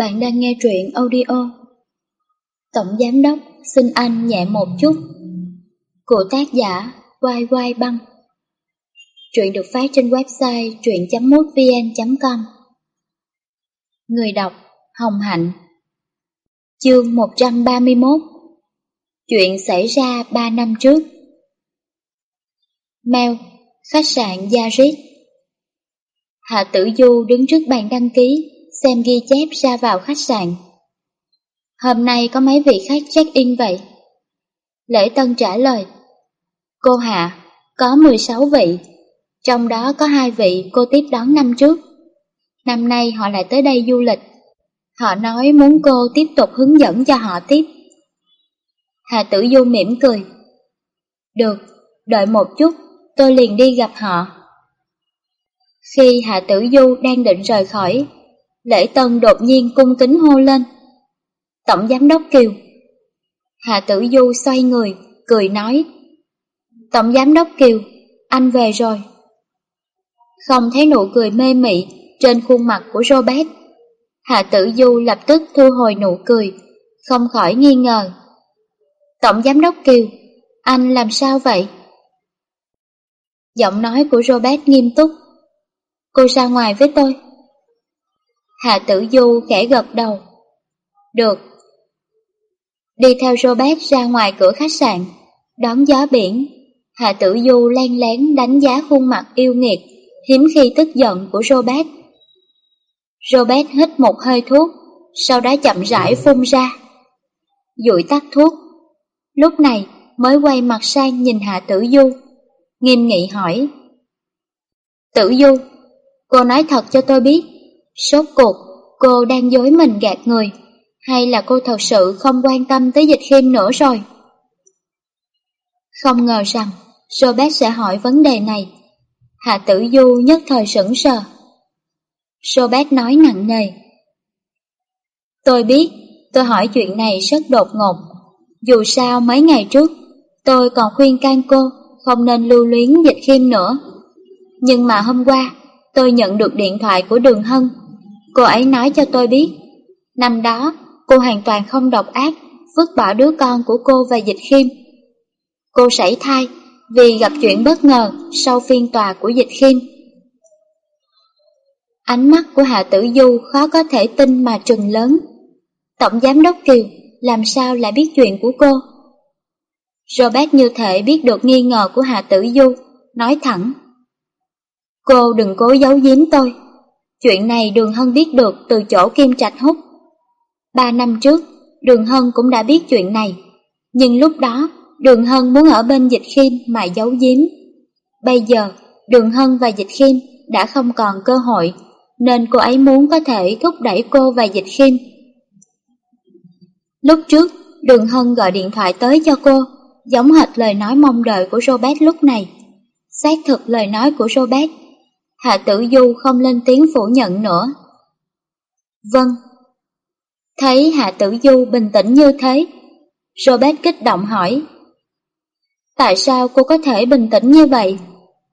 Bạn đang nghe truyện audio. Tổng Giám Đốc, xin anh nhẹ một chút. Của tác giả Quai Quai Băng. Truyện được phát trên website truyện.mútvn.com Người đọc, Hồng Hạnh. Chương 131 Chuyện xảy ra 3 năm trước. Mail Khách sạn Yarit. Hạ Tử Du đứng trước bàn đăng ký xem ghi chép ra vào khách sạn. Hôm nay có mấy vị khách check-in vậy? Lễ Tân trả lời. Cô Hạ, có 16 vị, trong đó có hai vị cô tiếp đón năm trước. Năm nay họ lại tới đây du lịch. Họ nói muốn cô tiếp tục hướng dẫn cho họ tiếp. Hà Tử Du mỉm cười. Được, đợi một chút, tôi liền đi gặp họ. Khi Hạ Tử Du đang định rời khỏi, Lễ Tân đột nhiên cung kính hô lên. Tổng Giám Đốc Kiều. Hạ Tử Du xoay người, cười nói. Tổng Giám Đốc Kiều, anh về rồi. Không thấy nụ cười mê mị trên khuôn mặt của Robert. Hạ Tử Du lập tức thu hồi nụ cười, không khỏi nghi ngờ. Tổng Giám Đốc Kiều, anh làm sao vậy? Giọng nói của Robert nghiêm túc. Cô ra ngoài với tôi. Hạ Tử Du khẽ gật đầu. Được. Đi theo Robert ra ngoài cửa khách sạn, đón gió biển. Hạ Tử Du len lén đánh giá khuôn mặt yêu nghiệt, hiếm khi tức giận của Robert. Robert hít một hơi thuốc, sau đó chậm rãi phun ra. Dụi tắt thuốc. Lúc này mới quay mặt sang nhìn Hạ Tử Du, nghiêm nghị hỏi. Tử Du, cô nói thật cho tôi biết, Sốt cuộc, cô đang dối mình gạt người, hay là cô thật sự không quan tâm tới dịch khiêm nữa rồi? Không ngờ rằng Robert sẽ hỏi vấn đề này. Hạ tử du nhất thời sững sờ. Robert nói nặng nề. Tôi biết, tôi hỏi chuyện này rất đột ngột. Dù sao mấy ngày trước, tôi còn khuyên can cô không nên lưu luyến dịch khiêm nữa. Nhưng mà hôm qua, tôi nhận được điện thoại của Đường Hân Cô ấy nói cho tôi biết, năm đó cô hoàn toàn không độc ác, vứt bỏ đứa con của cô và Dịch Khiêm. Cô sảy thai vì gặp chuyện bất ngờ sau phiên tòa của Dịch Khiêm. Ánh mắt của Hạ Tử Du khó có thể tin mà trừng lớn. Tổng Giám Đốc Kiều làm sao lại biết chuyện của cô? Robert như thể biết được nghi ngờ của Hạ Tử Du, nói thẳng. Cô đừng cố giấu giếm tôi. Chuyện này Đường Hân biết được từ chỗ Kim Trạch Húc. Ba năm trước, Đường Hân cũng đã biết chuyện này, nhưng lúc đó Đường Hân muốn ở bên Dịch Khiêm mà giấu giếm. Bây giờ, Đường Hân và Dịch Khiêm đã không còn cơ hội, nên cô ấy muốn có thể thúc đẩy cô và Dịch Khiêm. Lúc trước, Đường Hân gọi điện thoại tới cho cô, giống hệt lời nói mong đợi của Robert lúc này. Xác thực lời nói của Robert Hạ Tử Du không lên tiếng phủ nhận nữa. Vâng. Thấy Hạ Tử Du bình tĩnh như thế, Robert kích động hỏi. Tại sao cô có thể bình tĩnh như vậy?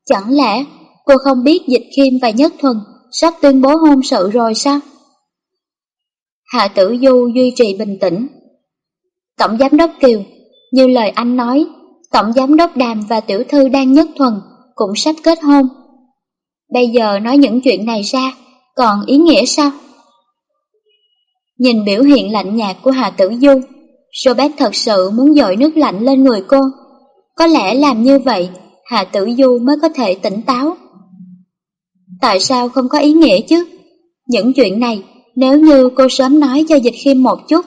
Chẳng lẽ cô không biết Dịch Khiêm và Nhất Thuần sắp tuyên bố hôn sự rồi sao? Hạ Tử Du duy trì bình tĩnh. Tổng Giám đốc Kiều, như lời anh nói, Tổng Giám đốc Đàm và Tiểu Thư đang Nhất Thuần cũng sắp kết hôn. Bây giờ nói những chuyện này ra, còn ý nghĩa sao? Nhìn biểu hiện lạnh nhạt của Hà Tử Du, Robert thật sự muốn dội nước lạnh lên người cô. Có lẽ làm như vậy, Hà Tử Du mới có thể tỉnh táo. Tại sao không có ý nghĩa chứ? Những chuyện này, nếu như cô sớm nói cho Dịch Khiêm một chút,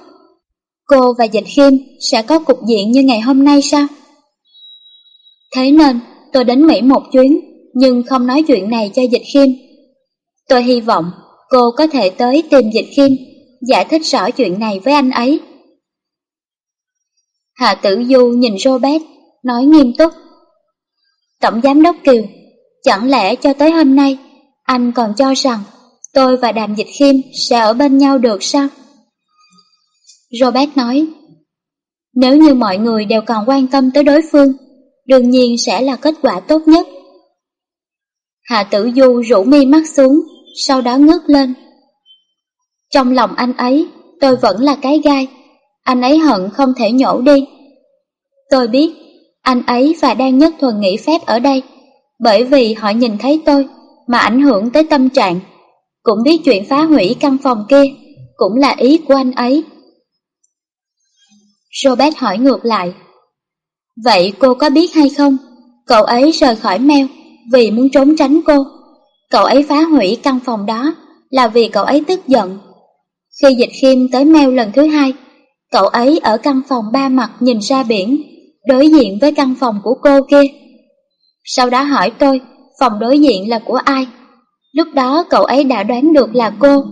cô và Dịch Khiêm sẽ có cục diện như ngày hôm nay sao? Thế nên, tôi đến Mỹ một chuyến nhưng không nói chuyện này cho Dịch Khiêm. Tôi hy vọng cô có thể tới tìm Dịch Khiêm, giải thích rõ chuyện này với anh ấy. Hạ Tử Du nhìn Robert, nói nghiêm túc. Tổng Giám Đốc Kiều, chẳng lẽ cho tới hôm nay, anh còn cho rằng tôi và Đàm Dịch Khiêm sẽ ở bên nhau được sao? Robert nói, nếu như mọi người đều còn quan tâm tới đối phương, đương nhiên sẽ là kết quả tốt nhất. Hạ tử du rủ mi mắt xuống, sau đó ngước lên. Trong lòng anh ấy, tôi vẫn là cái gai, anh ấy hận không thể nhổ đi. Tôi biết, anh ấy và đang nhất thuần nghỉ phép ở đây, bởi vì họ nhìn thấy tôi mà ảnh hưởng tới tâm trạng. Cũng biết chuyện phá hủy căn phòng kia, cũng là ý của anh ấy. Robert hỏi ngược lại. Vậy cô có biết hay không, cậu ấy rời khỏi meo vì muốn trốn tránh cô. Cậu ấy phá hủy căn phòng đó là vì cậu ấy tức giận. Khi dịch khiêm tới Meo lần thứ hai, cậu ấy ở căn phòng ba mặt nhìn ra biển, đối diện với căn phòng của cô kia. Sau đó hỏi tôi, phòng đối diện là của ai? Lúc đó cậu ấy đã đoán được là cô.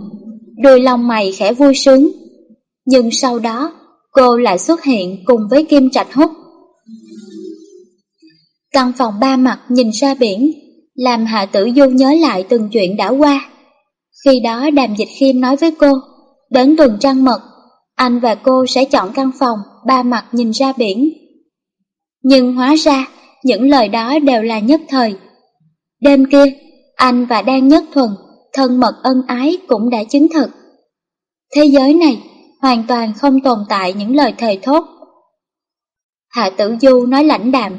Đôi lòng mày khẽ vui sướng. Nhưng sau đó, cô lại xuất hiện cùng với Kim Trạch Húc. Căn phòng ba mặt nhìn ra biển, làm Hạ Tử Du nhớ lại từng chuyện đã qua. Khi đó Đàm Dịch Khiêm nói với cô, đến tuần trăng mật, anh và cô sẽ chọn căn phòng ba mặt nhìn ra biển. Nhưng hóa ra, những lời đó đều là nhất thời. Đêm kia, anh và Đan Nhất Thuần, thân mật ân ái cũng đã chứng thực. Thế giới này hoàn toàn không tồn tại những lời thề thốt. Hạ Tử Du nói lãnh đạm.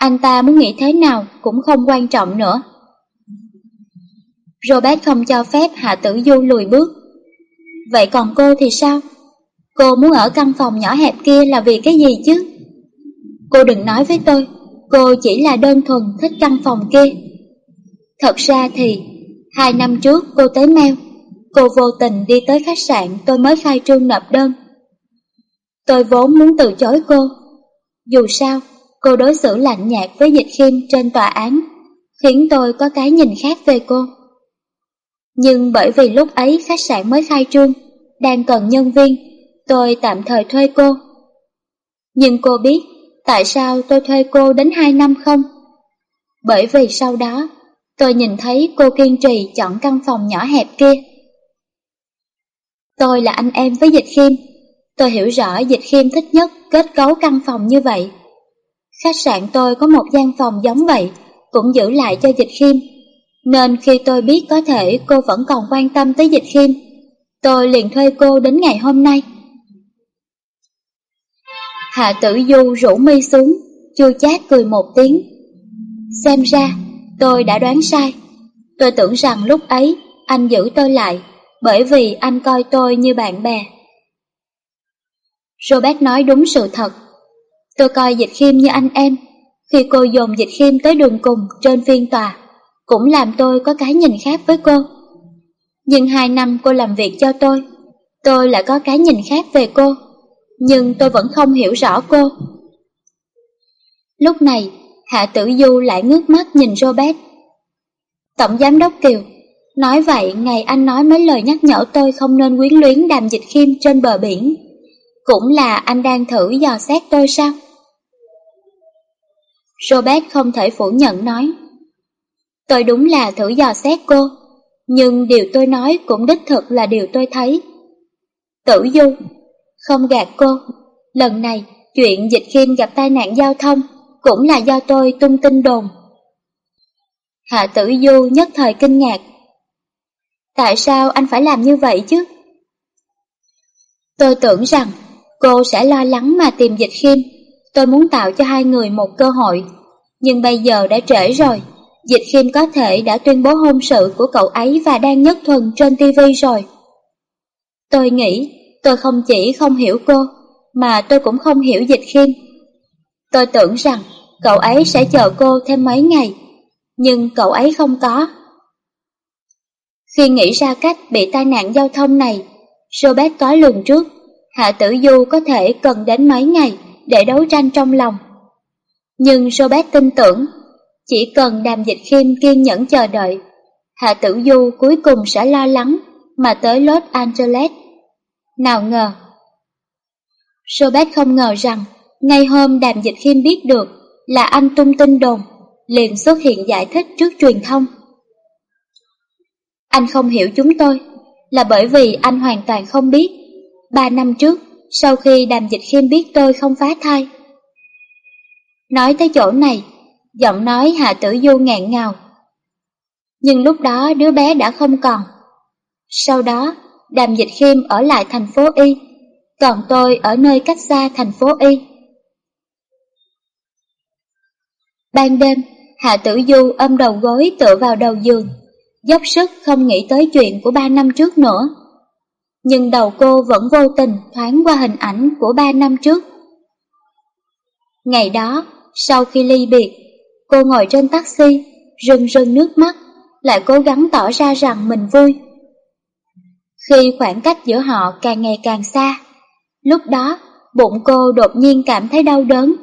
Anh ta muốn nghĩ thế nào cũng không quan trọng nữa. Robert không cho phép Hạ Tử Du lùi bước. Vậy còn cô thì sao? Cô muốn ở căn phòng nhỏ hẹp kia là vì cái gì chứ? Cô đừng nói với tôi, cô chỉ là đơn thuần thích căn phòng kia. Thật ra thì, hai năm trước cô tới Mel, cô vô tình đi tới khách sạn tôi mới khai trương nộp đơn. Tôi vốn muốn từ chối cô. Dù sao, cô đối xử lạnh nhạt với dịch khiêm trên tòa án, khiến tôi có cái nhìn khác về cô. Nhưng bởi vì lúc ấy khách sạn mới khai trương, đang cần nhân viên, tôi tạm thời thuê cô. Nhưng cô biết tại sao tôi thuê cô đến hai năm không? Bởi vì sau đó, tôi nhìn thấy cô kiên trì chọn căn phòng nhỏ hẹp kia. Tôi là anh em với Dịch Khiêm, tôi hiểu rõ Dịch Khiêm thích nhất kết cấu căn phòng như vậy. Khách sạn tôi có một gian phòng giống vậy, cũng giữ lại cho Dịch Khiêm. Nên khi tôi biết có thể cô vẫn còn quan tâm tới Dịch Khiêm, tôi liền thuê cô đến ngày hôm nay. Hạ tử du rủ mi xuống, chua chát cười một tiếng. Xem ra, tôi đã đoán sai. Tôi tưởng rằng lúc ấy anh giữ tôi lại, bởi vì anh coi tôi như bạn bè. Robert nói đúng sự thật. Tôi coi dịch khiêm như anh em. Khi cô dồn dịch khiêm tới đường cùng trên phiên tòa, cũng làm tôi có cái nhìn khác với cô. Nhưng hai năm cô làm việc cho tôi, tôi lại có cái nhìn khác về cô nhưng tôi vẫn không hiểu rõ cô. Lúc này, Hạ Tử Du lại ngước mắt nhìn Robert. Tổng Giám đốc Kiều, nói vậy ngày anh nói mấy lời nhắc nhở tôi không nên quyến luyến đàm dịch khiêm trên bờ biển. Cũng là anh đang thử dò xét tôi sao? Robert không thể phủ nhận nói. Tôi đúng là thử dò xét cô, nhưng điều tôi nói cũng đích thực là điều tôi thấy. Tử Du, không gạt cô, lần này chuyện dịch khiêm gặp tai nạn giao thông cũng là do tôi tung tin đồn. Hạ tử du nhất thời kinh ngạc. Tại sao anh phải làm như vậy chứ? Tôi tưởng rằng cô sẽ lo lắng mà tìm dịch khiêm. Tôi muốn tạo cho hai người một cơ hội. Nhưng bây giờ đã trễ rồi. Dịch khiêm có thể đã tuyên bố hôn sự của cậu ấy và đang nhất thuần trên tivi rồi. Tôi nghĩ Tôi không chỉ không hiểu cô, mà tôi cũng không hiểu dịch khiêm. Tôi tưởng rằng cậu ấy sẽ chờ cô thêm mấy ngày, nhưng cậu ấy không có. Khi nghĩ ra cách bị tai nạn giao thông này, Robert có lường trước, Hạ Tử Du có thể cần đến mấy ngày để đấu tranh trong lòng. Nhưng Robert tin tưởng, chỉ cần đàm dịch khiêm kiên nhẫn chờ đợi, Hạ Tử Du cuối cùng sẽ lo lắng mà tới Los Angeles nào ngờ. Robert không ngờ rằng, ngay hôm đàm dịch khiêm biết được là anh tung tin đồn, liền xuất hiện giải thích trước truyền thông. Anh không hiểu chúng tôi, là bởi vì anh hoàn toàn không biết. Ba năm trước, sau khi đàm dịch khiêm biết tôi không phá thai. Nói tới chỗ này, giọng nói Hạ Tử Du ngạn ngào. Nhưng lúc đó đứa bé đã không còn. Sau đó, Đàm Dịch Khiêm ở lại thành phố Y, còn tôi ở nơi cách xa thành phố Y. Ban đêm, Hạ Tử Du ôm đầu gối tựa vào đầu giường, dốc sức không nghĩ tới chuyện của ba năm trước nữa. Nhưng đầu cô vẫn vô tình thoáng qua hình ảnh của ba năm trước. Ngày đó, sau khi ly biệt, cô ngồi trên taxi, rưng rưng nước mắt, lại cố gắng tỏ ra rằng mình vui. Khi khoảng cách giữa họ càng ngày càng xa, lúc đó bụng cô đột nhiên cảm thấy đau đớn.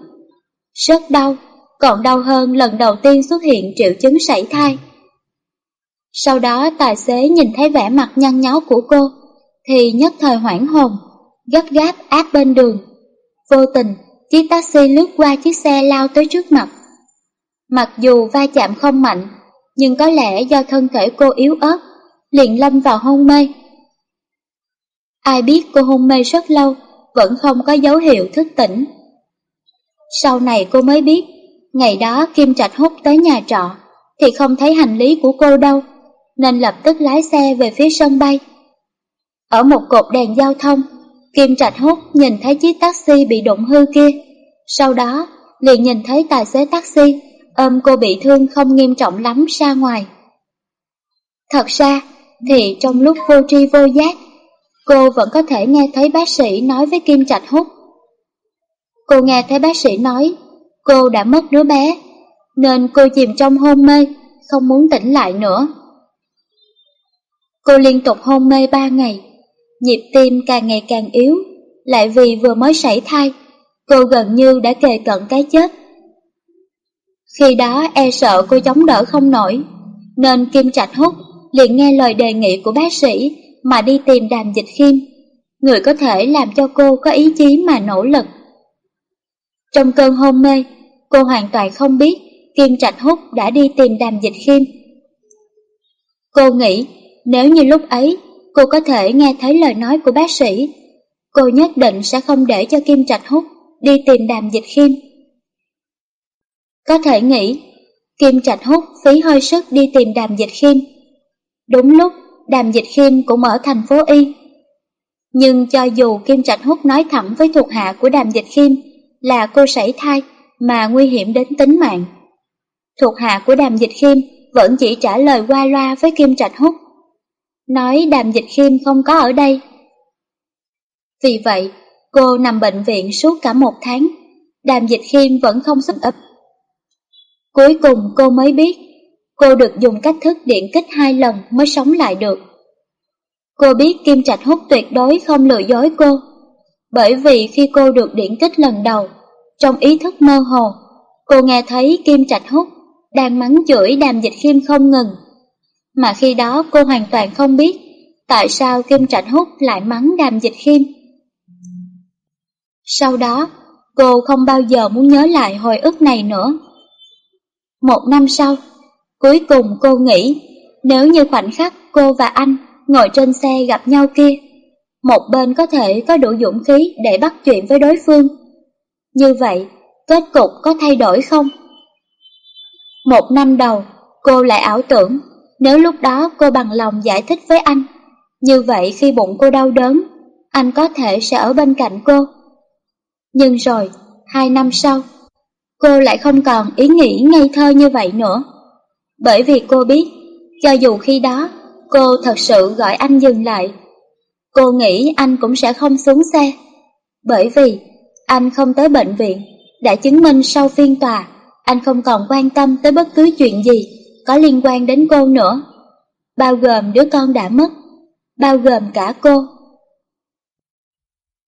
Rất đau, còn đau hơn lần đầu tiên xuất hiện triệu chứng sảy thai. Sau đó tài xế nhìn thấy vẻ mặt nhăn nhó của cô, thì nhất thời hoảng hồn, gấp gáp áp bên đường. Vô tình, chiếc taxi lướt qua chiếc xe lao tới trước mặt. Mặc dù va chạm không mạnh, nhưng có lẽ do thân thể cô yếu ớt, liền lâm vào hôn mê. Ai biết cô hôn mê rất lâu, vẫn không có dấu hiệu thức tỉnh. Sau này cô mới biết, ngày đó Kim Trạch hút tới nhà trọ, thì không thấy hành lý của cô đâu, nên lập tức lái xe về phía sân bay. Ở một cột đèn giao thông, Kim Trạch hút nhìn thấy chiếc taxi bị đụng hư kia, sau đó liền nhìn thấy tài xế taxi ôm cô bị thương không nghiêm trọng lắm ra ngoài. Thật ra thì trong lúc vô tri vô giác, cô vẫn có thể nghe thấy bác sĩ nói với Kim Trạch Hút. Cô nghe thấy bác sĩ nói cô đã mất đứa bé, nên cô chìm trong hôn mê, không muốn tỉnh lại nữa. Cô liên tục hôn mê ba ngày, nhịp tim càng ngày càng yếu, lại vì vừa mới sảy thai, cô gần như đã kề cận cái chết. Khi đó e sợ cô chống đỡ không nổi, nên Kim Trạch Hút liền nghe lời đề nghị của bác sĩ mà đi tìm đàm dịch khiêm, người có thể làm cho cô có ý chí mà nỗ lực. Trong cơn hôn mê, cô hoàn toàn không biết Kim Trạch Hút đã đi tìm đàm dịch khiêm. Cô nghĩ nếu như lúc ấy cô có thể nghe thấy lời nói của bác sĩ, cô nhất định sẽ không để cho Kim Trạch Hút đi tìm đàm dịch khiêm. Có thể nghĩ, Kim Trạch Hút phí hơi sức đi tìm đàm dịch khiêm. Đúng lúc, đàm dịch khiêm cũng ở thành phố Y. Nhưng cho dù Kim Trạch Hút nói thẳng với thuộc hạ của đàm dịch khiêm là cô sảy thai mà nguy hiểm đến tính mạng. Thuộc hạ của đàm dịch khiêm vẫn chỉ trả lời qua loa với Kim Trạch Hút. Nói đàm dịch khiêm không có ở đây. Vì vậy, cô nằm bệnh viện suốt cả một tháng. Đàm dịch khiêm vẫn không xuất ập. Cuối cùng cô mới biết, cô được dùng cách thức điện kích hai lần mới sống lại được. Cô biết Kim Trạch Hút tuyệt đối không lừa dối cô, bởi vì khi cô được điện kích lần đầu, trong ý thức mơ hồ, cô nghe thấy Kim Trạch Hút đang mắng chửi đàm dịch khiêm không ngừng. Mà khi đó cô hoàn toàn không biết tại sao Kim Trạch Hút lại mắng đàm dịch khiêm. Sau đó, cô không bao giờ muốn nhớ lại hồi ức này nữa. Một năm sau, cuối cùng cô nghĩ nếu như khoảnh khắc cô và anh ngồi trên xe gặp nhau kia, một bên có thể có đủ dũng khí để bắt chuyện với đối phương. Như vậy, kết cục có thay đổi không? Một năm đầu, cô lại ảo tưởng nếu lúc đó cô bằng lòng giải thích với anh, như vậy khi bụng cô đau đớn, anh có thể sẽ ở bên cạnh cô. Nhưng rồi, hai năm sau, cô lại không còn ý nghĩ ngây thơ như vậy nữa. Bởi vì cô biết, cho dù khi đó cô thật sự gọi anh dừng lại, cô nghĩ anh cũng sẽ không xuống xe. Bởi vì anh không tới bệnh viện, đã chứng minh sau phiên tòa, anh không còn quan tâm tới bất cứ chuyện gì có liên quan đến cô nữa, bao gồm đứa con đã mất, bao gồm cả cô.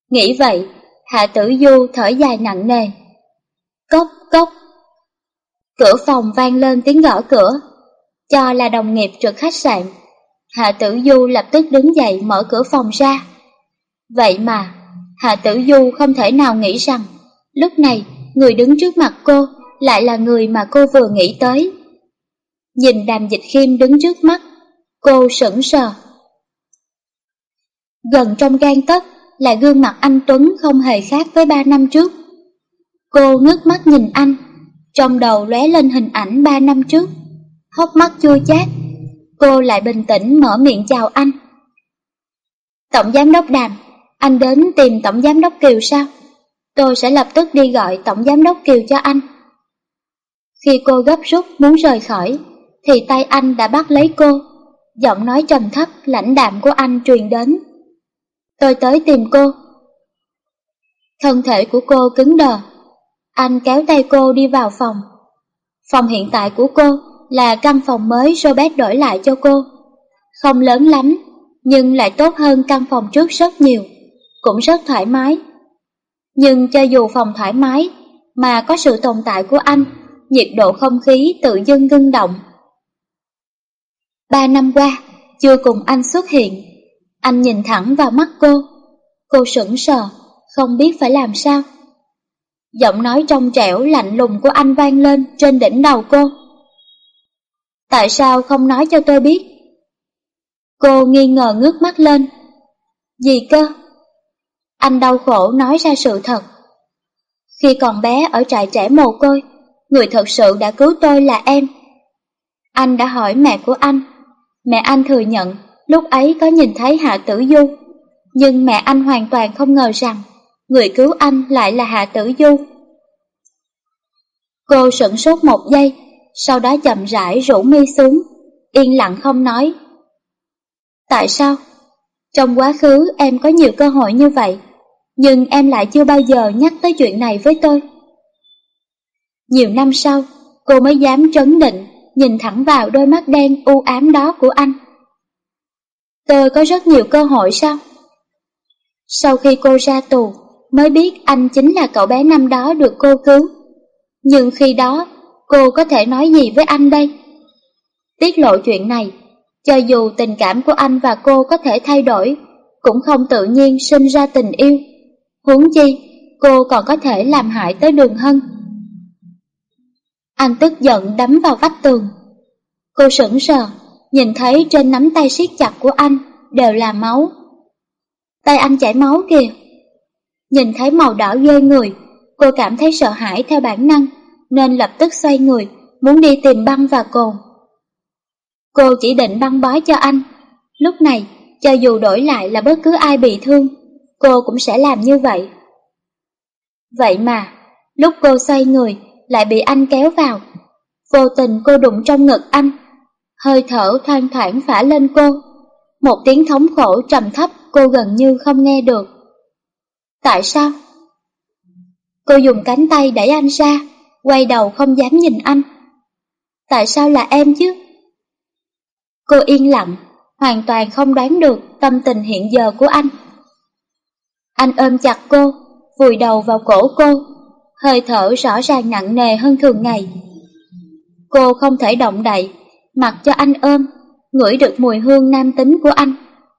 Nghĩ vậy, Hạ Tử Du thở dài nặng nề. Cốc cốc. Cửa phòng vang lên tiếng gõ cửa, cho là đồng nghiệp trực khách sạn. Hạ Tử Du lập tức đứng dậy mở cửa phòng ra. Vậy mà, Hạ Tử Du không thể nào nghĩ rằng, lúc này người đứng trước mặt cô lại là người mà cô vừa nghĩ tới. Nhìn đàm dịch khiêm đứng trước mắt, cô sững sờ. Gần trong gan tấc là gương mặt anh Tuấn không hề khác với ba năm trước. Cô ngước mắt nhìn anh, trong đầu lóe lên hình ảnh ba năm trước, hốc mắt chua chát. Cô lại bình tĩnh mở miệng chào anh. Tổng Giám đốc Đàm, anh đến tìm Tổng Giám đốc Kiều sao? Tôi sẽ lập tức đi gọi Tổng Giám đốc Kiều cho anh. Khi cô gấp rút muốn rời khỏi, thì tay anh đã bắt lấy cô. Giọng nói trầm thấp, lãnh đạm của anh truyền đến. Tôi tới tìm cô. Thân thể của cô cứng đờ. Anh kéo tay cô đi vào phòng. Phòng hiện tại của cô là căn phòng mới Robert đổi lại cho cô. Không lớn lắm, nhưng lại tốt hơn căn phòng trước rất nhiều, cũng rất thoải mái. Nhưng cho dù phòng thoải mái, mà có sự tồn tại của anh, nhiệt độ không khí tự dưng ngưng động. Ba năm qua, chưa cùng anh xuất hiện, anh nhìn thẳng vào mắt cô. Cô sững sờ, không biết phải làm sao. Giọng nói trong trẻo lạnh lùng của anh vang lên trên đỉnh đầu cô. Tại sao không nói cho tôi biết? Cô nghi ngờ ngước mắt lên. Gì cơ? Anh đau khổ nói ra sự thật. Khi còn bé ở trại trẻ mồ côi, người thật sự đã cứu tôi là em. Anh đã hỏi mẹ của anh. Mẹ anh thừa nhận lúc ấy có nhìn thấy Hạ Tử Du. Nhưng mẹ anh hoàn toàn không ngờ rằng người cứu anh lại là Hạ Tử Du. Cô sửng sốt một giây, sau đó chậm rãi rủ mi xuống, yên lặng không nói. Tại sao? Trong quá khứ em có nhiều cơ hội như vậy, nhưng em lại chưa bao giờ nhắc tới chuyện này với tôi. Nhiều năm sau, cô mới dám trấn định, nhìn thẳng vào đôi mắt đen u ám đó của anh. Tôi có rất nhiều cơ hội sao? Sau khi cô ra tù, mới biết anh chính là cậu bé năm đó được cô cứu. Nhưng khi đó, cô có thể nói gì với anh đây? Tiết lộ chuyện này, cho dù tình cảm của anh và cô có thể thay đổi, cũng không tự nhiên sinh ra tình yêu. Huống chi, cô còn có thể làm hại tới đường hân. Anh tức giận đấm vào vách tường. Cô sững sờ, nhìn thấy trên nắm tay siết chặt của anh đều là máu. Tay anh chảy máu kìa. Nhìn thấy màu đỏ ghê người, cô cảm thấy sợ hãi theo bản năng, nên lập tức xoay người, muốn đi tìm băng và cồn. Cô chỉ định băng bó cho anh. Lúc này, cho dù đổi lại là bất cứ ai bị thương, cô cũng sẽ làm như vậy. Vậy mà, lúc cô xoay người, lại bị anh kéo vào. Vô tình cô đụng trong ngực anh, hơi thở thoang thoảng phả lên cô. Một tiếng thống khổ trầm thấp cô gần như không nghe được. Tại sao? Cô dùng cánh tay đẩy anh ra, quay đầu không dám nhìn anh. Tại sao là em chứ? Cô yên lặng, hoàn toàn không đoán được tâm tình hiện giờ của anh. Anh ôm chặt cô, vùi đầu vào cổ cô, hơi thở rõ ràng nặng nề hơn thường ngày. Cô không thể động đậy, mặc cho anh ôm, ngửi được mùi hương nam tính của anh.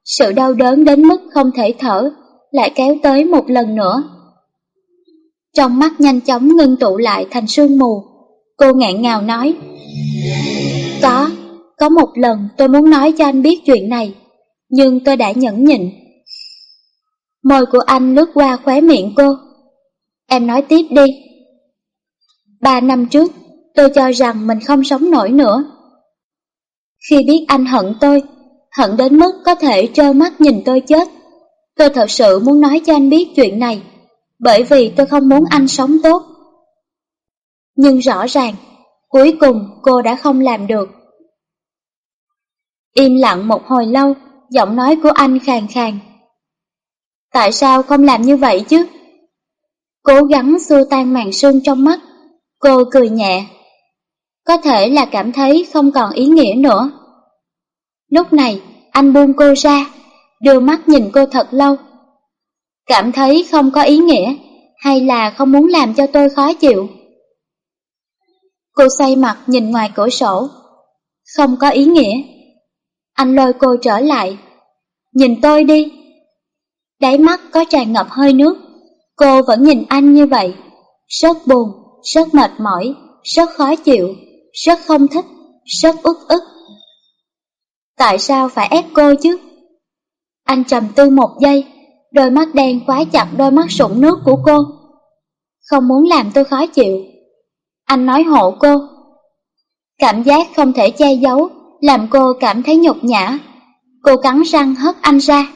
Sự đau đớn đến mức không thể thở, lại kéo tới một lần nữa. Trong mắt nhanh chóng ngưng tụ lại thành sương mù, cô ngẹn ngào nói. Có, có một lần tôi muốn nói cho anh biết chuyện này, nhưng tôi đã nhẫn nhịn. Môi của anh lướt qua khóe miệng cô. Em nói tiếp đi. Ba năm trước, tôi cho rằng mình không sống nổi nữa. Khi biết anh hận tôi, hận đến mức có thể trơ mắt nhìn tôi chết, tôi thật sự muốn nói cho anh biết chuyện này, bởi vì tôi không muốn anh sống tốt. Nhưng rõ ràng, cuối cùng cô đã không làm được. Im lặng một hồi lâu, giọng nói của anh khàn khàn. Tại sao không làm như vậy chứ? Cố gắng xua tan màn sương trong mắt, cô cười nhẹ. Có thể là cảm thấy không còn ý nghĩa nữa. Lúc này, anh buông cô ra, đưa mắt nhìn cô thật lâu. Cảm thấy không có ý nghĩa, hay là không muốn làm cho tôi khó chịu? Cô xoay mặt nhìn ngoài cửa sổ. Không có ý nghĩa. Anh lôi cô trở lại. Nhìn tôi đi. Đáy mắt có tràn ngập hơi nước. Cô vẫn nhìn anh như vậy. Rất buồn, rất mệt mỏi, rất khó chịu, rất không thích, rất ức ức. Tại sao phải ép cô chứ? Anh trầm tư một giây, đôi mắt đen khóa chặt đôi mắt sũng nước của cô. Không muốn làm tôi khó chịu. Anh nói hộ cô. Cảm giác không thể che giấu, làm cô cảm thấy nhục nhã. Cô cắn răng hất anh ra.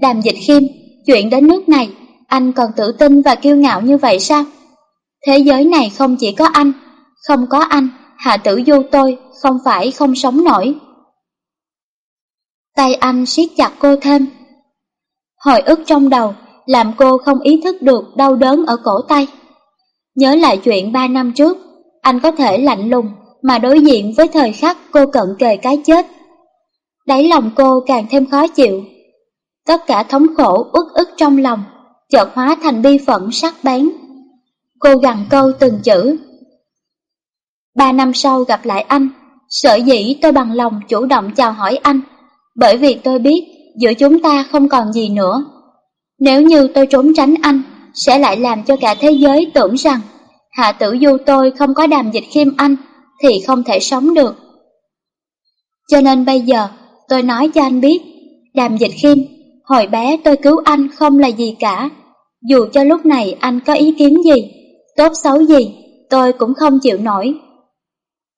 Đàm dịch khiêm, chuyện đến nước này, anh còn tự tin và kiêu ngạo như vậy sao? Thế giới này không chỉ có anh, không có anh, Hạ Tử Du tôi không phải không sống nổi. Tay anh siết chặt cô thêm. Hồi ức trong đầu làm cô không ý thức được đau đớn ở cổ tay. Nhớ lại chuyện ba năm trước, anh có thể lạnh lùng mà đối diện với thời khắc cô cận kề cái chết. Đáy lòng cô càng thêm khó chịu. Tất cả thống khổ uất ức trong lòng, chợt hóa thành bi phẫn sắc bén. Cô gằn câu từng chữ. Ba năm sau gặp lại anh, sở dĩ tôi bằng lòng chủ động chào hỏi anh, bởi vì tôi biết giữa chúng ta không còn gì nữa. Nếu như tôi trốn tránh anh, sẽ lại làm cho cả thế giới tưởng rằng Hạ tử du tôi không có đàm dịch khiêm anh thì không thể sống được. Cho nên bây giờ tôi nói cho anh biết, đàm dịch khiêm, hồi bé tôi cứu anh không là gì cả. Dù cho lúc này anh có ý kiến gì, tốt xấu gì, tôi cũng không chịu nổi.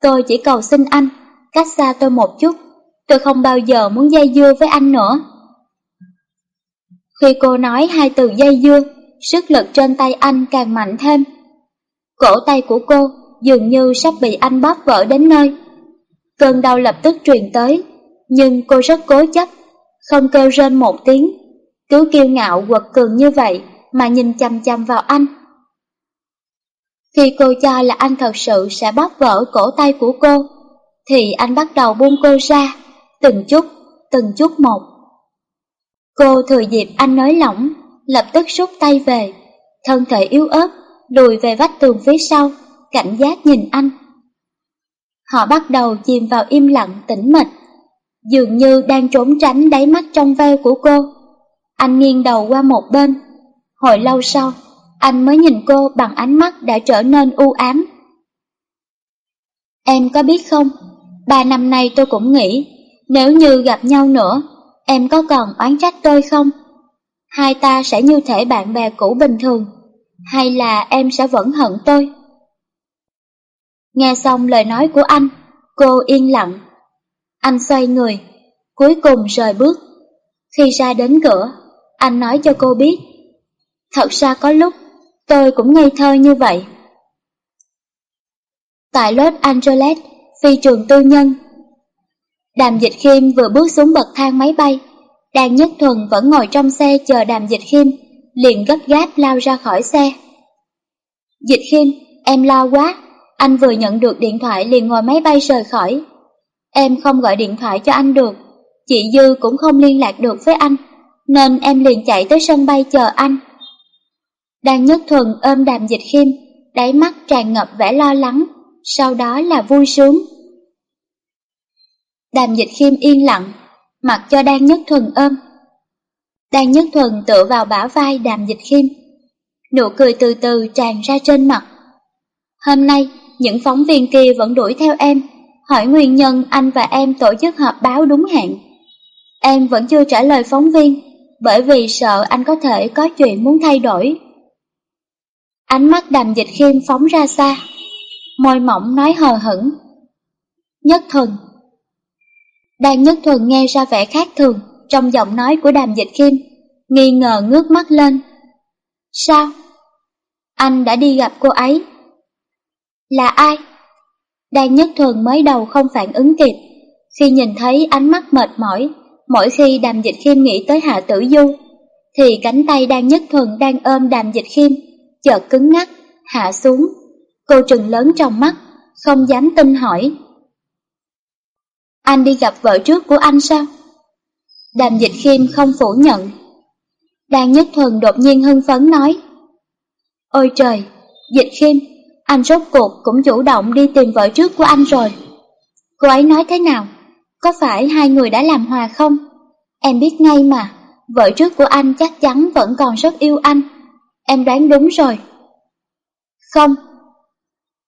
Tôi chỉ cầu xin anh, cách xa tôi một chút, tôi không bao giờ muốn dây dưa với anh nữa. Khi cô nói hai từ dây dưa, sức lực trên tay anh càng mạnh thêm. Cổ tay của cô dường như sắp bị anh bóp vỡ đến nơi. Cơn đau lập tức truyền tới, nhưng cô rất cố chấp, không kêu rên một tiếng, cứ kiêu ngạo quật cường như vậy mà nhìn chăm chăm vào anh. Khi cô cho là anh thật sự sẽ bóp vỡ cổ tay của cô, thì anh bắt đầu buông cô ra, từng chút, từng chút một. Cô thừa dịp anh nói lỏng, lập tức rút tay về, thân thể yếu ớt, lùi về vách tường phía sau, cảnh giác nhìn anh. Họ bắt đầu chìm vào im lặng tĩnh mịch, dường như đang trốn tránh đáy mắt trong veo của cô. Anh nghiêng đầu qua một bên, hồi lâu sau, anh mới nhìn cô bằng ánh mắt đã trở nên u ám. Em có biết không, ba năm nay tôi cũng nghĩ, nếu như gặp nhau nữa, em có còn oán trách tôi không? Hai ta sẽ như thể bạn bè cũ bình thường, hay là em sẽ vẫn hận tôi? Nghe xong lời nói của anh, cô yên lặng. Anh xoay người, cuối cùng rời bước. Khi ra đến cửa, anh nói cho cô biết. Thật ra có lúc, tôi cũng ngây thơ như vậy. Tại Los Angeles, phi trường tư nhân, Đàm Dịch Khiêm vừa bước xuống bậc thang máy bay, đang Nhất Thuần vẫn ngồi trong xe chờ Đàm Dịch Khiêm, liền gấp gáp lao ra khỏi xe. Dịch Khiêm, em lo quá, anh vừa nhận được điện thoại liền ngồi máy bay rời khỏi. Em không gọi điện thoại cho anh được, chị Dư cũng không liên lạc được với anh, nên em liền chạy tới sân bay chờ anh. Đan Nhất Thuần ôm Đàm Dịch Khiêm, đáy mắt tràn ngập vẻ lo lắng, sau đó là vui sướng. Đàm dịch khiêm yên lặng, mặc cho Đan Nhất Thuần ôm. Đan Nhất Thuần tựa vào bả vai đàm dịch khiêm. Nụ cười từ từ tràn ra trên mặt. Hôm nay, những phóng viên kia vẫn đuổi theo em, hỏi nguyên nhân anh và em tổ chức họp báo đúng hẹn. Em vẫn chưa trả lời phóng viên, bởi vì sợ anh có thể có chuyện muốn thay đổi. Ánh mắt đàm dịch khiêm phóng ra xa, môi mỏng nói hờ hững. Nhất Thuần Đan nhất thuần nghe ra vẻ khác thường trong giọng nói của đàm dịch khiêm, nghi ngờ ngước mắt lên. Sao? Anh đã đi gặp cô ấy. Là ai? Đang nhất thuần mới đầu không phản ứng kịp, khi nhìn thấy ánh mắt mệt mỏi, mỗi khi đàm dịch khiêm nghĩ tới hạ tử du, thì cánh tay đang nhất thuần đang ôm đàm dịch khiêm, chợt cứng ngắc, hạ xuống. Cô trừng lớn trong mắt, không dám tin hỏi. Anh đi gặp vợ trước của anh sao? Đàm dịch khiêm không phủ nhận. Đan nhất thuần đột nhiên hưng phấn nói. Ôi trời, dịch khiêm, anh rốt cuộc cũng chủ động đi tìm vợ trước của anh rồi. Cô ấy nói thế nào? Có phải hai người đã làm hòa không? Em biết ngay mà, vợ trước của anh chắc chắn vẫn còn rất yêu anh. Em đoán đúng rồi. Không.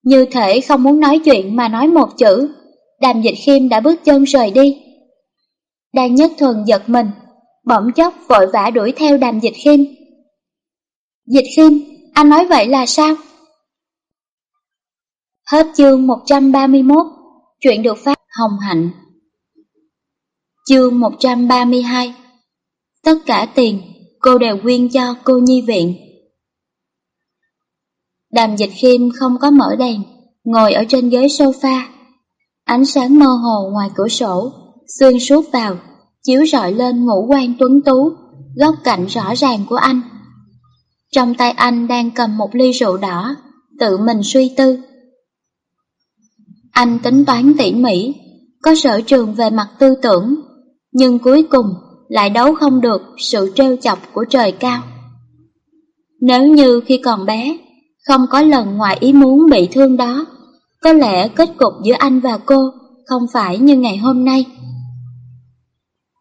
Như thể không muốn nói chuyện mà nói một chữ. Đàm dịch khiêm đã bước chân rời đi. Đan nhất thuần giật mình, bỗng chốc vội vã đuổi theo đàm dịch khiêm. Dịch khiêm, anh nói vậy là sao? Hết chương 131, chuyện được phát hồng hạnh. Chương 132 Tất cả tiền cô đều quyên cho cô nhi viện. Đàm dịch khiêm không có mở đèn, ngồi ở trên ghế sofa. Ánh sáng mơ hồ ngoài cửa sổ, xuyên suốt vào, chiếu rọi lên ngũ quan tuấn tú, góc cạnh rõ ràng của anh. Trong tay anh đang cầm một ly rượu đỏ, tự mình suy tư. Anh tính toán tỉ mỉ, có sở trường về mặt tư tưởng, nhưng cuối cùng lại đấu không được sự trêu chọc của trời cao. Nếu như khi còn bé, không có lần ngoài ý muốn bị thương đó, có lẽ kết cục giữa anh và cô không phải như ngày hôm nay.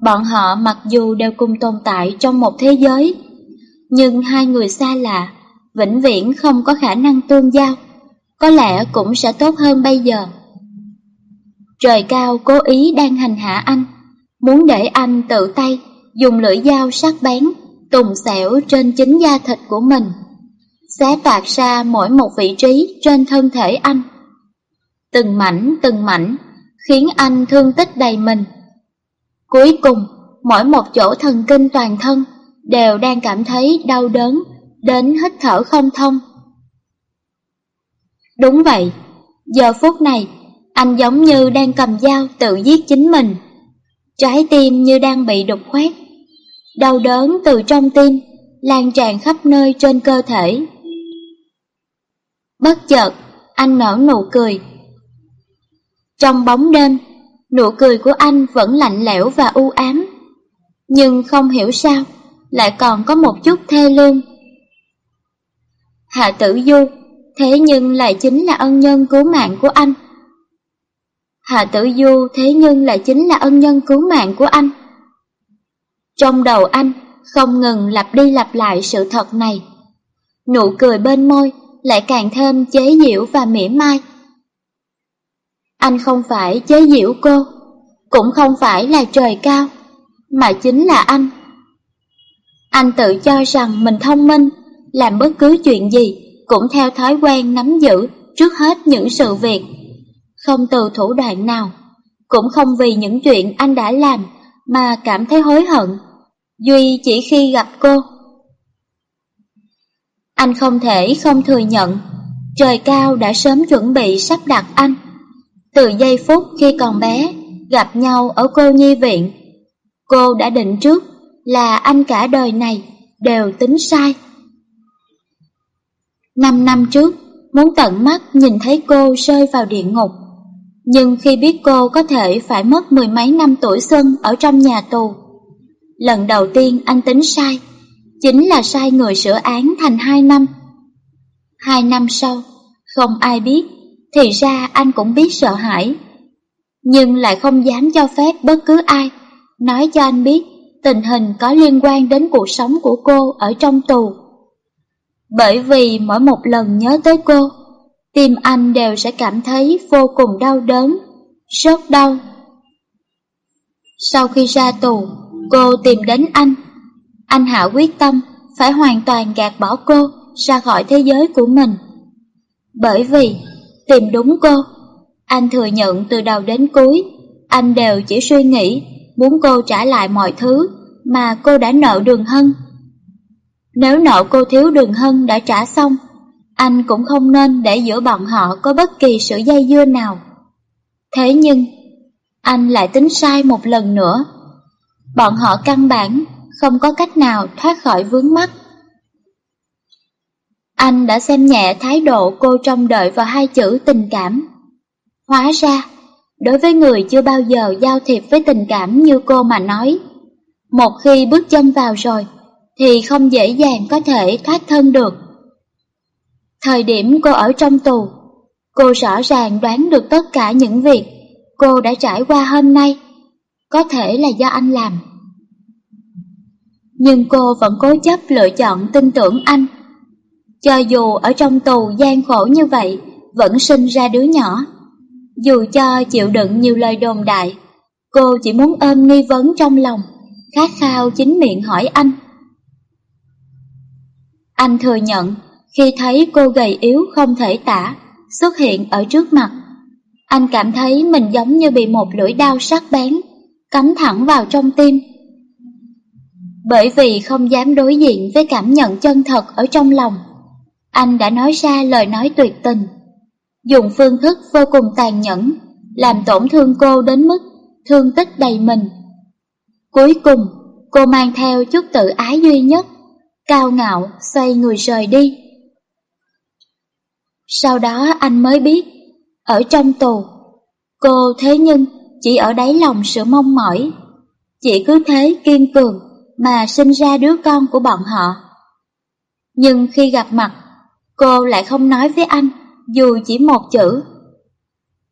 Bọn họ mặc dù đều cùng tồn tại trong một thế giới, nhưng hai người xa lạ, vĩnh viễn không có khả năng tương giao, có lẽ cũng sẽ tốt hơn bây giờ. Trời cao cố ý đang hành hạ anh, muốn để anh tự tay dùng lưỡi dao sắc bén, tùng xẻo trên chính da thịt của mình, xé toạc ra mỗi một vị trí trên thân thể anh. Từng mảnh từng mảnh, khiến anh thương tích đầy mình. Cuối cùng, mỗi một chỗ thần kinh toàn thân đều đang cảm thấy đau đớn, đến hít thở không thông. Đúng vậy, giờ phút này, anh giống như đang cầm dao tự giết chính mình. Trái tim như đang bị đục khoét. Đau đớn từ trong tim, lan tràn khắp nơi trên cơ thể. Bất chợt, anh nở nụ cười. Trong bóng đêm, nụ cười của anh vẫn lạnh lẽo và u ám. Nhưng không hiểu sao, lại còn có một chút thê lương. Hạ tử du, thế nhưng lại chính là ân nhân cứu mạng của anh. Hạ tử du thế nhưng lại chính là ân nhân cứu mạng của anh. Trong đầu anh không ngừng lặp đi lặp lại sự thật này. Nụ cười bên môi lại càng thêm chế giễu và mỉa mai. Anh không phải chế giễu cô, cũng không phải là trời cao, mà chính là anh. Anh tự cho rằng mình thông minh, làm bất cứ chuyện gì cũng theo thói quen nắm giữ trước hết những sự việc. Không từ thủ đoạn nào, cũng không vì những chuyện anh đã làm mà cảm thấy hối hận. Duy chỉ khi gặp cô. Anh không thể không thừa nhận, trời cao đã sớm chuẩn bị sắp đặt anh. Từ giây phút khi còn bé, gặp nhau ở cô nhi viện, cô đã định trước là anh cả đời này đều tính sai. Năm năm trước, muốn tận mắt nhìn thấy cô rơi vào địa ngục. Nhưng khi biết cô có thể phải mất mười mấy năm tuổi xuân ở trong nhà tù, lần đầu tiên anh tính sai, chính là sai người sửa án thành hai năm. Hai năm sau, không ai biết, thì ra anh cũng biết sợ hãi, nhưng lại không dám cho phép bất cứ ai nói cho anh biết tình hình có liên quan đến cuộc sống của cô ở trong tù. Bởi vì mỗi một lần nhớ tới cô, tim anh đều sẽ cảm thấy vô cùng đau đớn, rất đau. Sau khi ra tù, cô tìm đến anh. Anh hạ quyết tâm phải hoàn toàn gạt bỏ cô ra khỏi thế giới của mình. Bởi vì tìm đúng cô, anh thừa nhận từ đầu đến cuối, anh đều chỉ suy nghĩ muốn cô trả lại mọi thứ mà cô đã nợ đường hân. Nếu nợ cô thiếu đường hân đã trả xong, anh cũng không nên để giữa bọn họ có bất kỳ sự dây dưa nào. Thế nhưng, anh lại tính sai một lần nữa. Bọn họ căn bản không có cách nào thoát khỏi vướng mắt. Anh đã xem nhẹ thái độ cô trông đợi vào hai chữ tình cảm. Hóa ra, đối với người chưa bao giờ giao thiệp với tình cảm như cô mà nói, một khi bước chân vào rồi, thì không dễ dàng có thể thoát thân được. Thời điểm cô ở trong tù, cô rõ ràng đoán được tất cả những việc cô đã trải qua hôm nay, có thể là do anh làm. Nhưng cô vẫn cố chấp lựa chọn tin tưởng anh. Cho dù ở trong tù gian khổ như vậy, vẫn sinh ra đứa nhỏ. Dù cho chịu đựng nhiều lời đồn đại, cô chỉ muốn ôm nghi vấn trong lòng, khát khao chính miệng hỏi anh. Anh thừa nhận, khi thấy cô gầy yếu không thể tả, xuất hiện ở trước mặt, anh cảm thấy mình giống như bị một lưỡi đao sắc bén, cắm thẳng vào trong tim. Bởi vì không dám đối diện với cảm nhận chân thật ở trong lòng, anh đã nói ra lời nói tuyệt tình, dùng phương thức vô cùng tàn nhẫn, làm tổn thương cô đến mức thương tích đầy mình. Cuối cùng, cô mang theo chút tự ái duy nhất, cao ngạo xoay người rời đi. Sau đó anh mới biết, ở trong tù, cô thế nhưng chỉ ở đáy lòng sự mong mỏi, chỉ cứ thế kiên cường mà sinh ra đứa con của bọn họ. Nhưng khi gặp mặt, cô lại không nói với anh dù chỉ một chữ.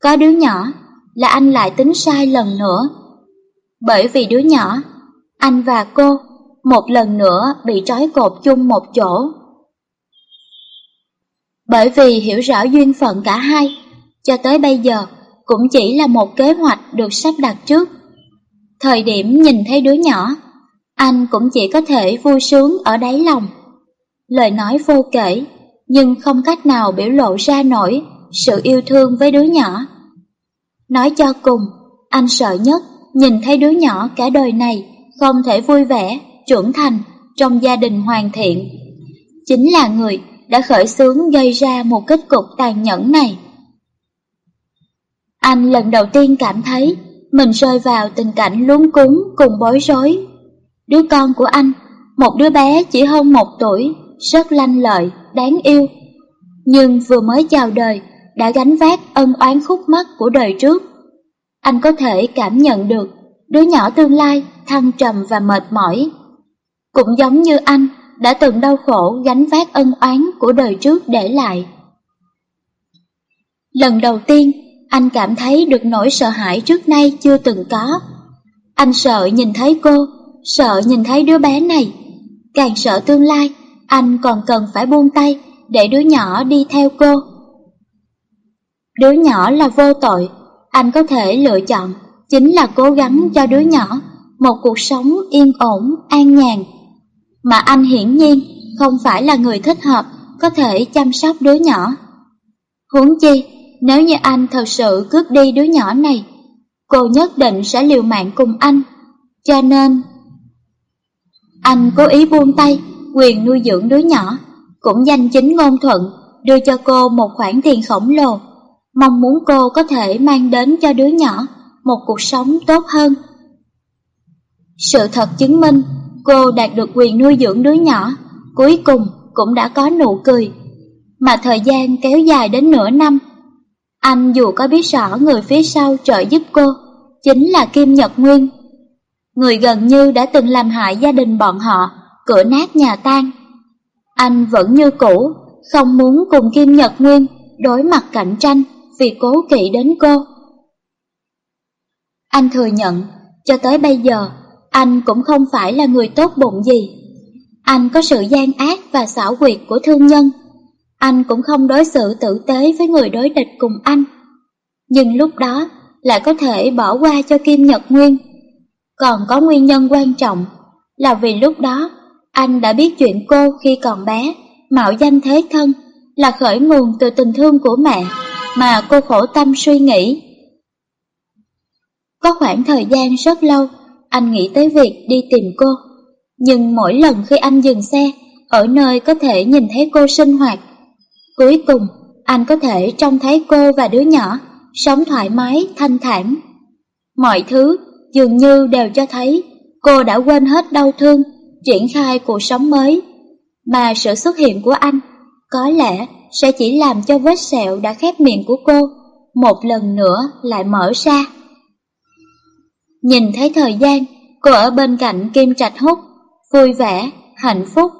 Có đứa nhỏ là anh lại tính sai lần nữa. Bởi vì đứa nhỏ, anh và cô một lần nữa bị trói cột chung một chỗ. Bởi vì hiểu rõ duyên phận cả hai, cho tới bây giờ cũng chỉ là một kế hoạch được sắp đặt trước. Thời điểm nhìn thấy đứa nhỏ, anh cũng chỉ có thể vui sướng ở đáy lòng. Lời nói vô kể, nhưng không cách nào biểu lộ ra nổi sự yêu thương với đứa nhỏ. Nói cho cùng, anh sợ nhất nhìn thấy đứa nhỏ cả đời này không thể vui vẻ, trưởng thành trong gia đình hoàn thiện. Chính là người đã khởi xướng gây ra một kết cục tàn nhẫn này. Anh lần đầu tiên cảm thấy mình rơi vào tình cảnh luống cúng cùng bối rối. Đứa con của anh, một đứa bé chỉ hơn một tuổi, rất lanh lợi, đáng yêu. Nhưng vừa mới chào đời, đã gánh vác ân oán khúc mắc của đời trước. Anh có thể cảm nhận được đứa nhỏ tương lai thăng trầm và mệt mỏi. Cũng giống như anh đã từng đau khổ gánh vác ân oán của đời trước để lại. Lần đầu tiên, anh cảm thấy được nỗi sợ hãi trước nay chưa từng có. Anh sợ nhìn thấy cô, sợ nhìn thấy đứa bé này. Càng sợ tương lai, anh còn cần phải buông tay để đứa nhỏ đi theo cô. Đứa nhỏ là vô tội, anh có thể lựa chọn chính là cố gắng cho đứa nhỏ một cuộc sống yên ổn, an nhàn. Mà anh hiển nhiên không phải là người thích hợp có thể chăm sóc đứa nhỏ. Huống chi, nếu như anh thật sự cướp đi đứa nhỏ này, cô nhất định sẽ liều mạng cùng anh. Cho nên, anh cố ý buông tay quyền nuôi dưỡng đứa nhỏ, cũng danh chính ngôn thuận đưa cho cô một khoản tiền khổng lồ, mong muốn cô có thể mang đến cho đứa nhỏ một cuộc sống tốt hơn. Sự thật chứng minh cô đạt được quyền nuôi dưỡng đứa nhỏ, cuối cùng cũng đã có nụ cười. Mà thời gian kéo dài đến nửa năm, anh dù có biết rõ người phía sau trợ giúp cô chính là Kim Nhật Nguyên. Người gần như đã từng làm hại gia đình bọn họ, cửa nát nhà tan. Anh vẫn như cũ, không muốn cùng Kim Nhật Nguyên đối mặt cạnh tranh vì cố kỵ đến cô. Anh thừa nhận, cho tới bây giờ, anh cũng không phải là người tốt bụng gì. Anh có sự gian ác và xảo quyệt của thương nhân. Anh cũng không đối xử tử tế với người đối địch cùng anh. Nhưng lúc đó lại có thể bỏ qua cho Kim Nhật Nguyên. Còn có nguyên nhân quan trọng là vì lúc đó anh đã biết chuyện cô khi còn bé, mạo danh thế thân là khởi nguồn từ tình thương của mẹ mà cô khổ tâm suy nghĩ. Có khoảng thời gian rất lâu, anh nghĩ tới việc đi tìm cô. Nhưng mỗi lần khi anh dừng xe, ở nơi có thể nhìn thấy cô sinh hoạt, cuối cùng anh có thể trông thấy cô và đứa nhỏ sống thoải mái, thanh thản. Mọi thứ dường như đều cho thấy cô đã quên hết đau thương, triển khai cuộc sống mới. Mà sự xuất hiện của anh có lẽ sẽ chỉ làm cho vết sẹo đã khép miệng của cô một lần nữa lại mở ra. Nhìn thấy thời gian, cô ở bên cạnh Kim Trạch Hút, vui vẻ, hạnh phúc.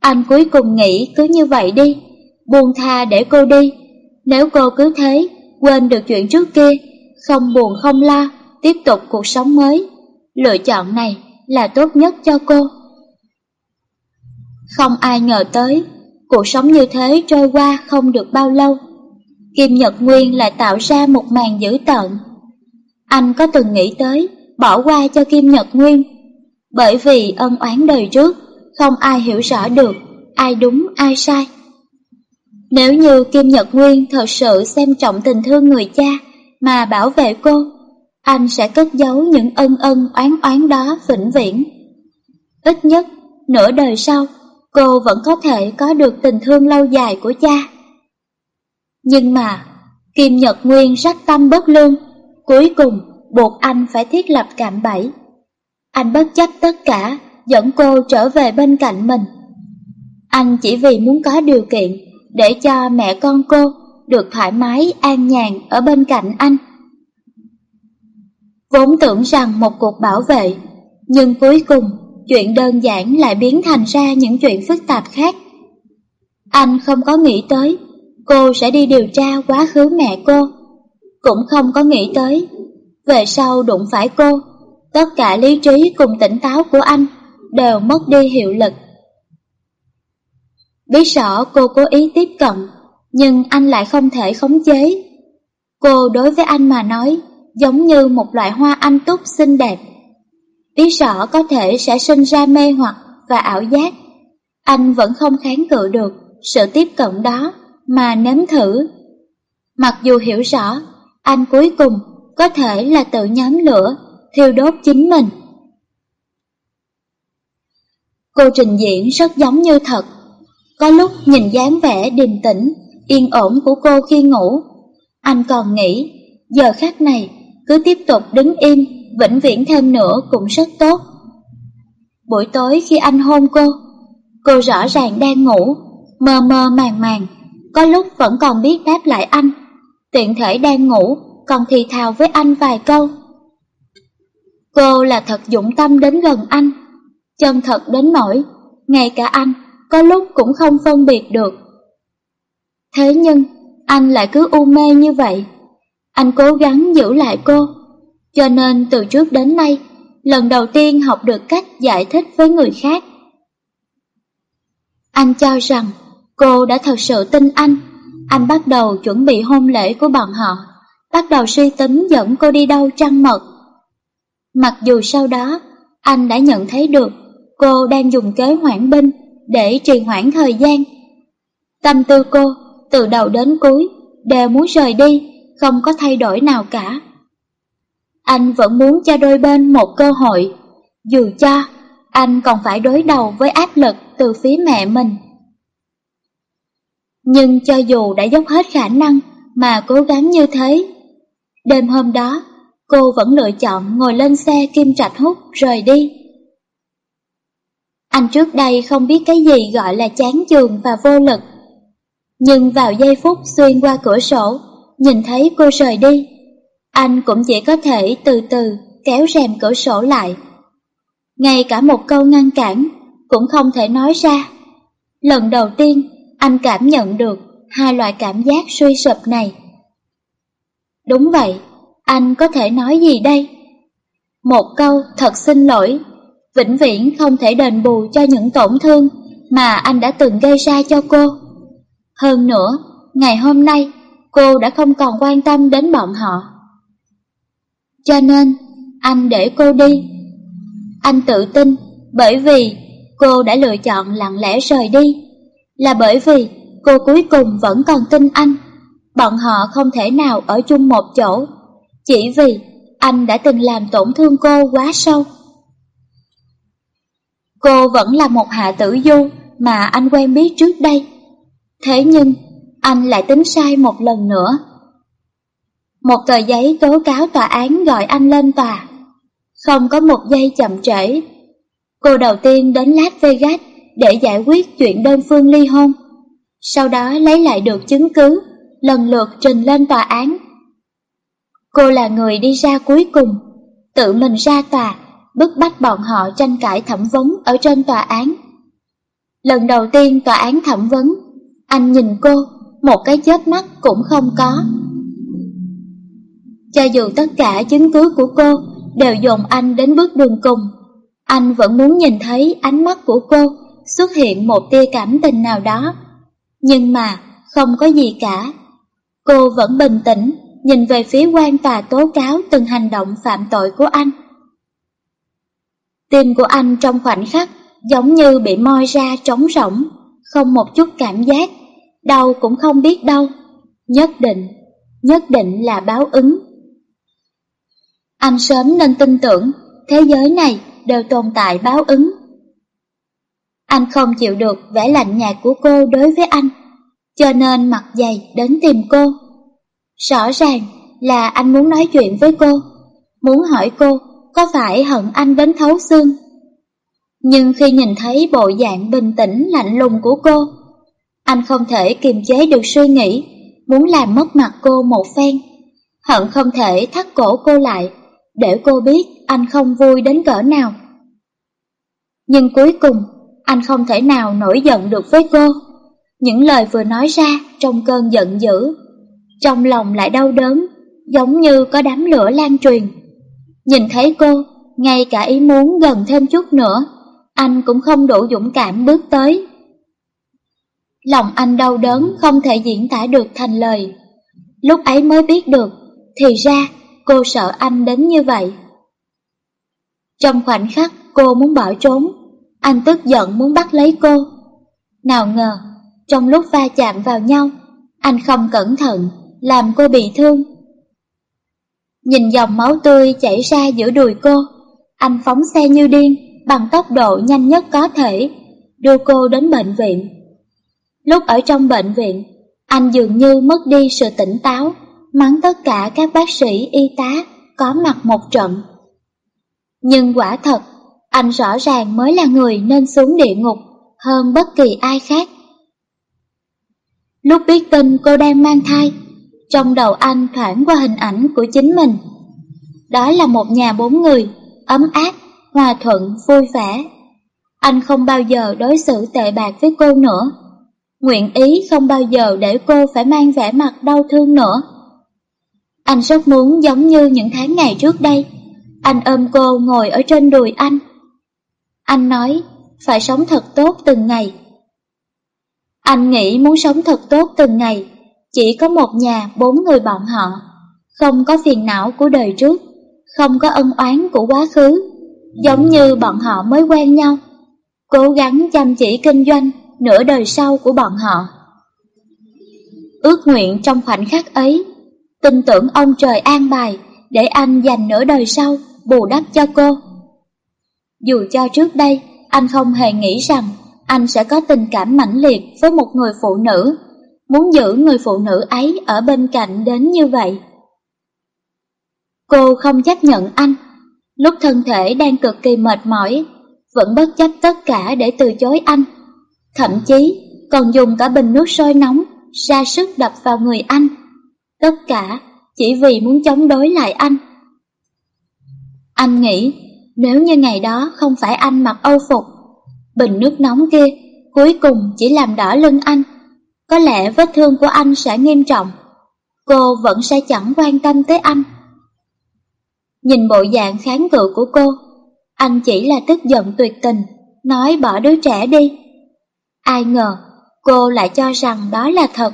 Anh cuối cùng nghĩ cứ như vậy đi, buông tha để cô đi. Nếu cô cứ thế, quên được chuyện trước kia, không buồn không lo, tiếp tục cuộc sống mới. Lựa chọn này là tốt nhất cho cô. Không ai ngờ tới, cuộc sống như thế trôi qua không được bao lâu. Kim Nhật Nguyên lại tạo ra một màn dữ tợn. Anh có từng nghĩ tới bỏ qua cho Kim Nhật Nguyên, bởi vì ân oán đời trước, không ai hiểu rõ được ai đúng ai sai. Nếu như Kim Nhật Nguyên thật sự xem trọng tình thương người cha mà bảo vệ cô, anh sẽ cất giấu những ân ân oán oán đó vĩnh viễn. Ít nhất, nửa đời sau, cô vẫn có thể có được tình thương lâu dài của cha. Nhưng mà, Kim Nhật Nguyên rắc tâm bất lương, cuối cùng buộc anh phải thiết lập cạm bẫy. Anh bất chấp tất cả, dẫn cô trở về bên cạnh mình. Anh chỉ vì muốn có điều kiện để cho mẹ con cô được thoải mái an nhàn ở bên cạnh anh. Vốn tưởng rằng một cuộc bảo vệ, nhưng cuối cùng chuyện đơn giản lại biến thành ra những chuyện phức tạp khác. Anh không có nghĩ tới cô sẽ đi điều tra quá khứ mẹ cô, cũng không có nghĩ tới về sau đụng phải cô, tất cả lý trí cùng tỉnh táo của anh đều mất đi hiệu lực. Biết rõ cô cố ý tiếp cận, nhưng anh lại không thể khống chế. Cô đối với anh mà nói giống như một loại hoa anh túc xinh đẹp. Biết rõ có thể sẽ sinh ra mê hoặc và ảo giác. Anh vẫn không kháng cự được sự tiếp cận đó mà nếm thử. Mặc dù hiểu rõ, anh cuối cùng có thể là tự nhóm lửa, thiêu đốt chính mình. Cô trình diễn rất giống như thật. Có lúc nhìn dáng vẻ điềm tĩnh, yên ổn của cô khi ngủ. Anh còn nghĩ, giờ khác này, cứ tiếp tục đứng im, vĩnh viễn thêm nữa cũng rất tốt. Buổi tối khi anh hôn cô, cô rõ ràng đang ngủ, mơ mơ màng màng, có lúc vẫn còn biết đáp lại anh. Tiện thể đang ngủ, còn thì thào với anh vài câu. Cô là thật dũng tâm đến gần anh, chân thật đến nỗi, ngay cả anh có lúc cũng không phân biệt được. Thế nhưng, anh lại cứ u mê như vậy. Anh cố gắng giữ lại cô, cho nên từ trước đến nay, lần đầu tiên học được cách giải thích với người khác. Anh cho rằng cô đã thật sự tin anh, anh bắt đầu chuẩn bị hôn lễ của bọn họ, bắt đầu suy tính dẫn cô đi đâu trăng mật. Mặc dù sau đó, anh đã nhận thấy được cô đang dùng kế hoãn binh để trì hoãn thời gian. Tâm tư cô, từ đầu đến cuối, đều muốn rời đi, không có thay đổi nào cả. Anh vẫn muốn cho đôi bên một cơ hội, dù cho anh còn phải đối đầu với áp lực từ phía mẹ mình. Nhưng cho dù đã dốc hết khả năng mà cố gắng như thế, đêm hôm đó cô vẫn lựa chọn ngồi lên xe Kim Trạch Hút rời đi. Anh trước đây không biết cái gì gọi là chán chường và vô lực. Nhưng vào giây phút xuyên qua cửa sổ, nhìn thấy cô rời đi, anh cũng chỉ có thể từ từ kéo rèm cửa sổ lại. Ngay cả một câu ngăn cản cũng không thể nói ra. Lần đầu tiên anh cảm nhận được hai loại cảm giác suy sụp này. Đúng vậy, anh có thể nói gì đây? Một câu thật xin lỗi, vĩnh viễn không thể đền bù cho những tổn thương mà anh đã từng gây ra cho cô. Hơn nữa, ngày hôm nay cô đã không còn quan tâm đến bọn họ. Cho nên, anh để cô đi. Anh tự tin bởi vì cô đã lựa chọn lặng lẽ rời đi, là bởi vì cô cuối cùng vẫn còn tin anh. Bọn họ không thể nào ở chung một chỗ, chỉ vì anh đã từng làm tổn thương cô quá sâu. Cô vẫn là một hạ tử du mà anh quen biết trước đây. Thế nhưng, anh lại tính sai một lần nữa. Một tờ giấy tố cáo tòa án gọi anh lên tòa. Không có một giây chậm trễ. Cô đầu tiên đến Las Vegas để giải quyết chuyện đơn phương ly hôn. Sau đó lấy lại được chứng cứ, lần lượt trình lên tòa án. Cô là người đi ra cuối cùng, tự mình ra tòa, bức bách bọn họ tranh cãi thẩm vấn ở trên tòa án. Lần đầu tiên tòa án thẩm vấn, anh nhìn cô, một cái chớp mắt cũng không có. Cho dù tất cả chứng cứ của cô đều dồn anh đến bước đường cùng, anh vẫn muốn nhìn thấy ánh mắt của cô xuất hiện một tia cảm tình nào đó. Nhưng mà không có gì cả. Cô vẫn bình tĩnh nhìn về phía quan tòa tố cáo từng hành động phạm tội của anh. Tim của anh trong khoảnh khắc giống như bị moi ra trống rỗng, không một chút cảm giác, đau cũng không biết đâu. Nhất định, nhất định là báo ứng. Anh sớm nên tin tưởng thế giới này đều tồn tại báo ứng. Anh không chịu được vẻ lạnh nhạt của cô đối với anh, cho nên mặt dày đến tìm cô. Rõ ràng là anh muốn nói chuyện với cô, muốn hỏi cô có phải hận anh đến thấu xương. Nhưng khi nhìn thấy bộ dạng bình tĩnh lạnh lùng của cô, anh không thể kiềm chế được suy nghĩ, muốn làm mất mặt cô một phen. Hận không thể thắt cổ cô lại, để cô biết anh không vui đến cỡ nào. Nhưng cuối cùng, anh không thể nào nổi giận được với cô. Những lời vừa nói ra trong cơn giận dữ, trong lòng lại đau đớn, giống như có đám lửa lan truyền. Nhìn thấy cô, ngay cả ý muốn gần thêm chút nữa, anh cũng không đủ dũng cảm bước tới. Lòng anh đau đớn không thể diễn tả được thành lời. Lúc ấy mới biết được, thì ra cô sợ anh đến như vậy. Trong khoảnh khắc cô muốn bỏ trốn, anh tức giận muốn bắt lấy cô. Nào ngờ, trong lúc va chạm vào nhau, anh không cẩn thận, làm cô bị thương. Nhìn dòng máu tươi chảy ra giữa đùi cô, anh phóng xe như điên, bằng tốc độ nhanh nhất có thể, đưa cô đến bệnh viện. Lúc ở trong bệnh viện, anh dường như mất đi sự tỉnh táo, mắng tất cả các bác sĩ y tá có mặt một trận. Nhưng quả thật, anh rõ ràng mới là người nên xuống địa ngục hơn bất kỳ ai khác. Lúc biết tin cô đang mang thai, trong đầu anh thoảng qua hình ảnh của chính mình. Đó là một nhà bốn người, ấm áp, hòa thuận, vui vẻ. Anh không bao giờ đối xử tệ bạc với cô nữa. Nguyện ý không bao giờ để cô phải mang vẻ mặt đau thương nữa. Anh rất muốn giống như những tháng ngày trước đây. Anh ôm cô ngồi ở trên đùi anh. Anh nói, phải sống thật tốt từng ngày. Anh nghĩ muốn sống thật tốt từng ngày, chỉ có một nhà bốn người bọn họ, không có phiền não của đời trước, không có ân oán của quá khứ, giống như bọn họ mới quen nhau, cố gắng chăm chỉ kinh doanh nửa đời sau của bọn họ. Ước nguyện trong khoảnh khắc ấy, tin tưởng ông trời an bài để anh dành nửa đời sau bù đắp cho cô. Dù cho trước đây anh không hề nghĩ rằng anh sẽ có tình cảm mãnh liệt với một người phụ nữ, muốn giữ người phụ nữ ấy ở bên cạnh đến như vậy. Cô không chấp nhận anh, lúc thân thể đang cực kỳ mệt mỏi, vẫn bất chấp tất cả để từ chối anh. Thậm chí còn dùng cả bình nước sôi nóng ra sức đập vào người anh. Tất cả chỉ vì muốn chống đối lại anh. Anh nghĩ nếu như ngày đó không phải anh mặc âu phục, bình nước nóng kia cuối cùng chỉ làm đỏ lưng anh, có lẽ vết thương của anh sẽ nghiêm trọng. Cô vẫn sẽ chẳng quan tâm tới anh. Nhìn bộ dạng kháng cự của cô, anh chỉ là tức giận tuyệt tình, nói bỏ đứa trẻ đi. Ai ngờ, cô lại cho rằng đó là thật,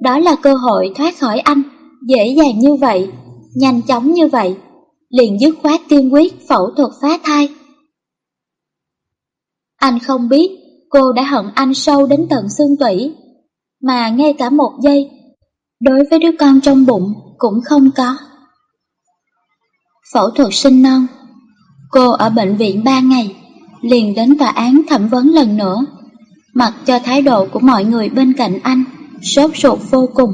đó là cơ hội thoát khỏi anh, dễ dàng như vậy, nhanh chóng như vậy, liền dứt khoát kiên quyết phẫu thuật phá thai. Anh không biết cô đã hận anh sâu đến tận xương tủy, mà ngay cả một giây, đối với đứa con trong bụng cũng không có. Phẫu thuật sinh non Cô ở bệnh viện ba ngày, liền đến tòa án thẩm vấn lần nữa, mặc cho thái độ của mọi người bên cạnh anh, sốt ruột vô cùng.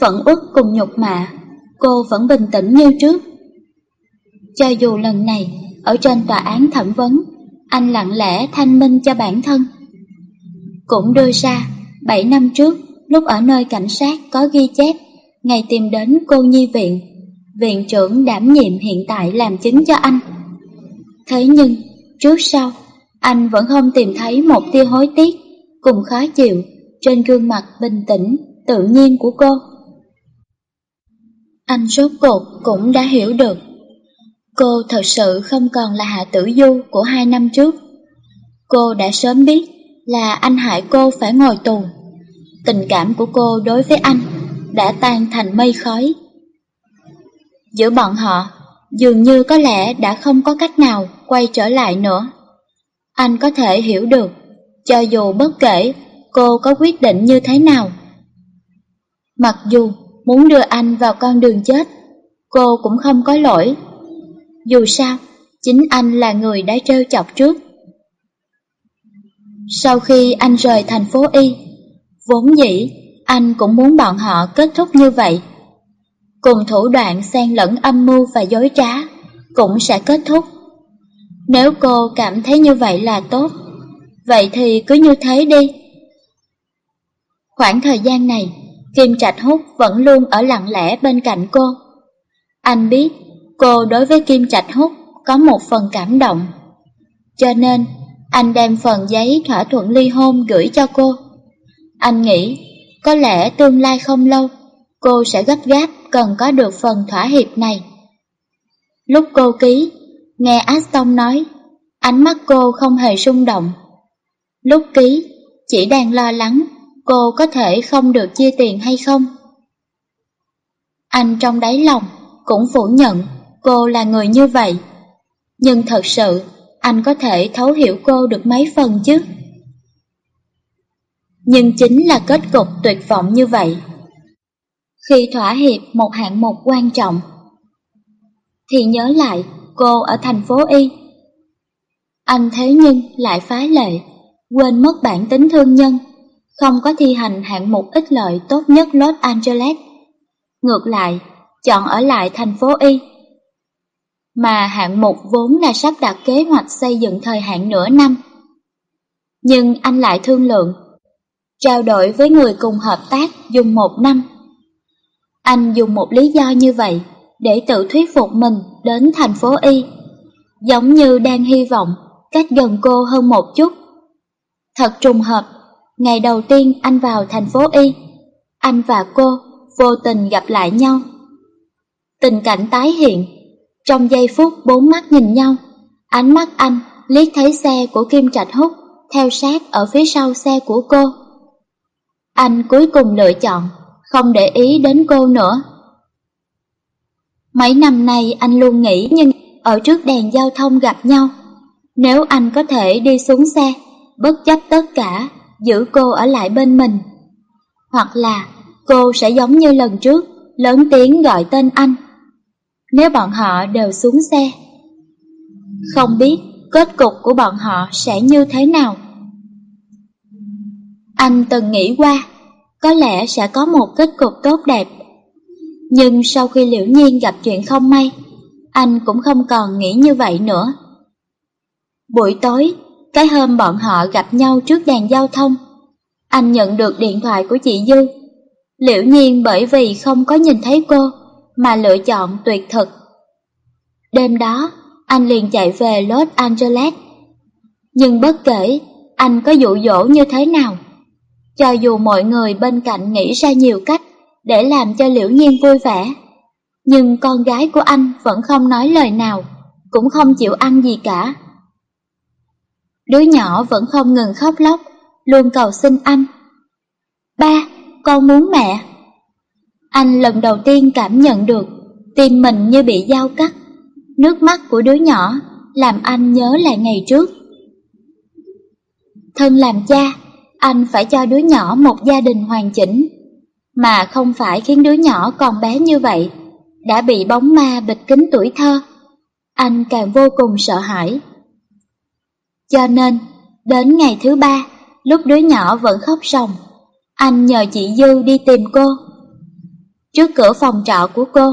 Phẫn uất cùng nhục mạ, cô vẫn bình tĩnh như trước. Cho dù lần này, ở trên tòa án thẩm vấn, anh lặng lẽ thanh minh cho bản thân. Cũng đưa ra, 7 năm trước, lúc ở nơi cảnh sát có ghi chép, ngày tìm đến cô nhi viện, viện trưởng đảm nhiệm hiện tại làm chứng cho anh. Thế nhưng, trước sau, anh vẫn không tìm thấy một tia hối tiếc cùng khó chịu trên gương mặt bình tĩnh, tự nhiên của cô. Anh rốt cuộc cũng đã hiểu được. Cô thật sự không còn là Hạ Tử Du của hai năm trước. Cô đã sớm biết là anh hại cô phải ngồi tù. Tình cảm của cô đối với anh đã tan thành mây khói. Giữa bọn họ, dường như có lẽ đã không có cách nào quay trở lại nữa. Anh có thể hiểu được, cho dù bất kể cô có quyết định như thế nào. Mặc dù muốn đưa anh vào con đường chết, cô cũng không có lỗi. Dù sao, chính anh là người đã trêu chọc trước. Sau khi anh rời thành phố Y, vốn dĩ anh cũng muốn bọn họ kết thúc như vậy. Cùng thủ đoạn xen lẫn âm mưu và dối trá cũng sẽ kết thúc. Nếu cô cảm thấy như vậy là tốt, vậy thì cứ như thế đi. Khoảng thời gian này, Kim Trạch Húc vẫn luôn ở lặng lẽ bên cạnh cô. Anh biết cô đối với Kim Trạch Húc có một phần cảm động. Cho nên, anh đem phần giấy thỏa thuận ly hôn gửi cho cô. Anh nghĩ, có lẽ tương lai không lâu, cô sẽ gấp gáp cần có được phần thỏa hiệp này. Lúc cô ký, nghe Aston nói, ánh mắt cô không hề rung động. Lúc ký, chỉ đang lo lắng cô có thể không được chia tiền hay không. Anh trong đáy lòng cũng phủ nhận cô là người như vậy. Nhưng thật sự, anh có thể thấu hiểu cô được mấy phần chứ. Nhưng chính là kết cục tuyệt vọng như vậy. Khi thỏa hiệp một hạng mục quan trọng, thì nhớ lại cô ở thành phố Y. Anh thế nhưng lại phá lệ, quên mất bản tính thương nhân, không có thi hành hạng mục ích lợi tốt nhất Los Angeles. Ngược lại, chọn ở lại thành phố Y. Mà hạng mục vốn là sắp đặt kế hoạch xây dựng thời hạn nửa năm. Nhưng anh lại thương lượng, trao đổi với người cùng hợp tác dùng một năm. Anh dùng một lý do như vậy để tự thuyết phục mình đến thành phố Y, giống như đang hy vọng cách gần cô hơn một chút. Thật trùng hợp, ngày đầu tiên anh vào thành phố Y, anh và cô vô tình gặp lại nhau. Tình cảnh tái hiện, trong giây phút bốn mắt nhìn nhau, ánh mắt anh liếc thấy xe của Kim Trạch Húc theo sát ở phía sau xe của cô. Anh cuối cùng lựa chọn không để ý đến cô nữa. Mấy năm nay anh luôn nghĩ nhưng ở trước đèn giao thông gặp nhau, nếu anh có thể đi xuống xe, bất chấp tất cả, giữ cô ở lại bên mình. Hoặc là cô sẽ giống như lần trước, lớn tiếng gọi tên anh. Nếu bọn họ đều xuống xe. Không biết kết cục của bọn họ sẽ như thế nào. Anh từng nghĩ qua, có lẽ sẽ có một kết cục tốt đẹp. Nhưng sau khi liễu nhiên gặp chuyện không may, anh cũng không còn nghĩ như vậy nữa. Buổi tối, cái hôm bọn họ gặp nhau trước đèn giao thông, anh nhận được điện thoại của chị Dư. Liễu nhiên bởi vì không có nhìn thấy cô, mà lựa chọn tuyệt thực. Đêm đó, anh liền chạy về Los Angeles. Nhưng bất kể anh có dụ dỗ như thế nào, cho dù mọi người bên cạnh nghĩ ra nhiều cách để làm cho Liễu Nhiên vui vẻ, nhưng con gái của anh vẫn không nói lời nào, cũng không chịu ăn gì cả. Đứa nhỏ vẫn không ngừng khóc lóc, luôn cầu xin anh. Ba, con muốn mẹ. Anh lần đầu tiên cảm nhận được tim mình như bị dao cắt. Nước mắt của đứa nhỏ làm anh nhớ lại ngày trước. Thân làm cha, anh phải cho đứa nhỏ một gia đình hoàn chỉnh, mà không phải khiến đứa nhỏ còn bé như vậy, đã bị bóng ma bịt kín tuổi thơ. Anh càng vô cùng sợ hãi. Cho nên, đến ngày thứ ba, lúc đứa nhỏ vẫn khóc ròng, anh nhờ chị Dư đi tìm cô. Trước cửa phòng trọ của cô,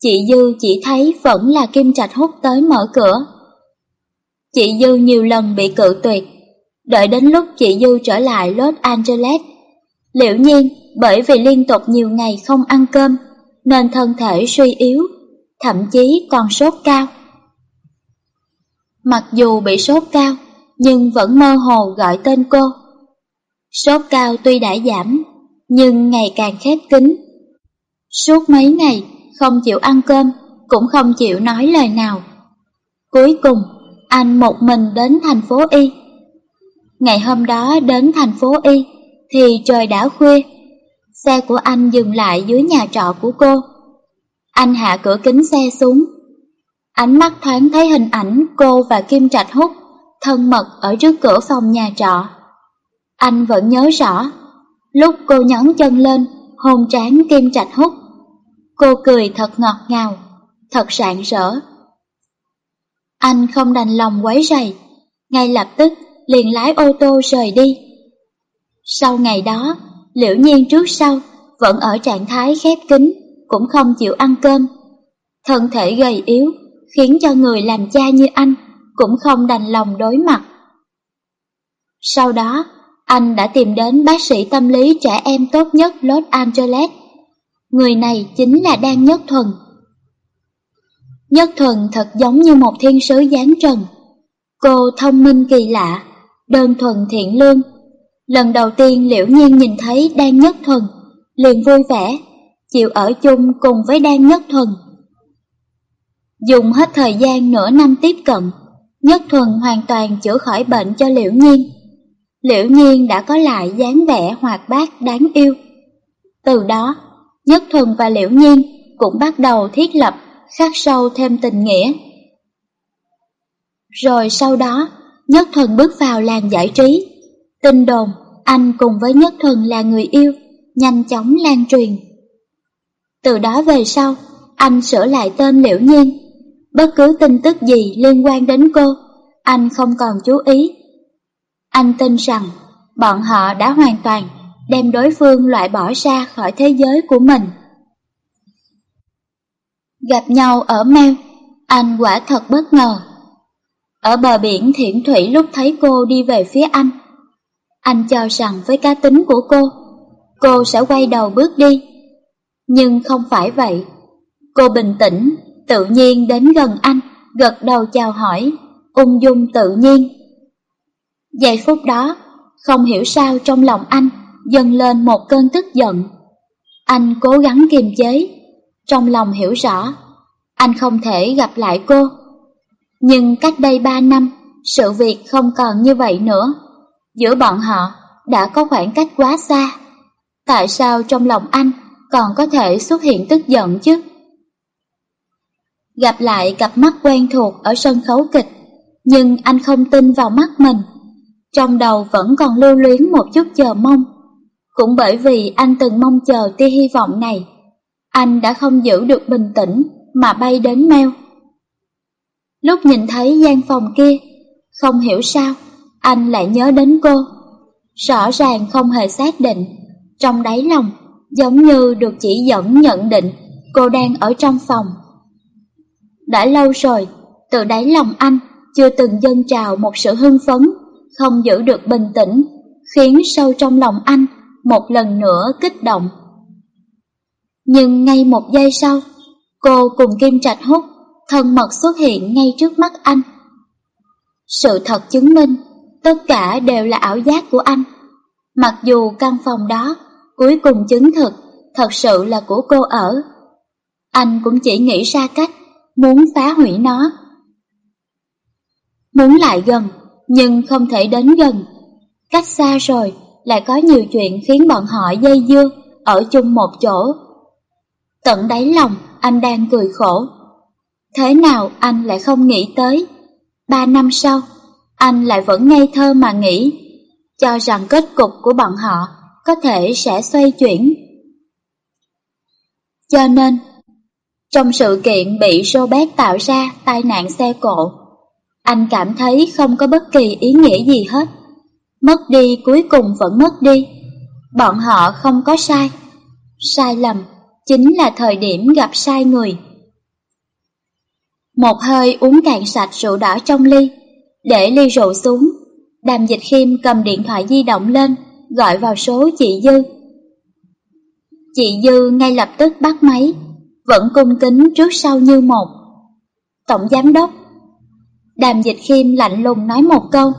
chị Dư chỉ thấy vẫn là Kim Trạch hút tới mở cửa. Chị Dư nhiều lần bị cự tuyệt, đợi đến lúc chị Dư trở lại Los Angeles. Liệu nhiên bởi vì liên tục nhiều ngày không ăn cơm, nên thân thể suy yếu, thậm chí còn sốt cao. Mặc dù bị sốt cao, nhưng vẫn mơ hồ gọi tên cô. Sốt cao tuy đã giảm, nhưng ngày càng khép kín. Suốt mấy ngày, không chịu ăn cơm, cũng không chịu nói lời nào. Cuối cùng, anh một mình đến thành phố Y. Ngày hôm đó đến thành phố Y, thì trời đã khuya. Xe của anh dừng lại dưới nhà trọ của cô. Anh hạ cửa kính xe xuống. Ánh mắt thoáng thấy hình ảnh cô và Kim Trạch Hút thân mật ở trước cửa phòng nhà trọ. Anh vẫn nhớ rõ, lúc cô nhón chân lên, hôn trán Kim Trạch Hút. Cô cười thật ngọt ngào, thật rạng rỡ. Anh không đành lòng quấy rầy, ngay lập tức liền lái ô tô rời đi. Sau ngày đó, liễu nhiên trước sau vẫn ở trạng thái khép kín, cũng không chịu ăn cơm. Thân thể gầy yếu, khiến cho người làm cha như anh cũng không đành lòng đối mặt. Sau đó, anh đã tìm đến bác sĩ tâm lý trẻ em tốt nhất Los Angeles. Người này chính là Đan Nhất Thuần. Nhất Thuần thật giống như một thiên sứ giáng trần. Cô thông minh kỳ lạ, đơn thuần thiện lương. Lần đầu tiên Liễu Nhiên nhìn thấy Đan Nhất Thuần, liền vui vẻ, chịu ở chung cùng với Đan Nhất Thuần. Dùng hết thời gian nửa năm tiếp cận, Nhất Thuần hoàn toàn chữa khỏi bệnh cho Liễu Nhiên. Liễu Nhiên đã có lại dáng vẻ hoạt bát đáng yêu. Từ đó, Nhất Thuần và Liễu Nhiên cũng bắt đầu thiết lập khắc sâu thêm tình nghĩa. Rồi sau đó, Nhất Thuần bước vào làng giải trí. Tin đồn, anh cùng với Nhất Thuần là người yêu, nhanh chóng lan truyền. Từ đó về sau, anh sửa lại tên Liễu Nhiên. Bất cứ tin tức gì liên quan đến cô, anh không còn chú ý. Anh tin rằng bọn họ đã hoàn toàn đem đối phương loại bỏ ra khỏi thế giới của mình. Gặp nhau ở Mel, anh quả thật bất ngờ. Ở bờ biển Thiển Thủy lúc thấy cô đi về phía anh, anh cho rằng với cá tính của cô, cô sẽ quay đầu bước đi. Nhưng không phải vậy. Cô bình tĩnh, tự nhiên đến gần anh, gật đầu chào hỏi, ung dung tự nhiên. Giây phút đó, không hiểu sao trong lòng anh dâng lên một cơn tức giận. Anh cố gắng kiềm chế, trong lòng hiểu rõ, anh không thể gặp lại cô. Nhưng cách đây ba năm, sự việc không còn như vậy nữa. Giữa bọn họ đã có khoảng cách quá xa. Tại sao trong lòng anh còn có thể xuất hiện tức giận chứ? Gặp lại cặp mắt quen thuộc ở sân khấu kịch, nhưng anh không tin vào mắt mình. Trong đầu vẫn còn lưu luyến một chút chờ mong. Cũng bởi vì anh từng mong chờ tia hy vọng này, anh đã không giữ được bình tĩnh mà bay đến meo. Lúc nhìn thấy gian phòng kia, không hiểu sao, anh lại nhớ đến cô. Rõ ràng không hề xác định, trong đáy lòng giống như được chỉ dẫn nhận định cô đang ở trong phòng. Đã lâu rồi, từ đáy lòng anh chưa từng dâng trào một sự hưng phấn, không giữ được bình tĩnh, khiến sâu trong lòng anh một lần nữa kích động. Nhưng ngay một giây sau, cô cùng Kim Trạch Hút thân mật xuất hiện ngay trước mắt anh. Sự thật chứng minh, tất cả đều là ảo giác của anh. Mặc dù căn phòng đó cuối cùng chứng thực thật sự là của cô ở. Anh cũng chỉ nghĩ ra cách muốn phá hủy nó. Muốn lại gần, nhưng không thể đến gần. Cách xa rồi, lại có nhiều chuyện khiến bọn họ dây dưa, ở chung một chỗ. Tận đáy lòng, anh đang cười khổ. Thế nào anh lại không nghĩ tới? Ba năm sau, anh lại vẫn ngây thơ mà nghĩ, cho rằng kết cục của bọn họ có thể sẽ xoay chuyển. Cho nên, trong sự kiện bị Robert tạo ra tai nạn xe cộ, anh cảm thấy không có bất kỳ ý nghĩa gì hết. Mất đi cuối cùng vẫn mất đi. Bọn họ không có sai. Sai lầm chính là thời điểm gặp sai người. Một hơi uống cạn sạch rượu đỏ trong ly, để ly rượu xuống. Đàm dịch khiêm cầm điện thoại di động lên, gọi vào số chị Dư. Chị Dư ngay lập tức bắt máy, vẫn cung kính trước sau như một. Tổng giám đốc. Đàm dịch khiêm lạnh lùng nói một câu.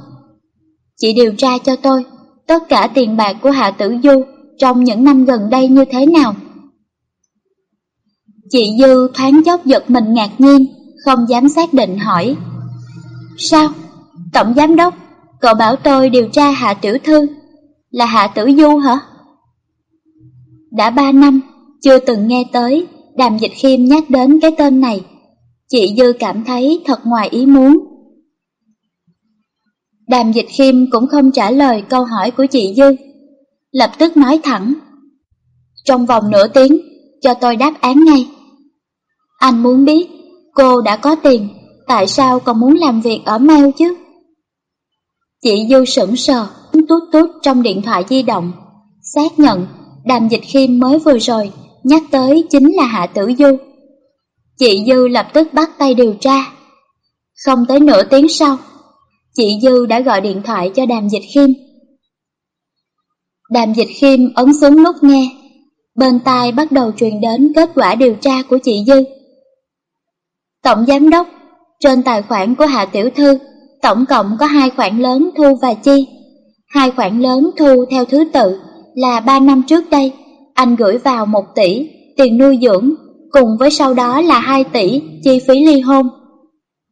Chị điều tra cho tôi, tất cả tiền bạc của Hạ Tử Du trong những năm gần đây như thế nào? Chị Dư thoáng chốc giật mình ngạc nhiên, không dám xác định hỏi. Sao? Tổng giám đốc, cậu bảo tôi điều tra Hạ Tiểu Thư, là Hạ Tử Du hả? Đã ba năm, chưa từng nghe tới, đàm dịch khiêm nhắc đến cái tên này. Chị Dư cảm thấy thật ngoài ý muốn. Đàm dịch khiêm cũng không trả lời câu hỏi của chị Dư, lập tức nói thẳng. Trong vòng nửa tiếng, cho tôi đáp án ngay. Anh muốn biết, cô đã có tiền, tại sao còn muốn làm việc ở mail chứ? Chị Dư sững sờ, tút tút trong điện thoại di động. Xác nhận, đàm dịch khiêm mới vừa rồi, nhắc tới chính là Hạ Tử Du. Chị Dư lập tức bắt tay điều tra. Không tới nửa tiếng sau, chị Dư đã gọi điện thoại cho đàm dịch khiêm. Đàm dịch khiêm ấn xuống nút nghe, bên tai bắt đầu truyền đến kết quả điều tra của chị Dư. Tổng giám đốc, trên tài khoản của Hạ Tiểu Thư, tổng cộng có hai khoản lớn thu và chi. Hai khoản lớn thu theo thứ tự là 3 năm trước đây, anh gửi vào 1 tỷ tiền nuôi dưỡng, cùng với sau đó là 2 tỷ chi phí ly hôn.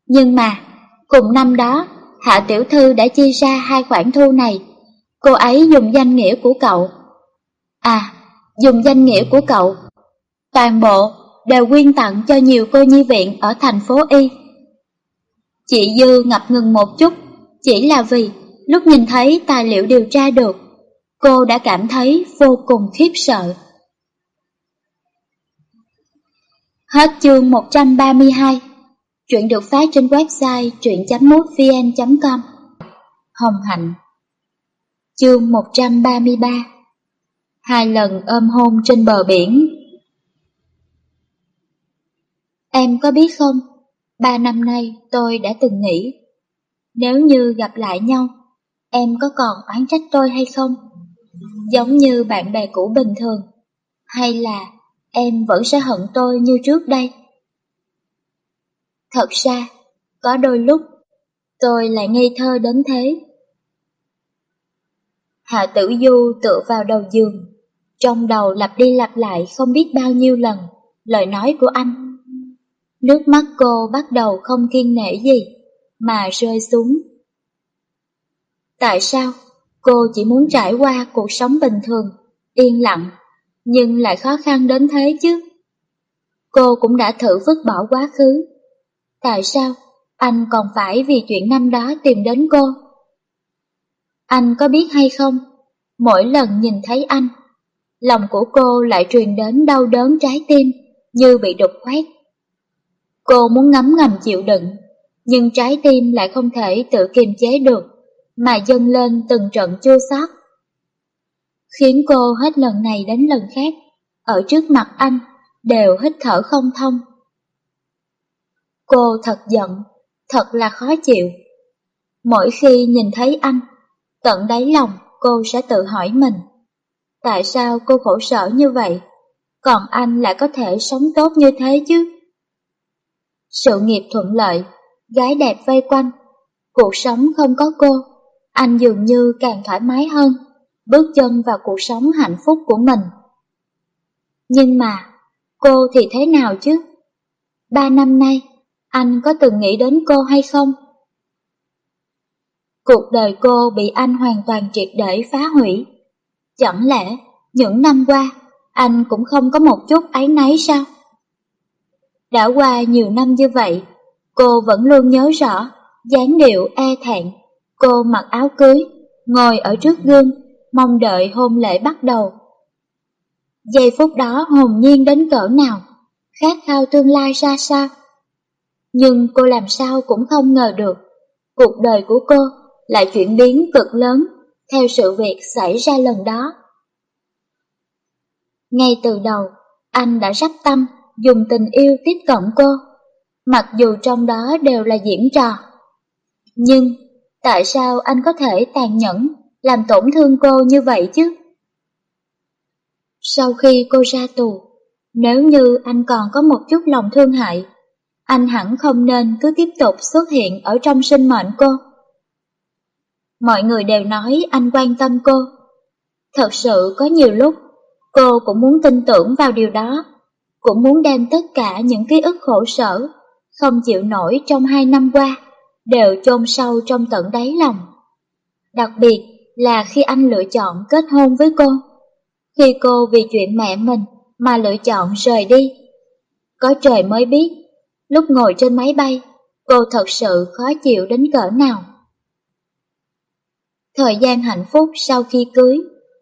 Nhưng mà, cùng năm đó, Hạ Tiểu Thư đã chi ra hai khoản thu này. Cô ấy dùng danh nghĩa của cậu. À, dùng danh nghĩa của cậu. Toàn bộ đều quyên tặng cho nhiều cô nhi viện ở thành phố Y. Chị Dư ngập ngừng một chút, chỉ là vì lúc nhìn thấy tài liệu điều tra được, cô đã cảm thấy vô cùng khiếp sợ. Hết chương 132 Chuyện được phát trên website truyện.mútvn.com Hồng Hạnh. Chương 133 Hai lần ôm hôn trên bờ biển. Em có biết không, ba năm nay tôi đã từng nghĩ, nếu như gặp lại nhau, em có còn oán trách tôi hay không? Giống như bạn bè cũ bình thường, hay là em vẫn sẽ hận tôi như trước đây? Thật ra, có đôi lúc, tôi lại ngây thơ đến thế. Hạ tử du tựa vào đầu giường, trong đầu lặp đi lặp lại không biết bao nhiêu lần lời nói của anh. Nước mắt cô bắt đầu không kiên nể gì, mà rơi xuống. Tại sao cô chỉ muốn trải qua cuộc sống bình thường, yên lặng, nhưng lại khó khăn đến thế chứ? Cô cũng đã thử vứt bỏ quá khứ. Tại sao anh còn phải vì chuyện năm đó tìm đến cô? Anh có biết hay không, mỗi lần nhìn thấy anh, lòng của cô lại truyền đến đau đớn trái tim như bị đục khoét. Cô muốn ngấm ngầm chịu đựng, nhưng trái tim lại không thể tự kiềm chế được, mà dâng lên từng trận chua xót. Khiến cô hết lần này đến lần khác, ở trước mặt anh, đều hít thở không thông. Cô thật giận, thật là khó chịu. Mỗi khi nhìn thấy anh, tận đáy lòng cô sẽ tự hỏi mình. Tại sao cô khổ sở như vậy, còn anh lại có thể sống tốt như thế chứ? Sự nghiệp thuận lợi, gái đẹp vây quanh, cuộc sống không có cô, anh dường như càng thoải mái hơn, bước chân vào cuộc sống hạnh phúc của mình. Nhưng mà, cô thì thế nào chứ? Ba năm nay, anh có từng nghĩ đến cô hay không? Cuộc đời cô bị anh hoàn toàn triệt để phá hủy. Chẳng lẽ những năm qua anh cũng không có một chút áy náy sao? Đã qua nhiều năm như vậy, cô vẫn luôn nhớ rõ dáng điệu e thẹn. Cô mặc áo cưới, ngồi ở trước gương, mong đợi hôn lễ bắt đầu. Giây phút đó hồn nhiên đến cỡ nào, khát khao tương lai ra sao. Nhưng cô làm sao cũng không ngờ được, cuộc đời của cô lại chuyển biến cực lớn theo sự việc xảy ra lần đó. Ngay từ đầu, anh đã sắp tâm dùng tình yêu tiếp cận cô, mặc dù trong đó đều là diễn trò. Nhưng, tại sao anh có thể tàn nhẫn, làm tổn thương cô như vậy chứ? Sau khi cô ra tù, nếu như anh còn có một chút lòng thương hại, anh hẳn không nên cứ tiếp tục xuất hiện ở trong sinh mệnh cô. Mọi người đều nói anh quan tâm cô. Thật sự có nhiều lúc, cô cũng muốn tin tưởng vào điều đó cũng muốn đem tất cả những ký ức khổ sở, không chịu nổi trong hai năm qua, đều chôn sâu trong tận đáy lòng. Đặc biệt là khi anh lựa chọn kết hôn với cô, khi cô vì chuyện mẹ mình mà lựa chọn rời đi. Có trời mới biết, lúc ngồi trên máy bay, cô thật sự khó chịu đến cỡ nào. Thời gian hạnh phúc sau khi cưới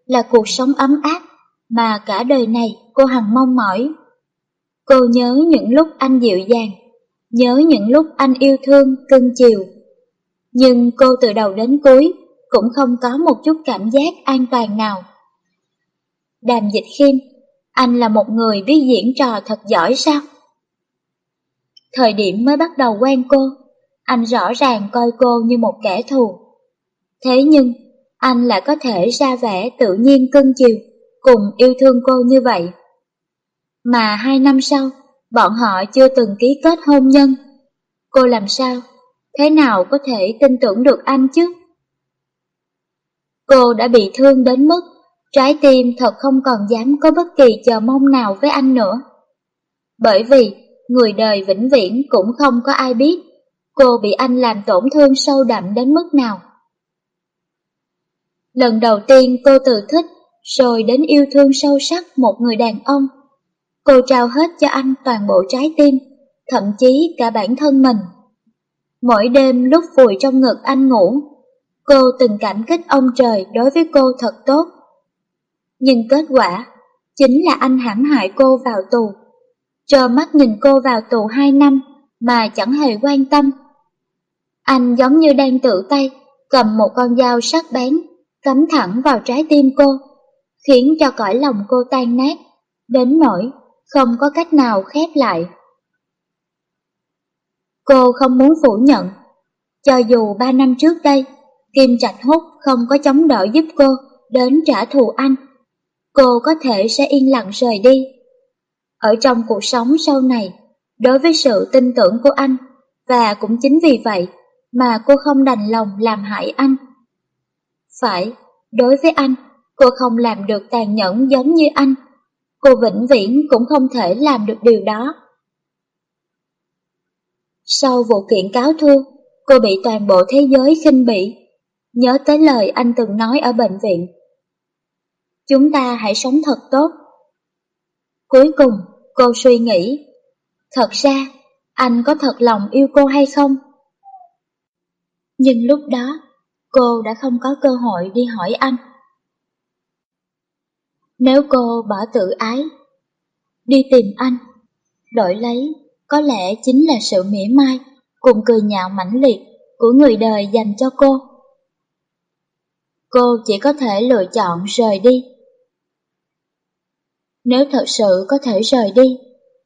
là cuộc sống ấm áp mà cả đời này cô hằng mong mỏi. Cô nhớ những lúc anh dịu dàng, nhớ những lúc anh yêu thương, cưng chiều. Nhưng cô từ đầu đến cuối cũng không có một chút cảm giác an toàn nào. Đàm dịch khiêm, anh là một người biết diễn trò thật giỏi sao? Thời điểm mới bắt đầu quen cô, anh rõ ràng coi cô như một kẻ thù. Thế nhưng, anh lại có thể ra vẻ tự nhiên cưng chiều, cùng yêu thương cô như vậy. Mà hai năm sau, bọn họ chưa từng ký kết hôn nhân. Cô làm sao? Thế nào có thể tin tưởng được anh chứ? Cô đã bị thương đến mức trái tim thật không còn dám có bất kỳ chờ mong nào với anh nữa. Bởi vì người đời vĩnh viễn cũng không có ai biết cô bị anh làm tổn thương sâu đậm đến mức nào. Lần đầu tiên cô tự thích, rồi đến yêu thương sâu sắc một người đàn ông. Cô trao hết cho anh toàn bộ trái tim, thậm chí cả bản thân mình. Mỗi đêm lúc vùi trong ngực anh ngủ, cô từng cảm kích ông trời đối với cô thật tốt. Nhưng kết quả chính là anh hãm hại cô vào tù. Trơ mắt nhìn cô vào tù hai năm mà chẳng hề quan tâm. Anh giống như đang tự tay cầm một con dao sắc bén cắm thẳng vào trái tim cô, khiến cho cõi lòng cô tan nát, đến nỗi không có cách nào khép lại. Cô không muốn phủ nhận, cho dù ba năm trước đây, Kim Trạch Hút không có chống đỡ giúp cô đến trả thù anh, cô có thể sẽ yên lặng rời đi. Ở trong cuộc sống sau này, đối với sự tin tưởng của anh, và cũng chính vì vậy mà cô không đành lòng làm hại anh. Phải, đối với anh, cô không làm được tàn nhẫn giống như anh. Cô vĩnh viễn cũng không thể làm được điều đó. Sau vụ kiện cáo thua, cô bị toàn bộ thế giới khinh bỉ. Nhớ tới lời anh từng nói ở bệnh viện. Chúng ta hãy sống thật tốt. Cuối cùng, cô suy nghĩ, thật ra, anh có thật lòng yêu cô hay không? Nhưng lúc đó, cô đã không có cơ hội đi hỏi anh. Nếu cô bỏ tự ái, đi tìm anh, đổi lấy có lẽ chính là sự mỉa mai cùng cười nhạo mãnh liệt của người đời dành cho cô. Cô chỉ có thể lựa chọn rời đi. Nếu thật sự có thể rời đi,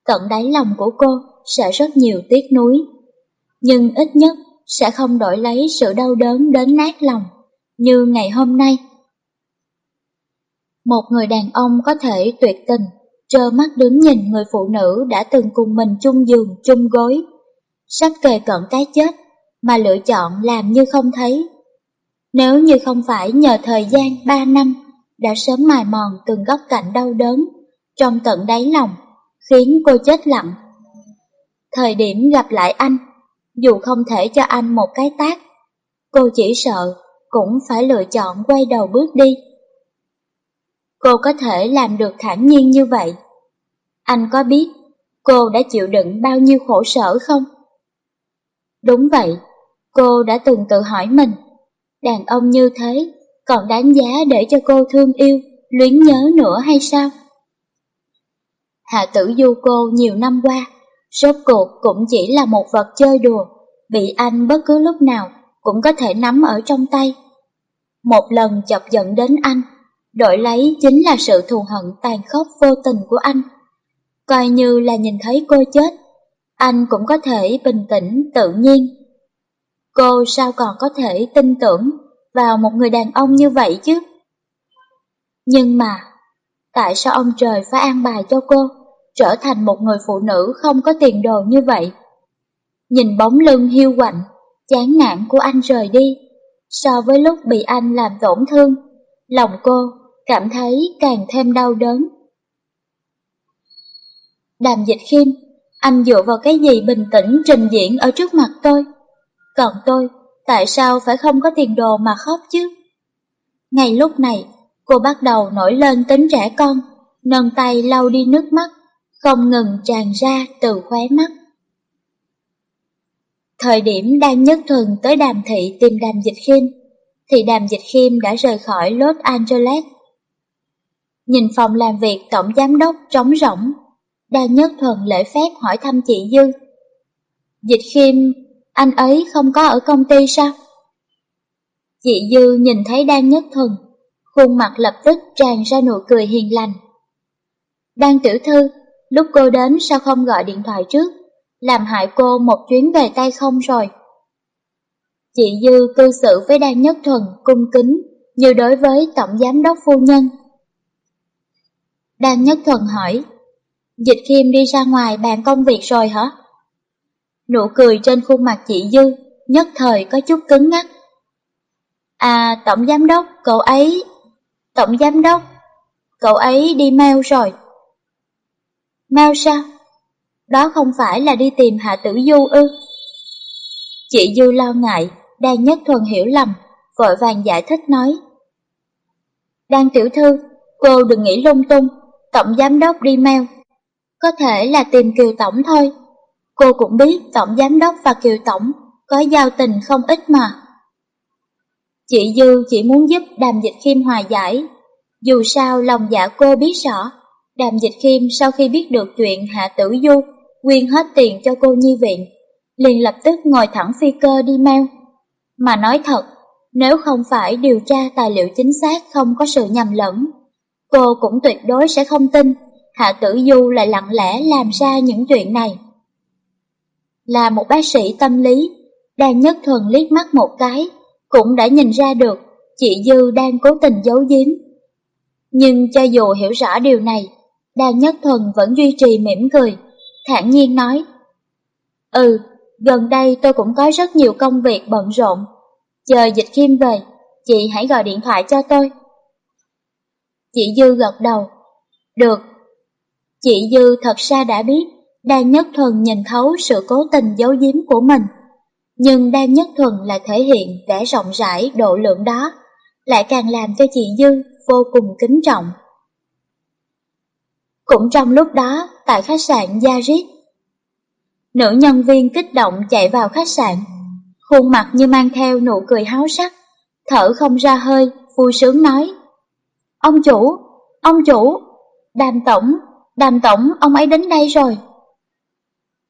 tận đáy lòng của cô sẽ rất nhiều tiếc nuối. Nhưng ít nhất sẽ không đổi lấy sự đau đớn đến nát lòng như ngày hôm nay. Một người đàn ông có thể tuyệt tình, trơ mắt đứng nhìn người phụ nữ đã từng cùng mình chung giường, chung gối, sắp kề cận cái chết, mà lựa chọn làm như không thấy. Nếu như không phải nhờ thời gian ba năm đã sớm mài mòn từng góc cạnh đau đớn trong tận đáy lòng, khiến cô chết lặng. Thời điểm gặp lại anh, dù không thể cho anh một cái tác, cô chỉ sợ cũng phải lựa chọn quay đầu bước đi. Cô có thể làm được thản nhiên như vậy. Anh có biết cô đã chịu đựng bao nhiêu khổ sở không? Đúng vậy, cô đã từng tự hỏi mình, đàn ông như thế còn đáng giá để cho cô thương yêu, luyến nhớ nữa hay sao? Hạ tử du cô nhiều năm qua, rốt cuộc cũng chỉ là một vật chơi đùa, bị anh bất cứ lúc nào cũng có thể nắm ở trong tay. Một lần chọc giận đến anh, đổi lấy chính là sự thù hận tàn khốc vô tình của anh. Coi như là nhìn thấy cô chết, anh cũng có thể bình tĩnh, tự nhiên. Cô sao còn có thể tin tưởng vào một người đàn ông như vậy chứ? Nhưng mà, tại sao ông trời phải an bài cho cô trở thành một người phụ nữ không có tiền đồ như vậy? Nhìn bóng lưng hiu quạnh, chán nản của anh rời đi, so với lúc bị anh làm tổn thương, lòng cô cảm thấy càng thêm đau đớn. Đàm dịch khiêm, anh dựa vào cái gì bình tĩnh trình diễn ở trước mặt tôi? Còn tôi, tại sao phải không có tiền đồ mà khóc chứ? Ngay lúc này, cô bắt đầu nổi lên tính trẻ con, nâng tay lau đi nước mắt, không ngừng tràn ra từ khóe mắt. Thời điểm đang nhất thuần tới đàm thị tìm đàm dịch khiêm, thì đàm dịch khiêm đã rời khỏi Los Angeles. Nhìn phòng làm việc tổng giám đốc trống rỗng, đang nhất thuần lễ phép hỏi thăm chị Dư. Dịch khiêm, anh ấy không có ở công ty sao? Chị Dư nhìn thấy Đan Nhất Thuần, khuôn mặt lập tức tràn ra nụ cười hiền lành. Đan tiểu thư, lúc cô đến sao không gọi điện thoại trước, làm hại cô một chuyến về tay không rồi. Chị Dư cư xử với Đan Nhất Thuần cung kính như đối với Tổng Giám đốc Phu Nhân. Đan Nhất thần hỏi, Dịch Khiêm đi ra ngoài bàn công việc rồi hả? Nụ cười trên khuôn mặt chị Dư nhất thời có chút cứng ngắc. À, Tổng Giám đốc, cậu ấy... Tổng Giám đốc, cậu ấy đi mail rồi. Mail sao? Đó không phải là đi tìm Hạ Tử Du ư? Chị Dư lo ngại, đang nhất thuần hiểu lầm, vội vàng giải thích nói. Đang tiểu thư, cô đừng nghĩ lung tung, Tổng Giám đốc đi mail. Có thể là tìm Kiều Tổng thôi. Cô cũng biết Tổng Giám đốc và Kiều Tổng có giao tình không ít mà. Chị Dư chỉ muốn giúp Đàm Dịch Khiêm hòa giải. Dù sao lòng dạ cô biết rõ, Đàm Dịch Khiêm sau khi biết được chuyện Hạ Tử Du quyên hết tiền cho cô nhi viện, liền lập tức ngồi thẳng phi cơ đi mail. Mà nói thật, nếu không phải điều tra tài liệu chính xác không có sự nhầm lẫn, cô cũng tuyệt đối sẽ không tin Hạ Tử Du lại lặng lẽ làm ra những chuyện này. Là một bác sĩ tâm lý, đang nhất thuần liếc mắt một cái, cũng đã nhìn ra được chị Dư đang cố tình giấu giếm. Nhưng cho dù hiểu rõ điều này, Đan Nhất Thuần vẫn duy trì mỉm cười, thản nhiên nói. Ừ, gần đây tôi cũng có rất nhiều công việc bận rộn. Chờ dịch kim về, chị hãy gọi điện thoại cho tôi. Chị Dư gật đầu. Được. Chị Dư thật ra đã biết, Đan Nhất Thuần nhìn thấu sự cố tình giấu giếm của mình. Nhưng Đan Nhất Thuần lại thể hiện vẻ rộng rãi độ lượng đó, lại càng làm cho chị Dư vô cùng kính trọng. Cũng trong lúc đó, tại khách sạn Yarit, nữ nhân viên kích động chạy vào khách sạn, khuôn mặt như mang theo nụ cười háo sắc, thở không ra hơi, vui sướng nói. Ông chủ, ông chủ, đàm tổng, đàm tổng, ông ấy đến đây rồi.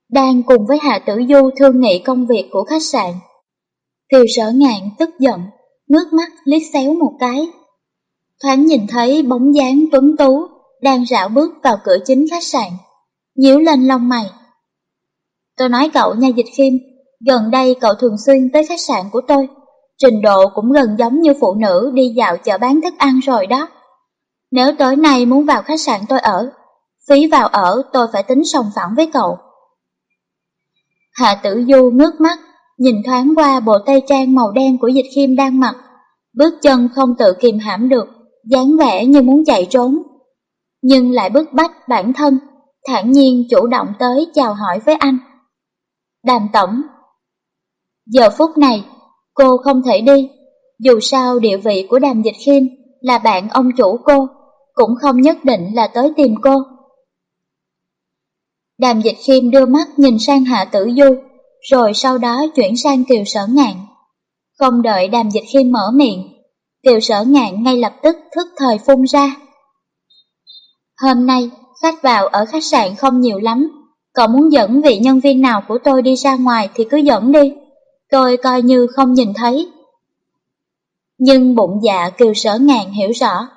Đang cùng với Hạ Tử Du thương nghị công việc của khách sạn. Thiều sở ngạn tức giận, nước mắt liếc xéo một cái. Thoáng nhìn thấy bóng dáng tuấn tú đang rảo bước vào cửa chính khách sạn, nhíu lên lông mày. Tôi nói cậu nha dịch khiêm, gần đây cậu thường xuyên tới khách sạn của tôi, trình độ cũng gần giống như phụ nữ đi dạo chợ bán thức ăn rồi đó. Nếu tối nay muốn vào khách sạn tôi ở, phí vào ở tôi phải tính sòng phẳng với cậu. Hạ tử du ngước mắt, nhìn thoáng qua bộ tây trang màu đen của dịch khiêm đang mặc, bước chân không tự kìm hãm được, dáng vẻ như muốn chạy trốn nhưng lại bức bách bản thân, thản nhiên chủ động tới chào hỏi với anh. Đàm tổng Giờ phút này, cô không thể đi, dù sao địa vị của đàm dịch khiêm là bạn ông chủ cô, cũng không nhất định là tới tìm cô. Đàm dịch khiêm đưa mắt nhìn sang Hạ Tử Du, rồi sau đó chuyển sang Kiều Sở Ngạn. Không đợi đàm dịch khiêm mở miệng, Kiều Sở Ngạn ngay lập tức thức thời phun ra. Hôm nay, khách vào ở khách sạn không nhiều lắm. Cậu muốn dẫn vị nhân viên nào của tôi đi ra ngoài thì cứ dẫn đi. Tôi coi như không nhìn thấy. Nhưng bụng dạ kiều sở ngàn hiểu rõ.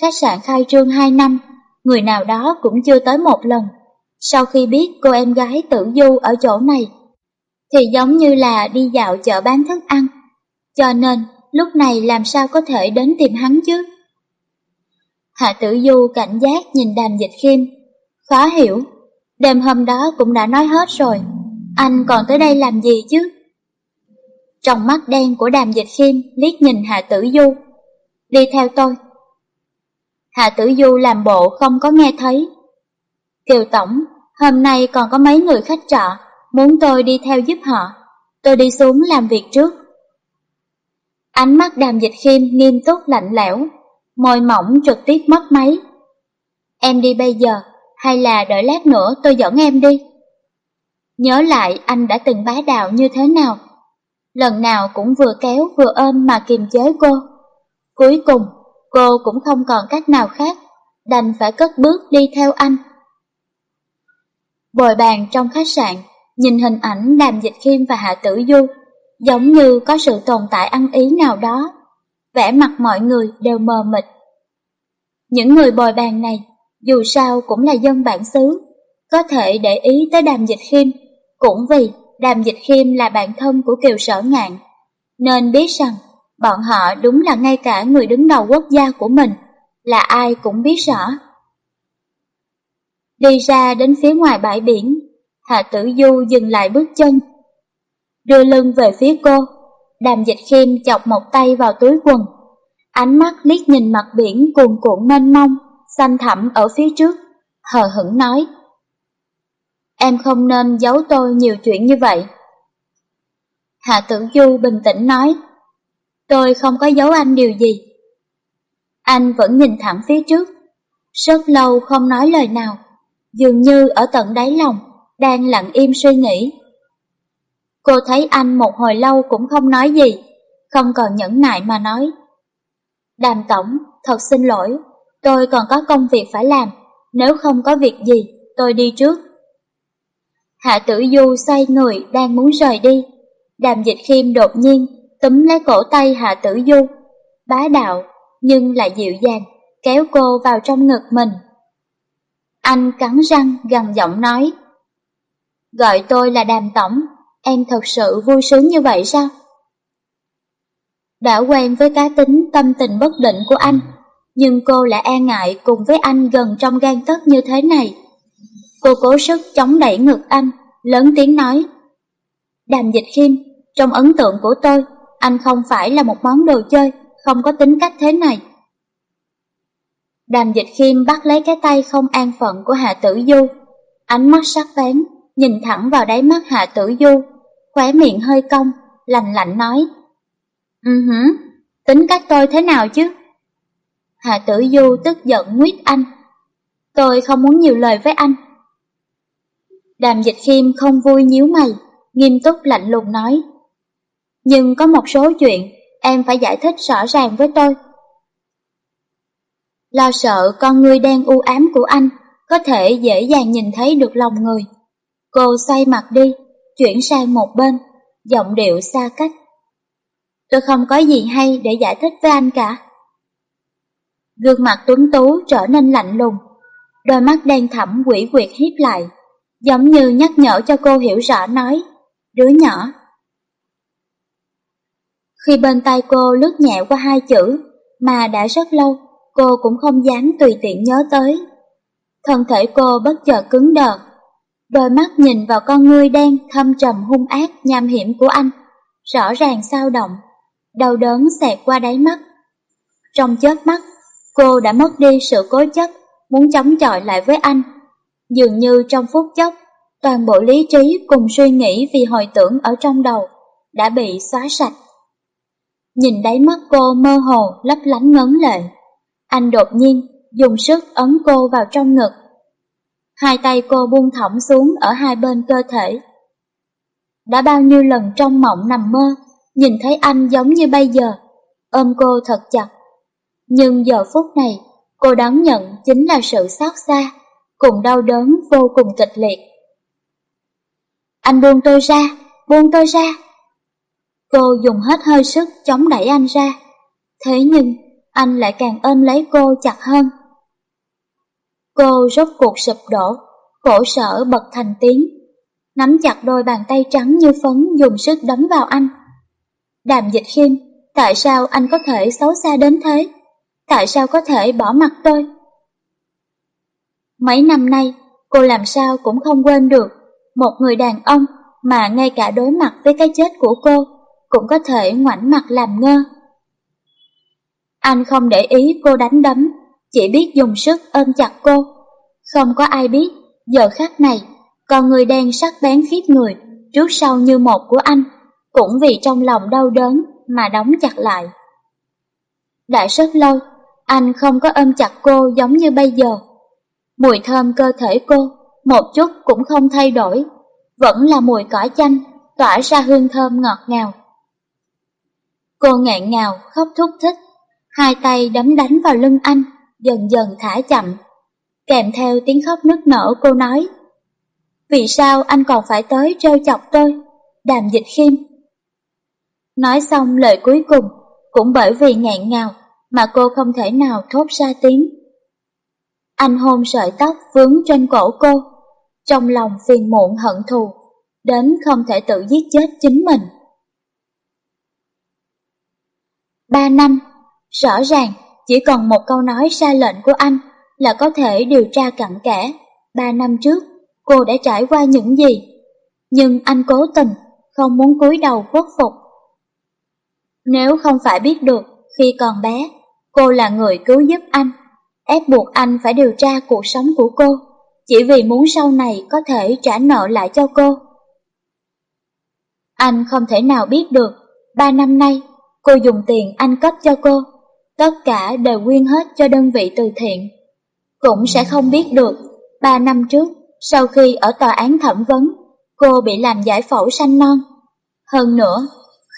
Khách sạn khai trương 2 năm, người nào đó cũng chưa tới một lần. Sau khi biết cô em gái tử du ở chỗ này, thì giống như là đi dạo chợ bán thức ăn. Cho nên, lúc này làm sao có thể đến tìm hắn chứ? Hạ tử du cảnh giác nhìn đàm dịch khiêm. Khó hiểu, đêm hôm đó cũng đã nói hết rồi, anh còn tới đây làm gì chứ? Trong mắt đen của đàm dịch khiêm liếc nhìn Hạ tử du. Đi theo tôi. Hạ tử du làm bộ không có nghe thấy. Kiều Tổng, hôm nay còn có mấy người khách trọ, muốn tôi đi theo giúp họ. Tôi đi xuống làm việc trước. Ánh mắt đàm dịch khiêm nghiêm túc lạnh lẽo, môi mỏng trực tiếp mất máy. Em đi bây giờ, hay là đợi lát nữa tôi dẫn em đi? Nhớ lại anh đã từng bá đạo như thế nào. Lần nào cũng vừa kéo vừa ôm mà kiềm chế cô. Cuối cùng, cô cũng không còn cách nào khác, đành phải cất bước đi theo anh. Bồi bàn trong khách sạn, nhìn hình ảnh Đàm Dịch Khiêm và Hạ Tử Du, giống như có sự tồn tại ăn ý nào đó vẻ mặt mọi người đều mờ mịt. Những người bồi bàn này, dù sao cũng là dân bản xứ, có thể để ý tới đàm dịch khiêm, cũng vì đàm dịch khiêm là bạn thân của kiều sở ngạn, nên biết rằng bọn họ đúng là ngay cả người đứng đầu quốc gia của mình, là ai cũng biết rõ. Đi ra đến phía ngoài bãi biển, Hạ Tử Du dừng lại bước chân. Đưa lưng về phía cô, đàm dịch khiêm chọc một tay vào túi quần. Ánh mắt liếc nhìn mặt biển cuồn cuộn mênh mông, xanh thẳm ở phía trước, hờ hững nói. Em không nên giấu tôi nhiều chuyện như vậy. Hạ Tử Du bình tĩnh nói, tôi không có giấu anh điều gì. Anh vẫn nhìn thẳng phía trước, rất lâu không nói lời nào, dường như ở tận đáy lòng, đang lặng im suy nghĩ. Cô thấy anh một hồi lâu cũng không nói gì, không còn nhẫn nại mà nói. Đàm tổng, thật xin lỗi, tôi còn có công việc phải làm, nếu không có việc gì, tôi đi trước. Hạ tử du xoay người đang muốn rời đi, đàm dịch khiêm đột nhiên túm lấy cổ tay hạ tử du, bá đạo nhưng lại dịu dàng, kéo cô vào trong ngực mình. Anh cắn răng gần giọng nói, gọi tôi là đàm tổng, em thật sự vui sướng như vậy sao? Đã quen với cá tính tâm tình bất định của anh, nhưng cô lại e ngại cùng với anh gần trong gan tất như thế này. Cô cố sức chống đẩy ngực anh, lớn tiếng nói. Đàm dịch khiêm, trong ấn tượng của tôi, anh không phải là một món đồ chơi, không có tính cách thế này. Đàm dịch khiêm bắt lấy cái tay không an phận của Hạ Tử Du, ánh mắt sắc bén, nhìn thẳng vào đáy mắt Hạ Tử Du, khóe miệng hơi cong, lạnh lạnh nói. Ừ uh hử, tính cách tôi thế nào chứ? Hạ Tử Du tức giận nguyết anh. Tôi không muốn nhiều lời với anh. Đàm dịch khiêm không vui nhíu mày, nghiêm túc lạnh lùng nói. Nhưng có một số chuyện em phải giải thích rõ ràng với tôi. Lo sợ con người đen u ám của anh có thể dễ dàng nhìn thấy được lòng người. Cô xoay mặt đi, chuyển sang một bên, giọng điệu xa cách. Tôi không có gì hay để giải thích với anh cả. Gương mặt tuấn tú trở nên lạnh lùng, đôi mắt đen thẳm quỷ quyệt hiếp lại, giống như nhắc nhở cho cô hiểu rõ nói, đứa nhỏ. Khi bên tay cô lướt nhẹ qua hai chữ mà đã rất lâu, cô cũng không dám tùy tiện nhớ tới. Thân thể cô bất chợt cứng đờ, đôi mắt nhìn vào con ngươi đen thâm trầm hung ác nham hiểm của anh, rõ ràng sao động, đau đớn xẹt qua đáy mắt. Trong chớp mắt, cô đã mất đi sự cố chấp, muốn chống chọi lại với anh. Dường như trong phút chốc, toàn bộ lý trí cùng suy nghĩ vì hồi tưởng ở trong đầu đã bị xóa sạch. Nhìn đáy mắt cô mơ hồ lấp lánh ngấn lệ. Anh đột nhiên dùng sức ấn cô vào trong ngực. Hai tay cô buông thõng xuống ở hai bên cơ thể. Đã bao nhiêu lần trong mộng nằm mơ, nhìn thấy anh giống như bây giờ, ôm cô thật chặt. Nhưng giờ phút này, cô đón nhận chính là sự xót xa, cùng đau đớn vô cùng kịch liệt. Anh buông tôi ra, buông tôi ra. Cô dùng hết hơi sức chống đẩy anh ra. Thế nhưng, anh lại càng ôm lấy cô chặt hơn. Cô rốt cuộc sụp đổ, khổ sở bật thành tiếng, nắm chặt đôi bàn tay trắng như phấn dùng sức đấm vào anh. Đàm dịch khiêm, tại sao anh có thể xấu xa đến thế? Tại sao có thể bỏ mặt tôi? Mấy năm nay, cô làm sao cũng không quên được một người đàn ông mà ngay cả đối mặt với cái chết của cô cũng có thể ngoảnh mặt làm ngơ. Anh không để ý cô đánh đấm, chỉ biết dùng sức ôm chặt cô. Không có ai biết, giờ khắc này, con người đen sắc bén khiếp người, trước sau như một của anh, cũng vì trong lòng đau đớn mà đóng chặt lại. Đã rất lâu, anh không có ôm chặt cô giống như bây giờ. Mùi thơm cơ thể cô, một chút cũng không thay đổi, vẫn là mùi cỏ chanh, tỏa ra hương thơm ngọt ngào. Cô ngẹn ngào, khóc thúc thích, hai tay đấm đánh vào lưng anh, dần dần thả chậm. Kèm theo tiếng khóc nức nở cô nói, Vì sao anh còn phải tới trêu chọc tôi, đàm dịch khiêm. Nói xong lời cuối cùng, cũng bởi vì ngẹn ngào mà cô không thể nào thốt ra tiếng. Anh hôn sợi tóc vướng trên cổ cô, trong lòng phiền muộn hận thù, đến không thể tự giết chết chính mình. Ba năm, rõ ràng chỉ còn một câu nói ra lệnh của anh là có thể điều tra cặn kẽ. Ba năm trước, cô đã trải qua những gì? Nhưng anh cố tình, không muốn cúi đầu khuất phục. Nếu không phải biết được khi còn bé, cô là người cứu giúp anh, ép buộc anh phải điều tra cuộc sống của cô, chỉ vì muốn sau này có thể trả nợ lại cho cô. Anh không thể nào biết được, ba năm nay, cô dùng tiền anh cấp cho cô, tất cả đều quyên hết cho đơn vị từ thiện. Cũng sẽ không biết được, ba năm trước, sau khi ở tòa án thẩm vấn, cô bị làm giải phẫu sanh non. Hơn nữa,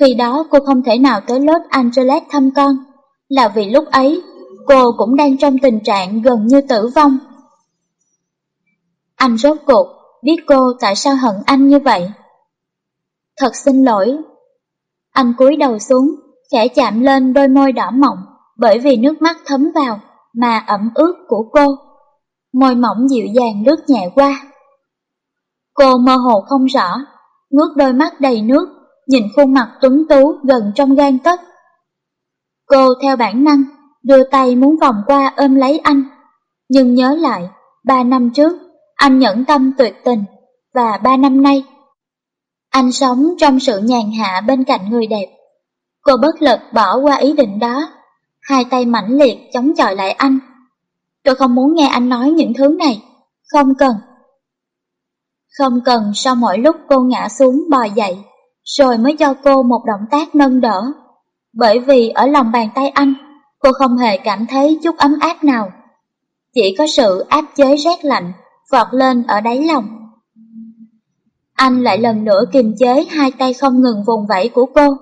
khi đó cô không thể nào tới Los Angeles thăm con, là vì lúc ấy cô cũng đang trong tình trạng gần như tử vong. Anh rốt cuộc biết cô tại sao hận anh như vậy. Thật xin lỗi. Anh cúi đầu xuống, khẽ chạm lên đôi môi đỏ mọng bởi vì nước mắt thấm vào mà ẩm ướt của cô. Môi mỏng dịu dàng lướt nhẹ qua. Cô mơ hồ không rõ, ngước đôi mắt đầy nước, nhìn khuôn mặt tuấn tú gần trong gan tất. Cô theo bản năng, đưa tay muốn vòng qua ôm lấy anh, nhưng nhớ lại, ba năm trước, anh nhẫn tâm tuyệt tình, và ba năm nay, anh sống trong sự nhàn hạ bên cạnh người đẹp. Cô bất lực bỏ qua ý định đó, hai tay mãnh liệt chống chọi lại anh. Tôi không muốn nghe anh nói những thứ này, không cần. Không cần sau mỗi lúc cô ngã xuống bò dậy, rồi mới cho cô một động tác nâng đỡ. Bởi vì ở lòng bàn tay anh, cô không hề cảm thấy chút ấm áp nào. Chỉ có sự áp chế rét lạnh, vọt lên ở đáy lòng. Anh lại lần nữa kiềm chế hai tay không ngừng vùng vẫy của cô.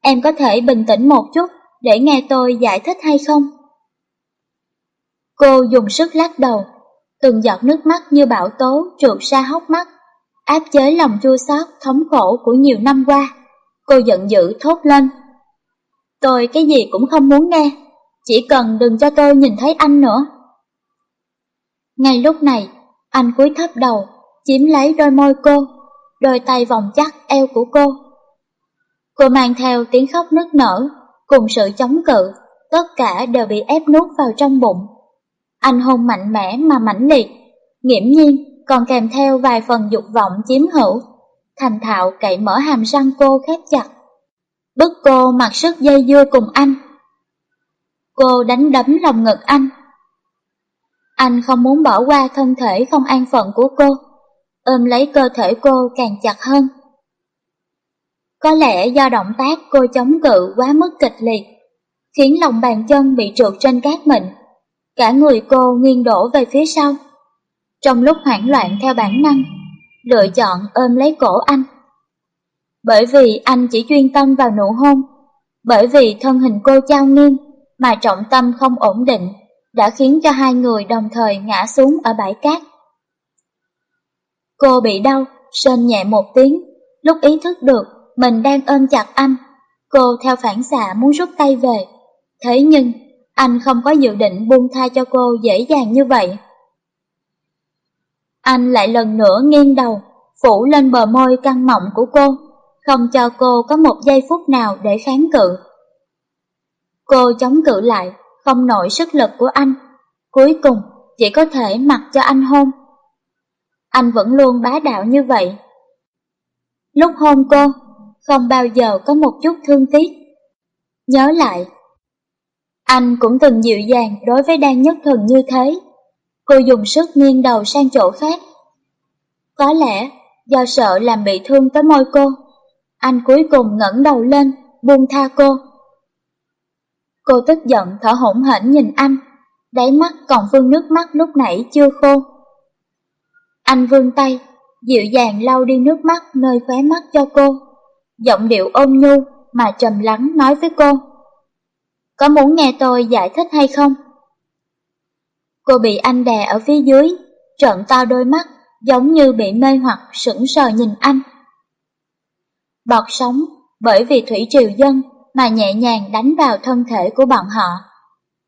Em có thể bình tĩnh một chút để nghe tôi giải thích hay không? Cô dùng sức lắc đầu, từng giọt nước mắt như bão tố trượt ra hốc mắt, áp chế lòng chua xót thống khổ của nhiều năm qua. Cô giận dữ thốt lên. Tôi cái gì cũng không muốn nghe, chỉ cần đừng cho tôi nhìn thấy anh nữa. Ngay lúc này, anh cúi thấp đầu, chiếm lấy đôi môi cô, đôi tay vòng chắc eo của cô. Cô mang theo tiếng khóc nức nở, cùng sự chống cự, tất cả đều bị ép nuốt vào trong bụng. Anh hôn mạnh mẽ mà mãnh liệt, nghiễm nhiên còn kèm theo vài phần dục vọng chiếm hữu. Thành thạo cậy mở hàm răng cô khép chặt, bức cô mặc sức dây dưa cùng anh. Cô đánh đấm lòng ngực anh. Anh không muốn bỏ qua thân thể không an phận của cô, ôm lấy cơ thể cô càng chặt hơn. Có lẽ do động tác cô chống cự quá mức kịch liệt, khiến lòng bàn chân bị trượt trên cát mịn. Cả người cô nghiêng đổ về phía sau. Trong lúc hoảng loạn theo bản năng, lựa chọn ôm lấy cổ anh. Bởi vì anh chỉ chuyên tâm vào nụ hôn, bởi vì thân hình cô trao nghiêng mà trọng tâm không ổn định đã khiến cho hai người đồng thời ngã xuống ở bãi cát. Cô bị đau, sên nhẹ một tiếng, lúc ý thức được mình đang ôm chặt anh, cô theo phản xạ muốn rút tay về. Thế nhưng, anh không có dự định buông tha cho cô dễ dàng như vậy. Anh lại lần nữa nghiêng đầu, phủ lên bờ môi căng mọng của cô, không cho cô có một giây phút nào để kháng cự. Cô chống cự lại, không nổi sức lực của anh, cuối cùng chỉ có thể mặc cho anh hôn. Anh vẫn luôn bá đạo như vậy. Lúc hôn cô, không bao giờ có một chút thương tiếc. Nhớ lại, anh cũng từng dịu dàng đối với Đan Nhất Thần như thế. Cô dùng sức nghiêng đầu sang chỗ khác. Có lẽ do sợ làm bị thương tới môi cô, anh cuối cùng ngẩng đầu lên, buông tha cô. Cô tức giận thở hổn hển nhìn anh, đáy mắt còn vương nước mắt lúc nãy chưa khô. Anh vươn tay, dịu dàng lau đi nước mắt nơi khóe mắt cho cô giọng điệu ôn nhu mà trầm lắng nói với cô. Có muốn nghe tôi giải thích hay không? Cô bị anh đè ở phía dưới, trợn to đôi mắt, giống như bị mê hoặc sững sờ nhìn anh. Bọt sóng, bởi vì thủy triều dân mà nhẹ nhàng đánh vào thân thể của bọn họ.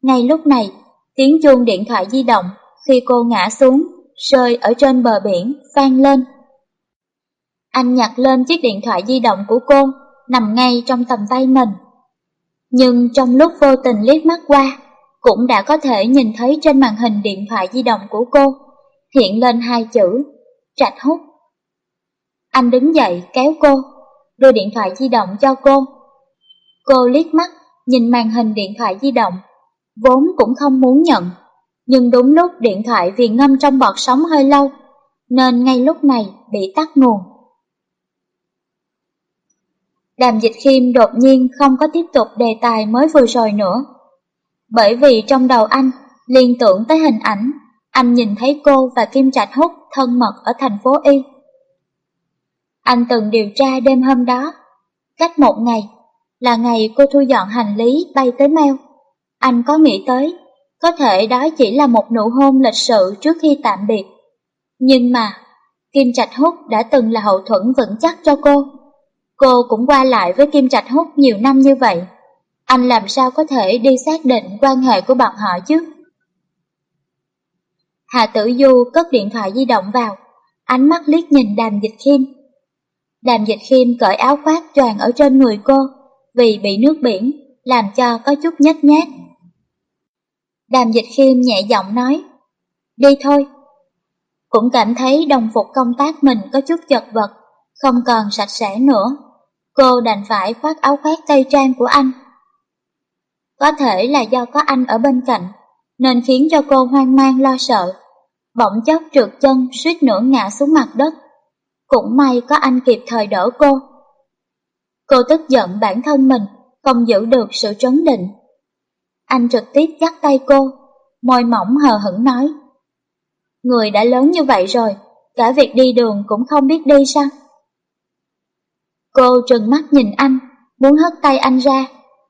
Ngay lúc này, tiếng chuông điện thoại di động khi cô ngã xuống, rơi ở trên bờ biển, vang lên. Anh nhặt lên chiếc điện thoại di động của cô, nằm ngay trong tầm tay mình. Nhưng trong lúc vô tình liếc mắt qua, cũng đã có thể nhìn thấy trên màn hình điện thoại di động của cô, hiện lên hai chữ, trạch hút. Anh đứng dậy kéo cô, đưa điện thoại di động cho cô. Cô liếc mắt, nhìn màn hình điện thoại di động, vốn cũng không muốn nhận. Nhưng đúng lúc điện thoại vì ngâm trong bọt sóng hơi lâu, nên ngay lúc này bị tắt nguồn. Đàm dịch khiêm đột nhiên không có tiếp tục đề tài mới vừa rồi nữa. Bởi vì trong đầu anh liên tưởng tới hình ảnh, anh nhìn thấy cô và Kim Trạch Húc thân mật ở thành phố Y. Anh từng điều tra đêm hôm đó, cách một ngày, là ngày cô thu dọn hành lý bay tới Mel. Anh có nghĩ tới, có thể đó chỉ là một nụ hôn lịch sự trước khi tạm biệt. Nhưng mà, Kim Trạch hút đã từng là hậu thuẫn vững chắc cho cô. Cô cũng qua lại với Kim Trạch hút nhiều năm như vậy. Anh làm sao có thể đi xác định quan hệ của bọn họ chứ? hà Tử Du cất điện thoại di động vào, ánh mắt liếc nhìn đàm dịch khiêm. Đàm dịch khiêm cởi áo khoác choàng ở trên người cô, vì bị nước biển, làm cho có chút nhếch nhát. Đàm dịch khiêm nhẹ giọng nói, đi thôi. Cũng cảm thấy đồng phục công tác mình có chút chật vật, không còn sạch sẽ nữa. Cô đành phải khoác áo khoác tây trang của anh. Có thể là do có anh ở bên cạnh, nên khiến cho cô hoang mang lo sợ. Bỗng chốc trượt chân suýt nữa ngã xuống mặt đất. Cũng may có anh kịp thời đỡ cô. Cô tức giận bản thân mình, không giữ được sự trấn định. Anh trực tiếp dắt tay cô, môi mỏng hờ hững nói. Người đã lớn như vậy rồi, cả việc đi đường cũng không biết đi sao? Cô trừng mắt nhìn anh, muốn hất tay anh ra,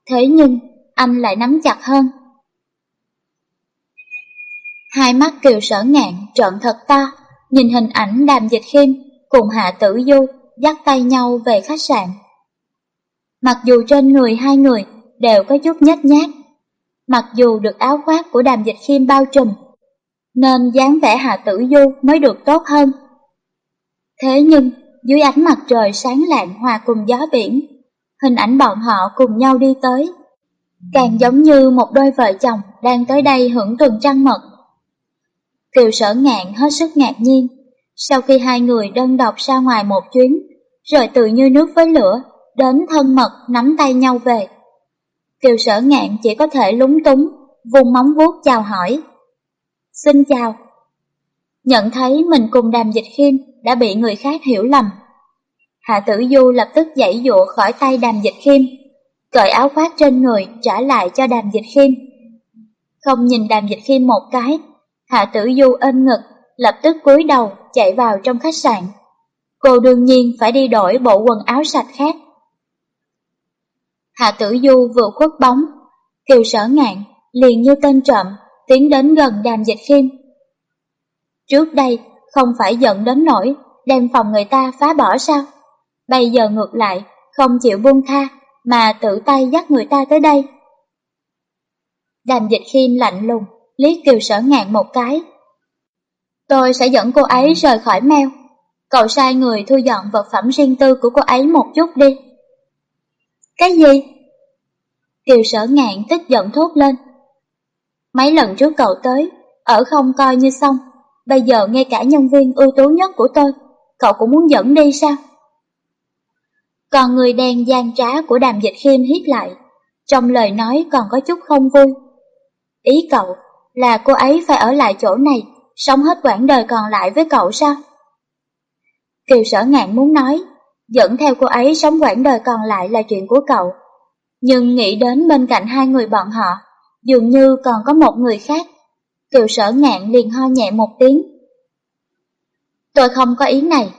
thế nhưng anh lại nắm chặt hơn. Hai mắt kiều sở ngạn trợn thật to, nhìn hình ảnh đàm dịch khiêm cùng hạ tử du dắt tay nhau về khách sạn. Mặc dù trên người hai người đều có chút nhếch nhát, mặc dù được áo khoác của đàm dịch khiêm bao trùm, nên dáng vẻ hạ tử du mới được tốt hơn. Thế nhưng, dưới ánh mặt trời sáng lạng hòa cùng gió biển, hình ảnh bọn họ cùng nhau đi tới, càng giống như một đôi vợ chồng đang tới đây hưởng tuần trăng mật. Kiều sở ngạn hết sức ngạc nhiên, sau khi hai người đơn độc ra ngoài một chuyến, rồi tự như nước với lửa, đến thân mật nắm tay nhau về. Kiều sở ngạn chỉ có thể lúng túng, vùng móng vuốt chào hỏi. Xin chào. Nhận thấy mình cùng đàm dịch khiêm đã bị người khác hiểu lầm. Hạ tử du lập tức dãy dụa khỏi tay đàm dịch khiêm, cởi áo khoác trên người trả lại cho đàm dịch khiêm. Không nhìn đàm dịch khiêm một cái, hạ tử du ôm ngực, lập tức cúi đầu chạy vào trong khách sạn. Cô đương nhiên phải đi đổi bộ quần áo sạch khác. Hạ tử du vừa khuất bóng, kiều sở ngạn, liền như tên trộm, tiến đến gần đàm dịch khiêm. Trước đây, không phải giận đến nỗi đem phòng người ta phá bỏ sao? Bây giờ ngược lại, không chịu buông tha, mà tự tay dắt người ta tới đây. Đàm dịch khiêm lạnh lùng, liếc kiều sở ngạn một cái. Tôi sẽ dẫn cô ấy rời khỏi meo. Cậu sai người thu dọn vật phẩm riêng tư của cô ấy một chút đi. Cái gì? Kiều sở ngạn tức giận thốt lên. Mấy lần trước cậu tới, ở không coi như xong, bây giờ ngay cả nhân viên ưu tú nhất của tôi, cậu cũng muốn dẫn đi sao? Còn người đen gian trá của đàm dịch khiêm hiếp lại, trong lời nói còn có chút không vui. Ý cậu là cô ấy phải ở lại chỗ này, sống hết quãng đời còn lại với cậu sao? Kiều sở ngạn muốn nói, dẫn theo cô ấy sống quãng đời còn lại là chuyện của cậu. Nhưng nghĩ đến bên cạnh hai người bọn họ, dường như còn có một người khác. Kiều sở ngạn liền ho nhẹ một tiếng. Tôi không có ý này,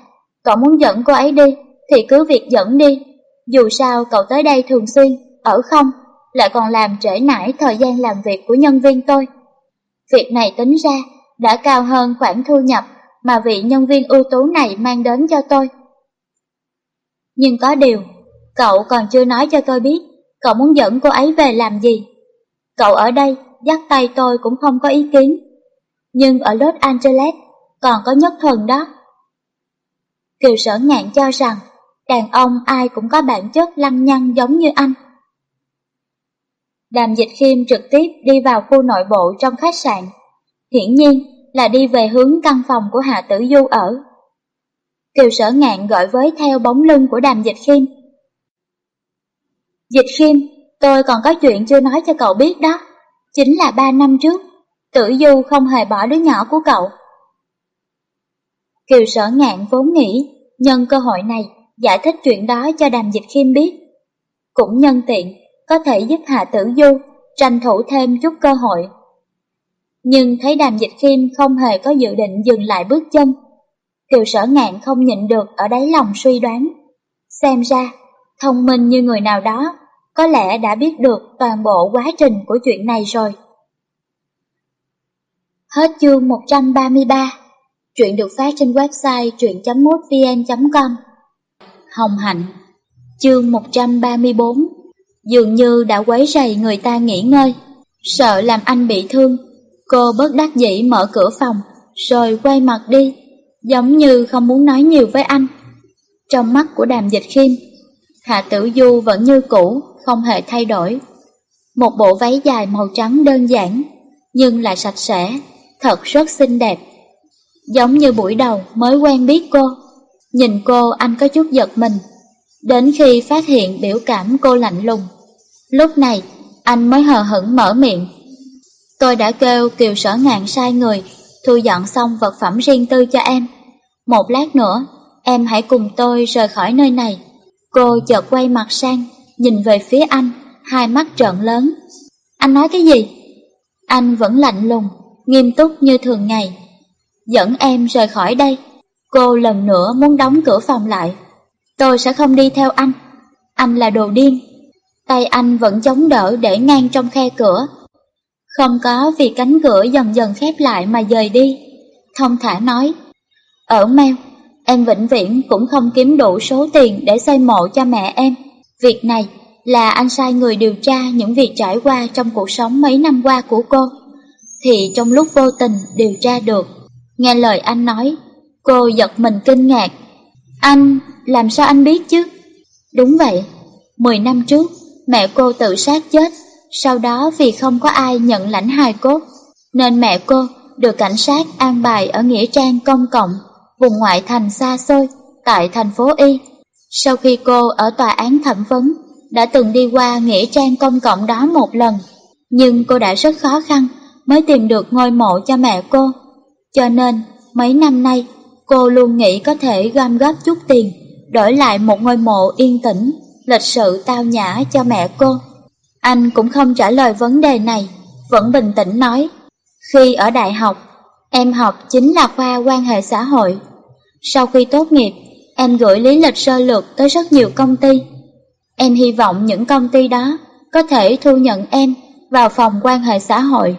cậu muốn dẫn cô ấy đi, thì cứ việc dẫn đi. Dù sao cậu tới đây thường xuyên, ở không, lại còn làm trễ nải thời gian làm việc của nhân viên tôi. Việc này tính ra đã cao hơn khoản thu nhập mà vị nhân viên ưu tú này mang đến cho tôi. Nhưng có điều, cậu còn chưa nói cho tôi biết Cậu muốn dẫn cô ấy về làm gì? Cậu ở đây, dắt tay tôi cũng không có ý kiến. Nhưng ở Los Angeles còn có nhất thần đó. Kiều sở ngạn cho rằng đàn ông ai cũng có bản chất lăng nhăng giống như anh. Đàm dịch khiêm trực tiếp đi vào khu nội bộ trong khách sạn. Hiển nhiên là đi về hướng căn phòng của Hạ Tử Du ở. Kiều sở ngạn gọi với theo bóng lưng của đàm dịch khiêm. Dịch khiêm, tôi còn có chuyện chưa nói cho cậu biết đó. Chính là ba năm trước, Tử Du không hề bỏ đứa nhỏ của cậu. Kiều sở ngạn vốn nghĩ nhân cơ hội này giải thích chuyện đó cho đàm dịch khiêm biết. Cũng nhân tiện, có thể giúp Hạ Tử Du tranh thủ thêm chút cơ hội. Nhưng thấy đàm dịch khiêm không hề có dự định dừng lại bước chân. Kiều sở ngạn không nhịn được ở đáy lòng suy đoán. Xem ra, thông minh như người nào đó, có lẽ đã biết được toàn bộ quá trình của chuyện này rồi. Hết chương 133 Chuyện được phát trên website truyện.mútvn.com Hồng Hạnh Chương 134 Dường như đã quấy rầy người ta nghỉ ngơi Sợ làm anh bị thương Cô bất đắc dĩ mở cửa phòng, Rồi quay mặt đi, Giống như không muốn nói nhiều với anh. Trong mắt của đàm dịch khiêm, Hạ tử du vẫn như cũ, Không hề thay đổi. Một bộ váy dài màu trắng đơn giản, Nhưng lại sạch sẽ, Thật rất xinh đẹp. Giống như buổi đầu mới quen biết cô, Nhìn cô anh có chút giật mình. Đến khi phát hiện biểu cảm cô lạnh lùng, Lúc này anh mới hờ hững mở miệng. Tôi đã kêu Kiều Sở Ngạn sai người, Thu dọn xong vật phẩm riêng tư cho em Một lát nữa, Em hãy cùng tôi rời khỏi nơi này Cô chợt quay mặt sang, Nhìn về phía anh, Hai mắt trợn lớn Anh nói cái gì? Anh vẫn lạnh lùng, Nghiêm túc như thường ngày Dẫn em rời khỏi đây Cô lần nữa muốn đóng cửa phòng lại. Tôi sẽ không đi theo anh. Anh là đồ điên. Tay anh vẫn chống đỡ để ngang trong khe cửa. Không có vì cánh cửa dần dần khép lại mà dời đi. Thông thả nói. Ở Mèo, em vĩnh viễn cũng không kiếm đủ số tiền để xây mộ cho mẹ em. Việc này là anh sai người điều tra những việc trải qua trong cuộc sống mấy năm qua của cô. Thì trong lúc vô tình điều tra được, nghe lời anh nói, Cô giật mình kinh ngạc. Anh, làm sao anh biết chứ? Đúng vậy, mười năm trước, mẹ cô tự sát chết, sau đó vì không có ai nhận lãnh hài cốt, nên mẹ cô được cảnh sát an bài ở Nghĩa Trang công cộng, vùng ngoại thành xa xôi, tại thành phố Y. Sau khi cô ở tòa án thẩm vấn, đã từng đi qua Nghĩa Trang công cộng đó một lần, nhưng cô đã rất khó khăn mới tìm được ngôi mộ cho mẹ cô. Cho nên, mấy năm nay, Cô luôn nghĩ có thể gom góp chút tiền, đổi lại một ngôi mộ yên tĩnh, lịch sự tao nhã cho mẹ cô. Anh cũng không trả lời vấn đề này, vẫn bình tĩnh nói. Khi ở đại học, em học chính là khoa quan hệ xã hội. Sau khi tốt nghiệp, em gửi lý lịch sơ lược tới rất nhiều công ty. Em hy vọng những công ty đó có thể thu nhận em vào phòng quan hệ xã hội.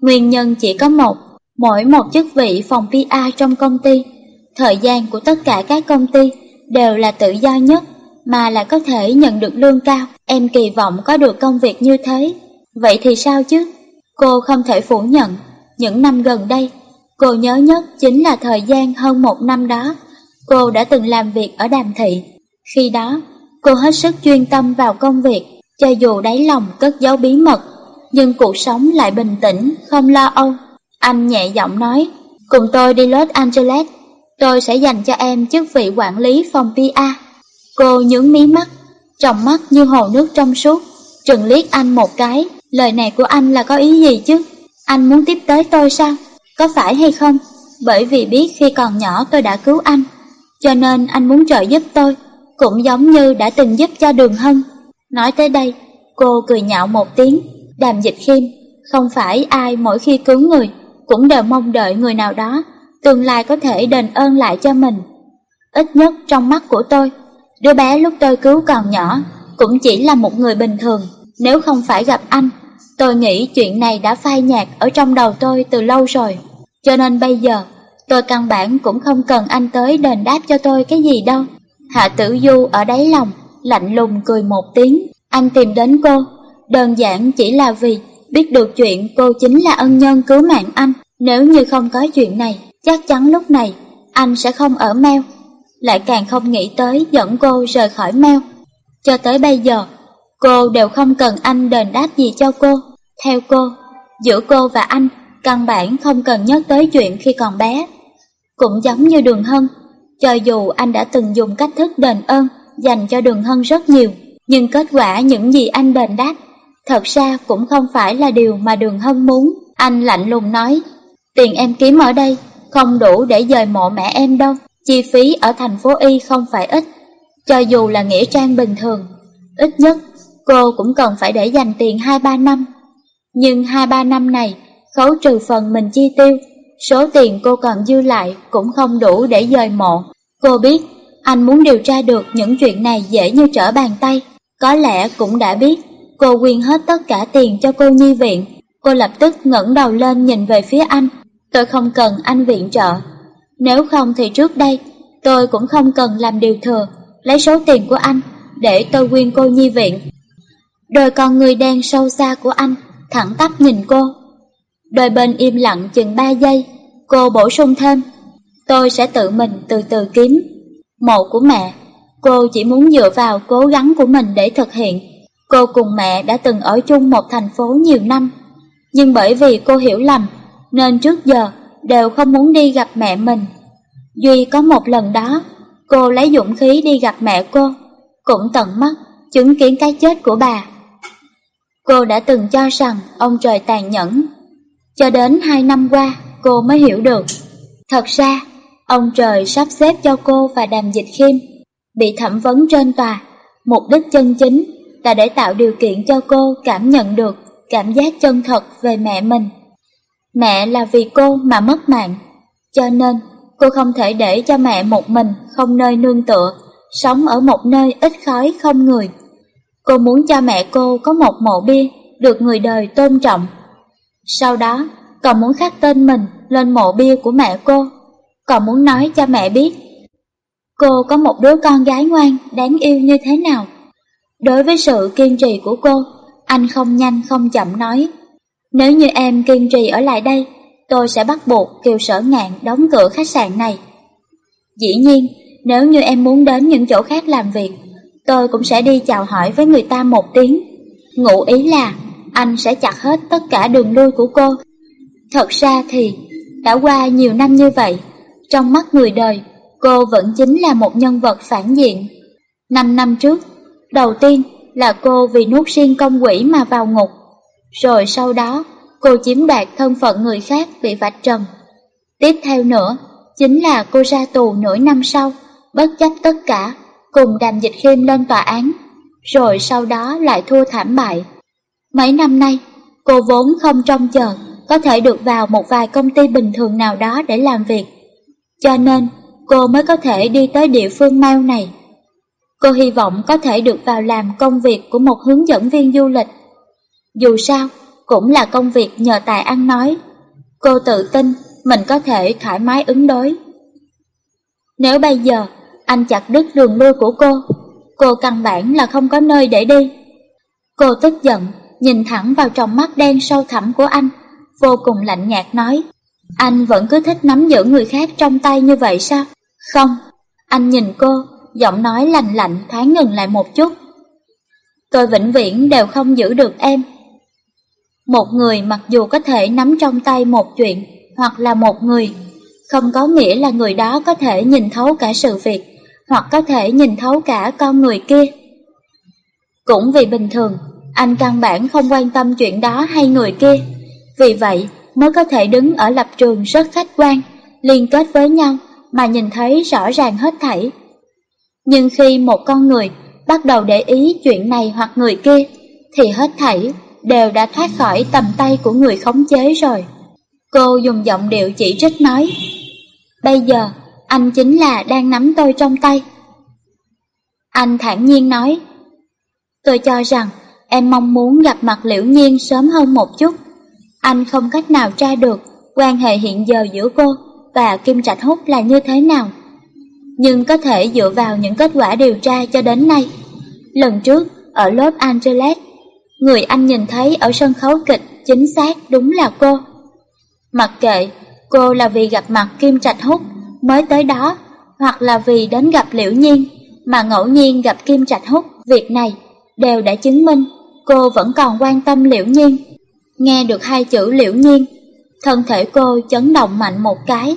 Nguyên nhân chỉ có một, mỗi một chức vị phòng PR trong công ty Thời gian của tất cả các công ty đều là tự do nhất mà lại có thể nhận được lương cao. Em kỳ vọng có được công việc như thế. Vậy thì sao chứ? Cô không thể phủ nhận. Những năm gần đây, cô nhớ nhất chính là thời gian hơn một năm đó. Cô đã từng làm việc ở đàm thị. Khi đó, cô hết sức chuyên tâm vào công việc, cho dù đáy lòng cất giấu bí mật, nhưng cuộc sống lại bình tĩnh, không lo âu. Anh nhẹ giọng nói, cùng tôi đi Los Angeles Tôi sẽ dành cho em chức vị quản lý phòng PA. Cô nhướng mí mắt, trong mắt như hồ nước trong suốt, trừng liếc anh một cái. Lời này của anh là có ý gì chứ? Anh muốn tiếp tế tôi sao? Có phải hay không? Bởi vì biết khi còn nhỏ tôi đã cứu anh, cho nên anh muốn trợ giúp tôi, cũng giống như đã từng giúp cho Đường Hân. Nói tới đây, cô cười nhạo một tiếng, đàm dịch khiêm, không phải ai mỗi khi cứu người cũng đều mong đợi người nào đó tương lai có thể đền ơn lại cho mình. Ít nhất trong mắt của tôi, đứa bé lúc tôi cứu còn nhỏ cũng chỉ là một người bình thường. Nếu không phải gặp anh, tôi nghĩ chuyện này đã phai nhạt ở trong đầu tôi từ lâu rồi. Cho nên bây giờ, tôi căn bản cũng không cần anh tới đền đáp cho tôi cái gì đâu. Hạ tử du ở đáy lòng, lạnh lùng cười một tiếng. Anh tìm đến cô, đơn giản chỉ là vì biết được chuyện cô chính là ân nhân cứu mạng anh. Nếu như không có chuyện này, chắc chắn lúc này anh sẽ không ở meo lại càng không nghĩ tới dẫn cô rời khỏi meo Cho tới bây giờ, cô đều không cần anh đền đáp gì cho cô. Theo cô, giữa cô và anh, căn bản không cần nhắc tới chuyện khi còn bé. Cũng giống như đường hân, cho dù anh đã từng dùng cách thức đền ơn dành cho đường hân rất nhiều, nhưng kết quả những gì anh đền đáp, thật ra cũng không phải là điều mà đường hân muốn. Anh lạnh lùng nói, tiền em kiếm ở đây không đủ để dời mộ mẹ em đâu, chi phí ở thành phố Y không phải ít, cho dù là nghĩa trang bình thường, ít nhất cô cũng cần phải để dành tiền 2-3 năm. Nhưng 2-3 năm này, khấu trừ phần mình chi tiêu, số tiền cô còn dư lại cũng không đủ để dời mộ. Cô biết, anh muốn điều tra được những chuyện này dễ như trở bàn tay, có lẽ cũng đã biết, cô quyên hết tất cả tiền cho cô nhi viện. Cô lập tức ngẩng đầu lên nhìn về phía anh, tôi không cần anh viện trợ. Nếu không thì trước đây, tôi cũng không cần làm điều thừa, lấy số tiền của anh để tôi quyên cô nhi viện. Đôi con người đen sâu xa của anh thẳng tắp nhìn cô. Đôi bên im lặng chừng 3 giây, cô bổ sung thêm, tôi sẽ tự mình từ từ kiếm. Mộ của mẹ, cô chỉ muốn dựa vào cố gắng của mình để thực hiện. Cô cùng mẹ đã từng ở chung một thành phố nhiều năm, nhưng bởi vì cô hiểu lầm, nên trước giờ đều không muốn đi gặp mẹ mình. Duy có một lần đó, cô lấy dũng khí đi gặp mẹ cô, cũng tận mắt chứng kiến cái chết của bà. Cô đã từng cho rằng ông trời tàn nhẫn. Cho đến hai năm qua, cô mới hiểu được. Thật ra, ông trời sắp xếp cho cô và Đàm Dịch Khiêm bị thẩm vấn trên tòa. Mục đích chân chính là để tạo điều kiện cho cô cảm nhận được cảm giác chân thật về mẹ mình. Mẹ là vì cô mà mất mạng, cho nên cô không thể để cho mẹ một mình không nơi nương tựa, sống ở một nơi ít khói không người. Cô muốn cho mẹ cô có một mộ bia được người đời tôn trọng. Sau đó, còn muốn khắc tên mình lên mộ bia của mẹ cô, còn muốn nói cho mẹ biết cô có một đứa con gái ngoan, đáng yêu như thế nào. Đối với sự kiên trì của cô, anh không nhanh không chậm nói, nếu như em kiên trì ở lại đây, tôi sẽ bắt buộc Kiều Sở Ngạn đóng cửa khách sạn này. Dĩ nhiên, nếu như em muốn đến những chỗ khác làm việc, tôi cũng sẽ đi chào hỏi với người ta một tiếng. Ngụ ý là anh sẽ chặt hết tất cả đường lui của cô. Thật ra thì, đã qua nhiều năm như vậy, trong mắt người đời, cô vẫn chính là một nhân vật phản diện. Năm năm trước, đầu tiên là cô vì nuốt riêng công quỷ mà vào ngục, rồi sau đó cô chiếm đoạt thân phận người khác bị vạch trần. Tiếp theo nữa, chính là cô ra tù nửa năm sau, bất chấp tất cả cùng đàm dịch khiêm lên tòa án, rồi sau đó lại thua thảm bại. Mấy năm nay, cô vốn không trông chờ có thể được vào một vài công ty bình thường nào đó để làm việc. Cho nên, cô mới có thể đi tới địa phương Mao này. Cô hy vọng có thể được vào làm công việc của một hướng dẫn viên du lịch. Dù sao, cũng là công việc nhờ tài ăn nói. Cô tự tin mình có thể thoải mái ứng đối. Nếu bây giờ anh chặt đứt đường lui của cô, cô căn bản là không có nơi để đi. Cô tức giận, nhìn thẳng vào trong mắt đen sâu thẳm của anh, vô cùng lạnh nhạt nói, anh vẫn cứ thích nắm giữ người khác trong tay như vậy sao? Không, anh nhìn cô, giọng nói lạnh lạnh thoáng ngừng lại một chút. Tôi vĩnh viễn đều không giữ được em. Một người mặc dù có thể nắm trong tay một chuyện, hoặc là một người, không có nghĩa là người đó có thể nhìn thấu cả sự việc hoặc có thể nhìn thấu cả con người kia. Cũng vì bình thường, anh căn bản không quan tâm chuyện đó hay người kia, vì vậy mới có thể đứng ở lập trường rất khách quan, liên kết với nhau mà nhìn thấy rõ ràng hết thảy. Nhưng khi một con người bắt đầu để ý chuyện này hoặc người kia, thì hết thảy đều đã thoát khỏi tầm tay của người khống chế rồi. Cô dùng giọng điệu chỉ trích nói, Bây giờ anh chính là đang nắm tôi trong tay. Anh thản nhiên nói, tôi cho rằng em mong muốn gặp mặt Liễu Nhiên sớm hơn một chút. Anh không cách nào tra được quan hệ hiện giờ giữa cô và Kim Trạch Húc là như thế nào. Nhưng có thể dựa vào những kết quả điều tra cho đến nay. Lần trước, ở lớp Angeles. Người anh nhìn thấy ở sân khấu kịch chính xác đúng là cô. Mặc kệ, cô là vì gặp mặt Kim Trạch Húc mới tới đó, hoặc là vì đến gặp Liễu Nhiên mà ngẫu nhiên gặp Kim Trạch Húc, việc này đều đã chứng minh cô vẫn còn quan tâm Liễu Nhiên. Nghe được hai chữ Liễu Nhiên, thân thể cô chấn động mạnh một cái.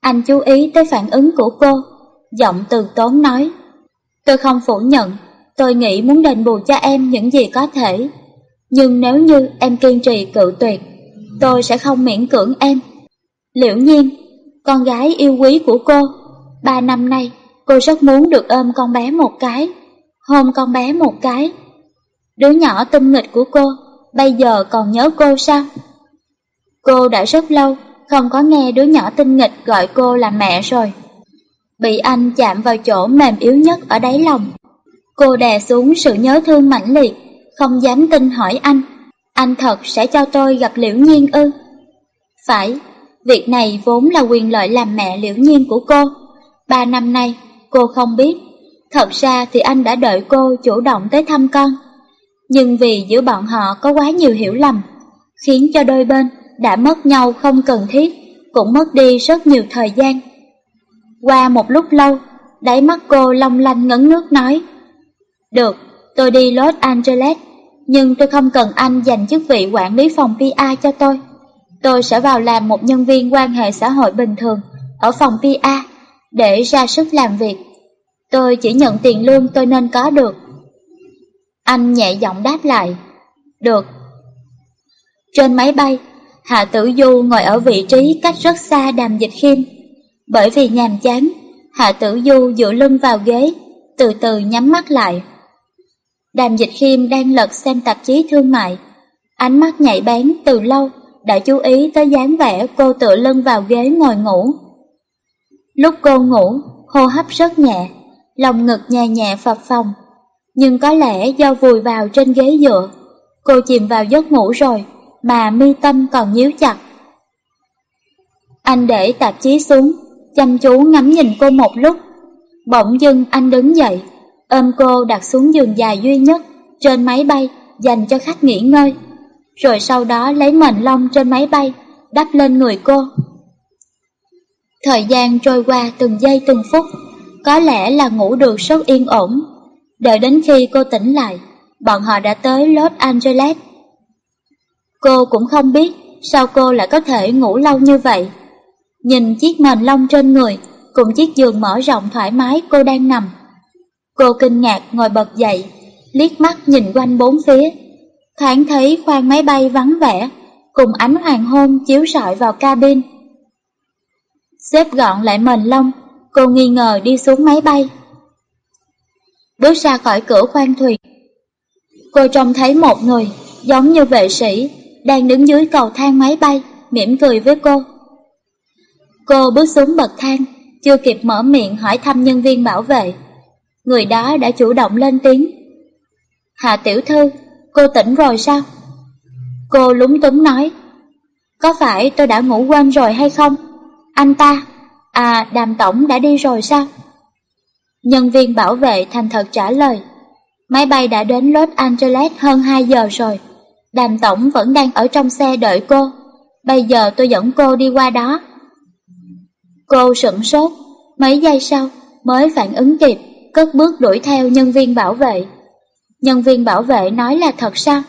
Anh chú ý tới phản ứng của cô, giọng từ tốn nói. Tôi không phủ nhận, tôi nghĩ muốn đền bù cho em những gì có thể. Nhưng nếu như em kiên trì cự tuyệt, tôi sẽ không miễn cưỡng em. Liễu nhiên, con gái yêu quý của cô, ba năm nay cô rất muốn được ôm con bé một cái, hôn con bé một cái. Đứa nhỏ tinh nghịch của cô, bây giờ còn nhớ cô sao? Cô đã rất lâu không có nghe đứa nhỏ tinh nghịch gọi cô là mẹ rồi. Bị anh chạm vào chỗ mềm yếu nhất ở đáy lòng. Cô đè xuống sự nhớ thương mãnh liệt, không dám tin hỏi anh. Anh thật sẽ cho tôi gặp Liễu Nhiên ư? Phải, việc này vốn là quyền lợi làm mẹ Liễu Nhiên của cô. Ba năm nay, cô không biết. Thật ra thì anh đã đợi cô chủ động tới thăm con. Nhưng vì giữa bọn họ có quá nhiều hiểu lầm, khiến cho đôi bên đã mất nhau không cần thiết, cũng mất đi rất nhiều thời gian. Qua một lúc lâu, đáy mắt cô long lanh ngấn nước nói được, tôi đi Los Angeles, nhưng tôi không cần anh dành chức vị quản lý phòng PA cho tôi. Tôi sẽ vào làm một nhân viên quan hệ xã hội bình thường ở phòng PA để ra sức làm việc. Tôi chỉ nhận tiền lương tôi nên có được. Anh nhẹ giọng đáp lại. Được. Trên máy bay, Hạ Tử Du ngồi ở vị trí cách rất xa đàm dịch khiêm. Bởi vì nhàm chán, Hạ Tử Du dựa lưng vào ghế, từ từ nhắm mắt lại. Đàm dịch khiêm đang lật xem tạp chí thương mại. Ánh mắt nhạy bén từ lâu đã chú ý tới dáng vẻ cô tựa lưng vào ghế ngồi ngủ. Lúc cô ngủ, hô hấp rất nhẹ, lòng ngực nhẹ nhẹ phập phồng. Nhưng có lẽ do vùi vào trên ghế dựa, cô chìm vào giấc ngủ rồi mà mi tâm còn nhíu chặt. Anh để tạp chí xuống, chăm chú ngắm nhìn cô một lúc. Bỗng dưng anh đứng dậy, ôm cô đặt xuống giường dài duy nhất trên máy bay dành cho khách nghỉ ngơi. Rồi sau đó lấy mền lông trên máy bay đắp lên người cô. Thời gian trôi qua từng giây từng phút, có lẽ là ngủ được rất yên ổn. Đợi đến khi cô tỉnh lại, bọn họ đã tới Los Angeles. Cô cũng không biết sao cô lại có thể ngủ lâu như vậy. Nhìn chiếc mền lông trên người cùng chiếc giường mở rộng thoải mái cô đang nằm. Cô kinh ngạc ngồi bật dậy, liếc mắt nhìn quanh bốn phía. Thoáng thấy khoang máy bay vắng vẻ, cùng ánh hoàng hôn chiếu rọi vào cabin. Xếp gọn lại mền lông, cô nghi ngờ đi xuống máy bay. Bước ra khỏi cửa khoang thuyền. Cô trông thấy một người, giống như vệ sĩ, đang đứng dưới cầu thang máy bay, mỉm cười với cô. Cô bước xuống bậc thang, chưa kịp mở miệng hỏi thăm nhân viên bảo vệ. Người đó đã chủ động lên tiếng. Hạ tiểu thư, cô tỉnh rồi sao? Cô lúng túng nói. Có phải tôi đã ngủ quên rồi hay không? Anh ta, à đàm tổng đã đi rồi sao? Nhân viên bảo vệ thành thật trả lời. Máy bay đã đến Los Angeles hơn 2 giờ rồi. Đàm tổng vẫn đang ở trong xe đợi cô. Bây giờ tôi dẫn cô đi qua đó. Cô sửng sốt, mấy giây sau mới phản ứng kịp, cất bước đuổi theo nhân viên bảo vệ. Nhân viên bảo vệ nói là thật sao?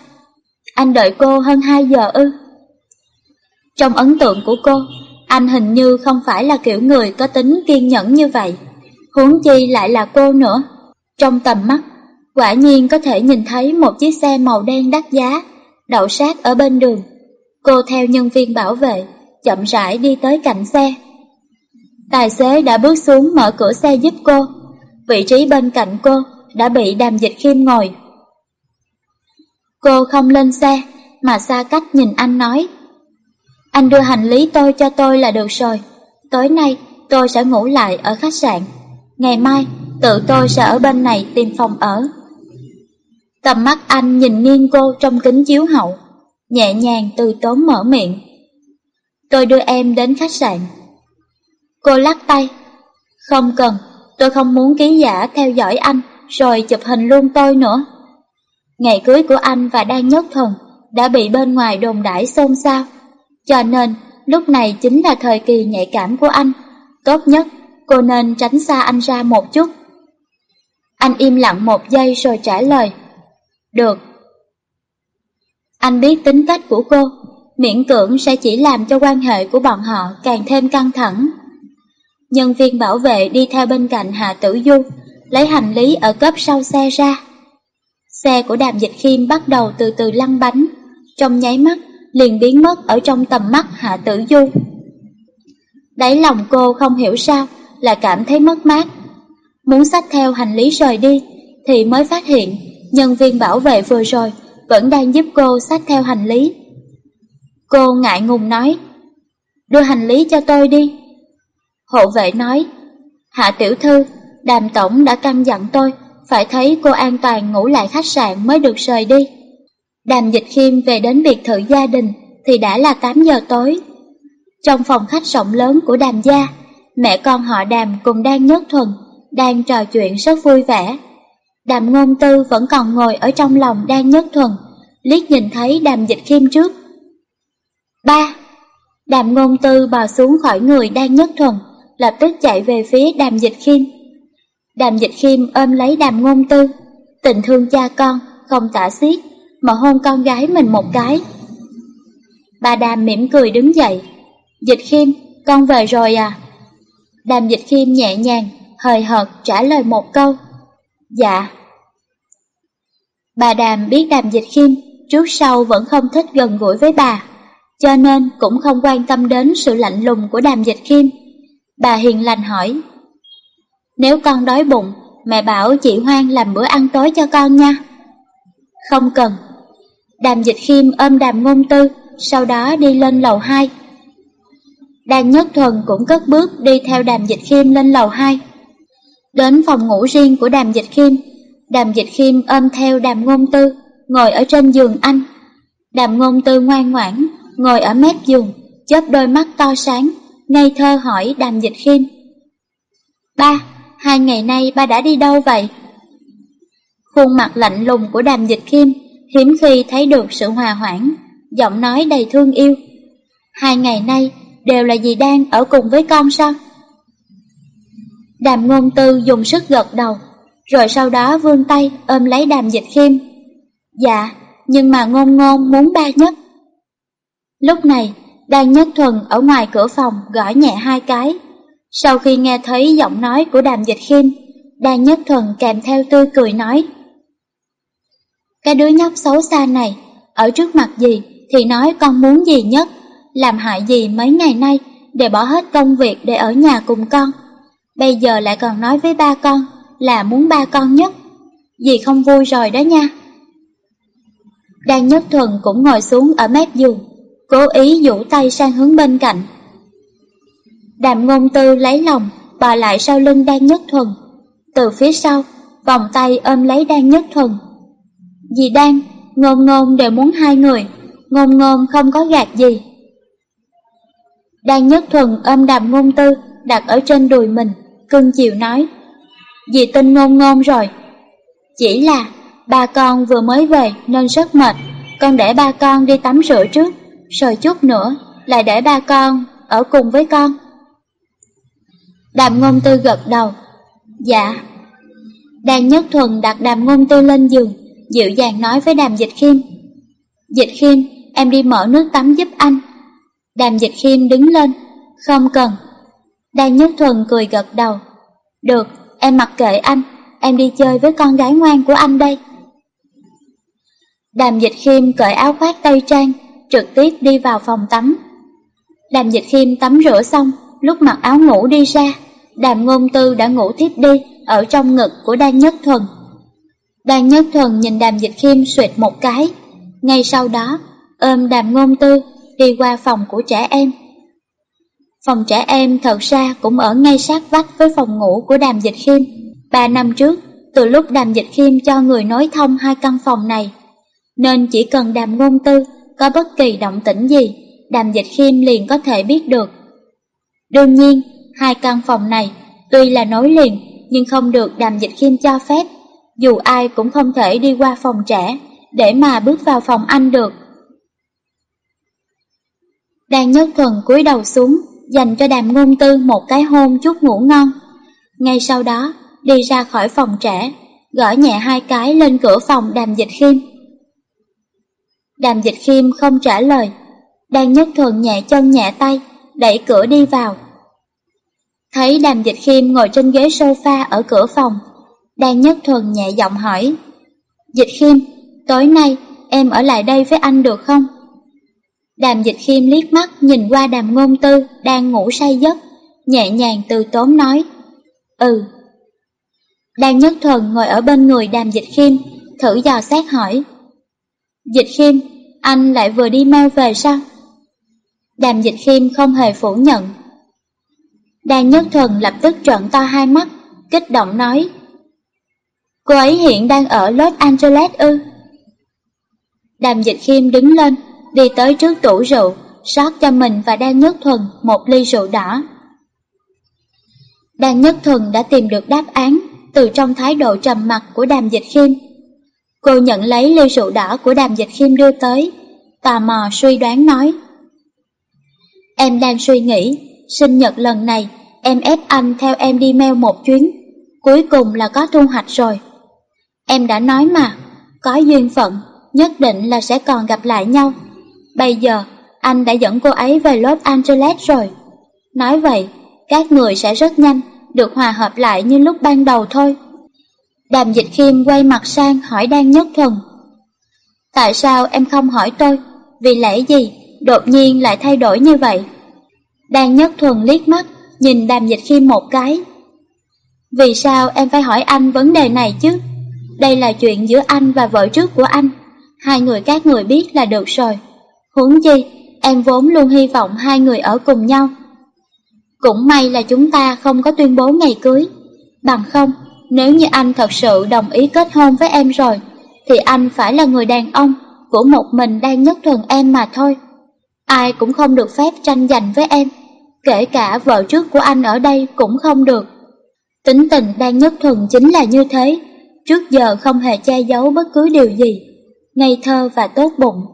Anh đợi cô hơn 2 giờ ư? Trong ấn tượng của cô, anh hình như không phải là kiểu người có tính kiên nhẫn như vậy. Huống chi lại là cô nữa. Trong tầm mắt, quả nhiên có thể nhìn thấy một chiếc xe màu đen đắt giá, đậu sát ở bên đường. Cô theo nhân viên bảo vệ, chậm rãi đi tới cạnh xe. Tài xế đã bước xuống mở cửa xe giúp cô. Vị trí bên cạnh cô đã bị đàm dịch khiêm ngồi. Cô không lên xe, mà xa cách nhìn anh nói. Anh đưa hành lý tôi cho tôi là được rồi. Tối nay tôi sẽ ngủ lại ở khách sạn. Ngày mai tự tôi sẽ ở bên này tìm phòng ở. Tầm mắt anh nhìn nghiêng cô trong kính chiếu hậu, nhẹ nhàng từ tốn mở miệng. Tôi đưa em đến khách sạn. Cô lắc tay. Không cần, tôi không muốn ký giả theo dõi anh rồi chụp hình luôn tôi nữa. Ngày cưới của anh và Đan Nhất Thần đã bị bên ngoài đồn đãi xôn xao, cho nên lúc này chính là thời kỳ nhạy cảm của anh. Tốt nhất, cô nên tránh xa anh ra một chút. Anh im lặng một giây rồi trả lời. Được. Anh biết tính cách của cô, miễn cưỡng sẽ chỉ làm cho quan hệ của bọn họ càng thêm căng thẳng. Nhân viên bảo vệ đi theo bên cạnh Hạ Tử Du, lấy hành lý ở cấp sau xe ra. Xe của đàm dịch khiêm bắt đầu từ từ lăn bánh, trong nháy mắt liền biến mất ở trong tầm mắt Hạ Tử Du. Đáy lòng cô không hiểu sao là cảm thấy mất mát. Muốn xách theo hành lý rời đi thì mới phát hiện nhân viên bảo vệ vừa rồi vẫn đang giúp cô xách theo hành lý. Cô ngại ngùng nói, đưa hành lý cho tôi đi. Hộ vệ nói, Hạ tiểu thư, đàm tổng đã căn dặn tôi phải thấy cô an toàn ngủ lại khách sạn mới được rời đi. Đàm dịch khiêm về đến biệt thự gia đình thì đã là 8 giờ tối. Trong phòng khách rộng lớn của đàm gia, mẹ con họ đàm cùng đang nhất thuần, đang trò chuyện rất vui vẻ. Đàm ngôn tư vẫn còn ngồi ở trong lòng đang nhất thuần, liếc nhìn thấy đàm dịch khiêm trước. Ba! Đàm ngôn tư bò xuống khỏi người đang nhất thuần, lập tức chạy về phía đàm dịch khiêm. Đàm dịch khiêm ôm lấy đàm ngôn tư, tình thương cha con, không tả xiết, mà hôn con gái mình một cái. Bà đàm mỉm cười đứng dậy, dịch khiêm, con về rồi à? Đàm dịch khiêm nhẹ nhàng, hời hợt trả lời một câu, dạ. Bà đàm biết đàm dịch khiêm trước sau vẫn không thích gần gũi với bà, cho nên cũng không quan tâm đến sự lạnh lùng của đàm dịch khiêm. Bà hiền lành hỏi, nếu con đói bụng, mẹ bảo chị Hoang làm bữa ăn tối cho con nha. Không cần. Đàm dịch khiêm ôm đàm ngôn tư, sau đó đi lên lầu 2. Đàn Nhất Thuần cũng cất bước đi theo đàm dịch khiêm lên lầu 2. Đến phòng ngủ riêng của đàm dịch khiêm, đàm dịch khiêm ôm theo đàm ngôn tư, ngồi ở trên giường anh. Đàm ngôn tư ngoan ngoãn, ngồi ở mép giường, chớp đôi mắt to sáng, ngây thơ hỏi đàm dịch khiêm. Ba, hai ngày nay ba đã đi đâu vậy? Khuôn mặt lạnh lùng của đàm dịch khiêm, hiếm khi thấy được sự hòa hoãn, giọng nói đầy thương yêu. Hai ngày nay đều là dì đang ở cùng với con sao? Đàm ngôn tư dùng sức gật đầu, rồi sau đó vươn tay ôm lấy đàm dịch khiêm. Dạ, nhưng mà ngôn ngôn muốn ba nhất. Lúc này, Đan nhất thuần ở ngoài cửa phòng gõ nhẹ hai cái. Sau khi nghe thấy giọng nói của đàm dịch khiêm, Đan nhất thuần kèm theo tươi cười nói. Cái đứa nhóc xấu xa này, ở trước mặt gì thì nói con muốn gì nhất, làm hại gì mấy ngày nay để bỏ hết công việc để ở nhà cùng con. Bây giờ lại còn nói với ba con là muốn ba con nhất. Dì không vui rồi đó nha. Đan Nhất Thuần cũng ngồi xuống ở mép giường, cố ý dụ tay sang hướng bên cạnh. Đàm ngôn tư lấy lòng, bà lại sau lưng Đan Nhất Thuần. Từ phía sau, vòng tay ôm lấy Đan Nhất Thuần. Dì Đan, ngôn ngôn đều muốn hai người, ngôn ngôn không có gạt gì. Đan Nhất Thuần ôm đàm ngôn tư, đặt ở trên đùi mình, cưng chiều nói. Dì tin ngôn ngôn rồi. Chỉ là ba con vừa mới về nên rất mệt, con để ba con đi tắm rửa trước, rồi chút nữa lại để ba con ở cùng với con. Đàm ngôn tư gật đầu. Dạ. Đàn nhất thuần đặt đàm ngôn tư lên giường, dịu dàng nói với đàm dịch khiêm. Dịch khiêm, em đi mở nước tắm giúp anh. Đàm dịch khiêm đứng lên. Không cần. Đàn nhất thuần cười gật đầu. Được, em mặc kệ anh, em đi chơi với con gái ngoan của anh đây. Đàm dịch khiêm cởi áo khoác tây trang, trực tiếp đi vào phòng tắm. Đàm dịch khiêm tắm rửa xong, lúc mặc áo ngủ đi ra, đàm ngôn tư đã ngủ thiếp đi ở trong ngực của Đan Nhất Thuần. Đan Nhất Thuần nhìn đàm dịch khiêm suyệt một cái, ngay sau đó ôm đàm ngôn tư đi qua phòng của trẻ em. Phòng trẻ em thật ra cũng ở ngay sát vách với phòng ngủ của đàm dịch khiêm. Ba năm trước, từ lúc đàm dịch khiêm cho người nối thông hai căn phòng này, nên chỉ cần đàm ngôn tư có bất kỳ động tĩnh gì, đàm dịch khiêm liền có thể biết được. Đương nhiên, hai căn phòng này tuy là nối liền nhưng không được đàm dịch khiêm cho phép, dù ai cũng không thể đi qua phòng trẻ để mà bước vào phòng anh được. Đàn nhất thuần cúi đầu xuống, dành cho đàm ngôn tư một cái hôn chút ngủ ngon. Ngay sau đó, đi ra khỏi phòng trẻ, gõ nhẹ hai cái lên cửa phòng đàm dịch khiêm. Đàm dịch khiêm không trả lời, đang nhất thuần nhẹ chân nhẹ tay, đẩy cửa đi vào. Thấy đàm dịch khiêm ngồi trên ghế sofa ở cửa phòng, đang nhất thuần nhẹ giọng hỏi. Dịch khiêm, tối nay em ở lại đây với anh được không? Đàm dịch khiêm liếc mắt nhìn qua đàm ngôn tư đang ngủ say giấc, nhẹ nhàng từ tốn nói. Ừ. đang nhất thuần ngồi ở bên người đàm dịch khiêm, thử dò xét hỏi. Dịch khiêm, anh lại vừa đi mau về sao? Đàm dịch khiêm không hề phủ nhận. Đàn nhất thuần lập tức trợn to hai mắt, kích động nói. Cô ấy hiện đang ở Los Angeles ư? Đàm dịch khiêm đứng lên, đi tới trước tủ rượu, rót cho mình và Đan Nhất Thuần một ly rượu đỏ. Đan Nhất Thuần đã tìm được đáp án từ trong thái độ trầm mặc của đàm dịch khiêm. Cô nhận lấy ly rượu đỏ của đàm dịch khiêm đưa tới, tò mò suy đoán nói. Em đang suy nghĩ, sinh nhật lần này em ép anh theo em đi mail một chuyến, cuối cùng là có thu hoạch rồi. Em đã nói mà, có duyên phận, nhất định là sẽ còn gặp lại nhau. Bây giờ, anh đã dẫn cô ấy về Los Angeles rồi. Nói vậy, các người sẽ rất nhanh được hòa hợp lại như lúc ban đầu thôi. Đàm dịch khiêm quay mặt sang hỏi Đan Nhất Thuần. Tại sao em không hỏi tôi? Vì lẽ gì đột nhiên lại thay đổi như vậy? Đan Nhất Thuần liếc mắt, nhìn đàm dịch khiêm một cái. Vì sao em phải hỏi anh vấn đề này chứ? Đây là chuyện giữa anh và vợ trước của anh. Hai người các người biết là được rồi. Huống chi, em vốn luôn hy vọng hai người ở cùng nhau. Cũng may là chúng ta không có tuyên bố ngày cưới. Bằng không, nếu như anh thật sự đồng ý kết hôn với em rồi, thì anh phải là người đàn ông của một mình đang nhất thuần em mà thôi. Ai cũng không được phép tranh giành với em, kể cả vợ trước của anh ở đây cũng không được. Tính tình đang nhất thuần chính là như thế, trước giờ không hề che giấu bất cứ điều gì, ngây thơ và tốt bụng.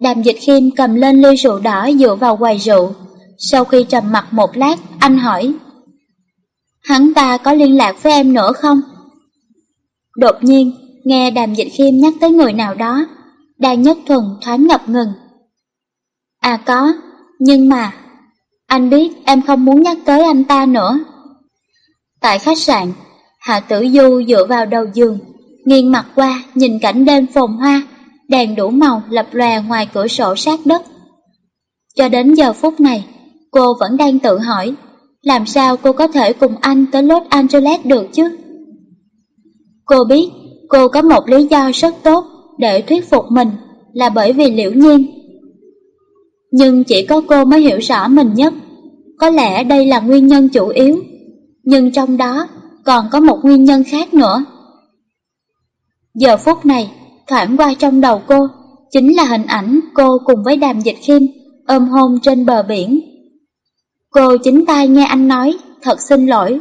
Đàm dịch khiêm cầm lên ly rượu đỏ dựa vào quầy rượu. Sau khi trầm mặt một lát, anh hỏi. Hắn ta có liên lạc với em nữa không? Đột nhiên, nghe đàm dịch khiêm nhắc tới người nào đó, Đan nhất thuần thoáng ngập ngừng. À có, nhưng mà, anh biết em không muốn nhắc tới anh ta nữa. Tại khách sạn, Hạ Tử Du dựa vào đầu giường, nghiêng mặt qua nhìn cảnh đêm phồn hoa, đèn đủ màu lập lòe ngoài cửa sổ sát đất. Cho đến giờ phút này, cô vẫn đang tự hỏi, làm sao cô có thể cùng anh tới Los Angeles được chứ? Cô biết cô có một lý do rất tốt để thuyết phục mình là bởi vì liễu nhiên. Nhưng chỉ có cô mới hiểu rõ mình nhất. Có lẽ đây là nguyên nhân chủ yếu, nhưng trong đó còn có một nguyên nhân khác nữa. Giờ phút này, thoảng qua trong đầu cô, chính là hình ảnh cô cùng với đàm dịch khiêm ôm hôn trên bờ biển. Cô chính tay nghe anh nói, thật xin lỗi.